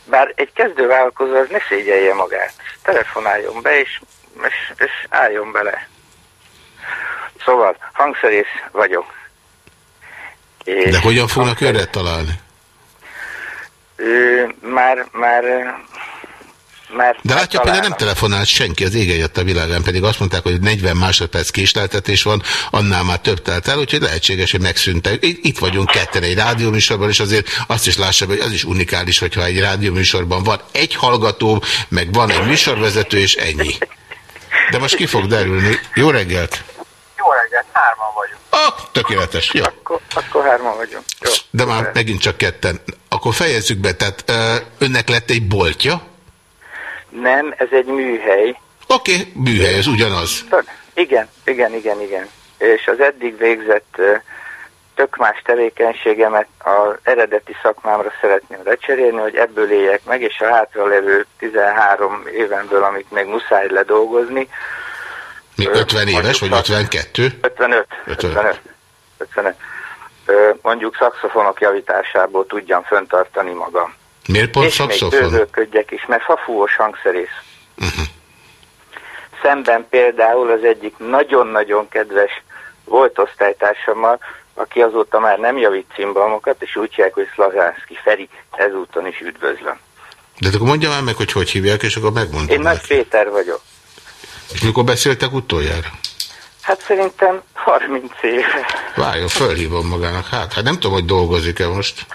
bár egy kezdővállalkozó az ne szégyelje magát. Telefonáljon be, és, és, és álljon bele. Szóval, hangszerész vagyok. És De hogyan fognak önre találni? Ö, már, már, már... De látja, például nem telefonált senki, az égen jött a világán, pedig azt mondták, hogy 40 másodperc késleltetés van, annál már több telt el, úgyhogy lehetséges, hogy megszűntek. Itt itt vagyunk ketten egy rádióműsorban, és azért azt is lássam, hogy az is unikális, hogyha egy rádióműsorban van egy hallgató, meg van egy műsorvezető, és ennyi. De most ki fog derülni. Jó reggelt! Jó reggelt, hárman vagyunk. Ah, tökéletes, jó. Akkor, akkor hárman vagyunk. Jó. De már megint csak ketten. Akkor fejezzük be, tehát ö, önnek lett egy boltja? Nem, ez egy műhely. Oké, okay, műhely, ez ugyanaz. Igen, igen, igen, igen. És az eddig végzett tök más tevékenységemet az eredeti szakmámra szeretném lecserélni, hogy ebből éljek meg, és a hátralevő 13 évenből, amit még muszáj ledolgozni, Mi 50 éves, vagy 52? 55. 55. 55. Ö, mondjuk szakszofonok javításából tudjam föntartani magam. Miért pont és még szakszofon? bővölködjek is, mert fafúvós hangszerész. Szemben például az egyik nagyon-nagyon kedves volt osztálytársammal, aki azóta már nem javít cimbalmokat, és úgy hívják, hogy Szlazánszki Feri, ezúton is üdvözlöm. De akkor mondja már meg, hogy hogy hívják, és akkor megmondom. Én Nagy Péter vagyok. És mikor beszéltek utoljára? Hát szerintem 30 éve. Várjon, fölhívom magának. Hát, hát nem tudom, hogy dolgozik-e most.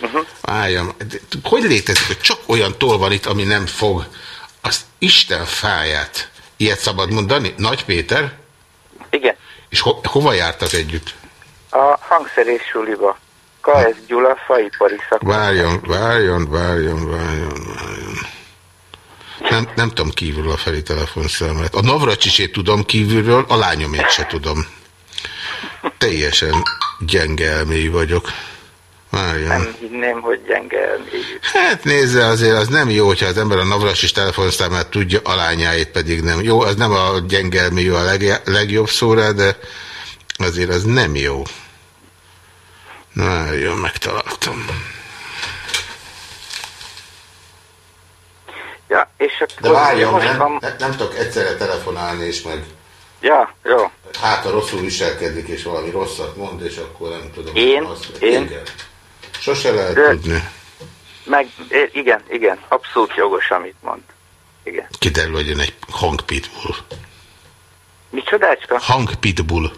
Uh-huh. Várjam. De Hogy létezik, hogy csak olyan toll van itt, ami nem fog? Az Isten fáját. Ilyet szabad mondani? Nagy Péter? Igen. És ho hova jártak együtt? A hangszerés suliba. KS Gyula, faipari szak. Várjon, várjon, várjon, várjon, várjon. Nem, nem tudom kívülről a Feri telefonszámát. A Navracsisét tudom kívülről, a lányomét se tudom. Teljesen gyenge elmélyű vagyok. Várjon. Nem hinném, hogy gyenge elmélyű. Hát nézze, azért az nem jó, hogyha az ember a Navracsis telefonszámát tudja, a lányáit pedig nem. Jó, az nem a gyenge elmélyű a leg, legjobb szóra, de azért az nem jó. Na, várjon, megtaláltam. Ja, és akkor... De várjon, most nem, van- nem, nem tudok egyszerre telefonálni, és meg Ja, jó. hát ha rosszul viselkedik, és valami rosszat mond, és akkor nem tudom. Én? Azt, Én? Igen. Sose lehet De- tudni. Meg, igen, igen, abszolút jogos, amit mond. Igen. Kiderül, hogy ön egy hangpitbull. Micsodácska? Hangpitbull.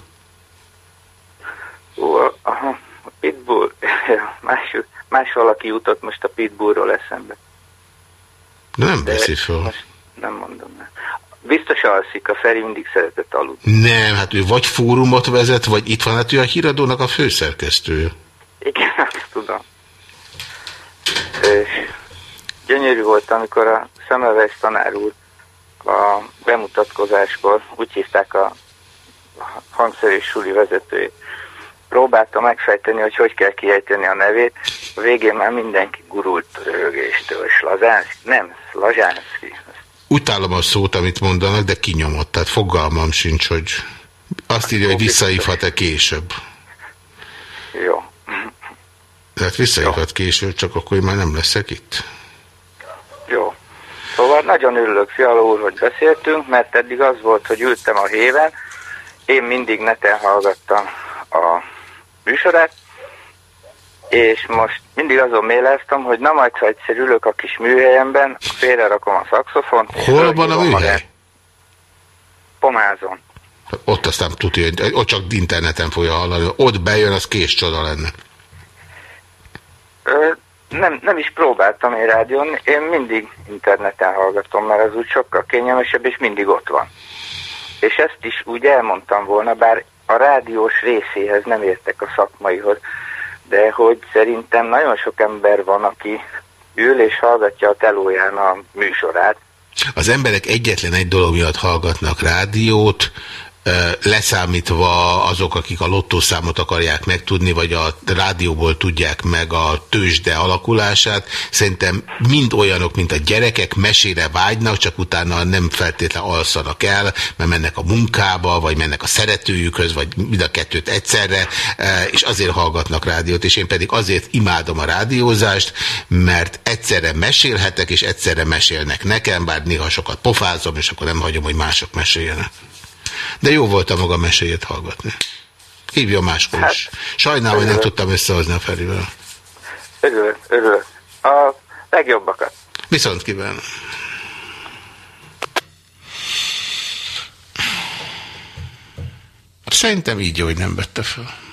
Ó, aha, a pitbull. *laughs* Más, más valaki jutott most a pitbullról eszembe. De nem veszi föl. Nem mondom el. Biztos alszik, a Feri mindig szeretett aludni. Nem, hát ő vagy fórumot vezet, vagy itt van, hát ő a híradónak a főszerkesztője. Igen, *laughs* azt tudom. És gyönyörű volt, amikor a Szemelweis tanár úr a bemutatkozáskor, úgy hívták a hangszerés suli vezetőjét, próbálta megfejteni, hogy hogy kell kiejteni a nevét, a végén már mindenki gurult rögéstől, Slazánszki, nem, Slazsánszki. Utálom a szót, amit mondanak, de kinyomott, tehát fogalmam sincs, hogy azt írja, hogy visszahívhat-e később. Jó. Tehát visszahívhat később, csak akkor én már nem leszek itt. Jó. Szóval nagyon örülök, Fiala úr, hogy beszéltünk, mert eddig az volt, hogy ültem a héven, én mindig neten hallgattam a műsorát, és most mindig azon méleztem, hogy na majd, ha egyszer ülök a kis műhelyemben, félrerakom a szakszofont. Hol van a műhely? magát. Pomázon. Ott aztán tudja, hogy ott csak interneten fogja hallani. Ott bejön, az kés csoda lenne. Ö, nem, nem is próbáltam én rádión, én mindig interneten hallgatom, mert az úgy sokkal kényelmesebb, és mindig ott van. És ezt is úgy elmondtam volna, bár a rádiós részéhez nem értek a szakmaihoz, de hogy szerintem nagyon sok ember van, aki ül és hallgatja a telóján a műsorát. Az emberek egyetlen egy dolog miatt hallgatnak rádiót, leszámítva azok, akik a lottószámot akarják megtudni, vagy a rádióból tudják meg a tőzsde alakulását. Szerintem mind olyanok, mint a gyerekek, mesére vágynak, csak utána nem feltétlen alszanak el, mert mennek a munkába, vagy mennek a szeretőjükhöz, vagy mind a kettőt egyszerre, és azért hallgatnak rádiót, és én pedig azért imádom a rádiózást, mert egyszerre mesélhetek, és egyszerre mesélnek nekem, bár néha sokat pofázom, és akkor nem hagyom, hogy mások meséljenek. De jó volt a maga meséjét hallgatni. Hívja máskor is. Sajnálom, hogy nem tudtam összehozni a Ferivel. Örülök, örülök. A legjobbakat. Viszont kívánom. Szerintem így jó, hogy nem vette fel.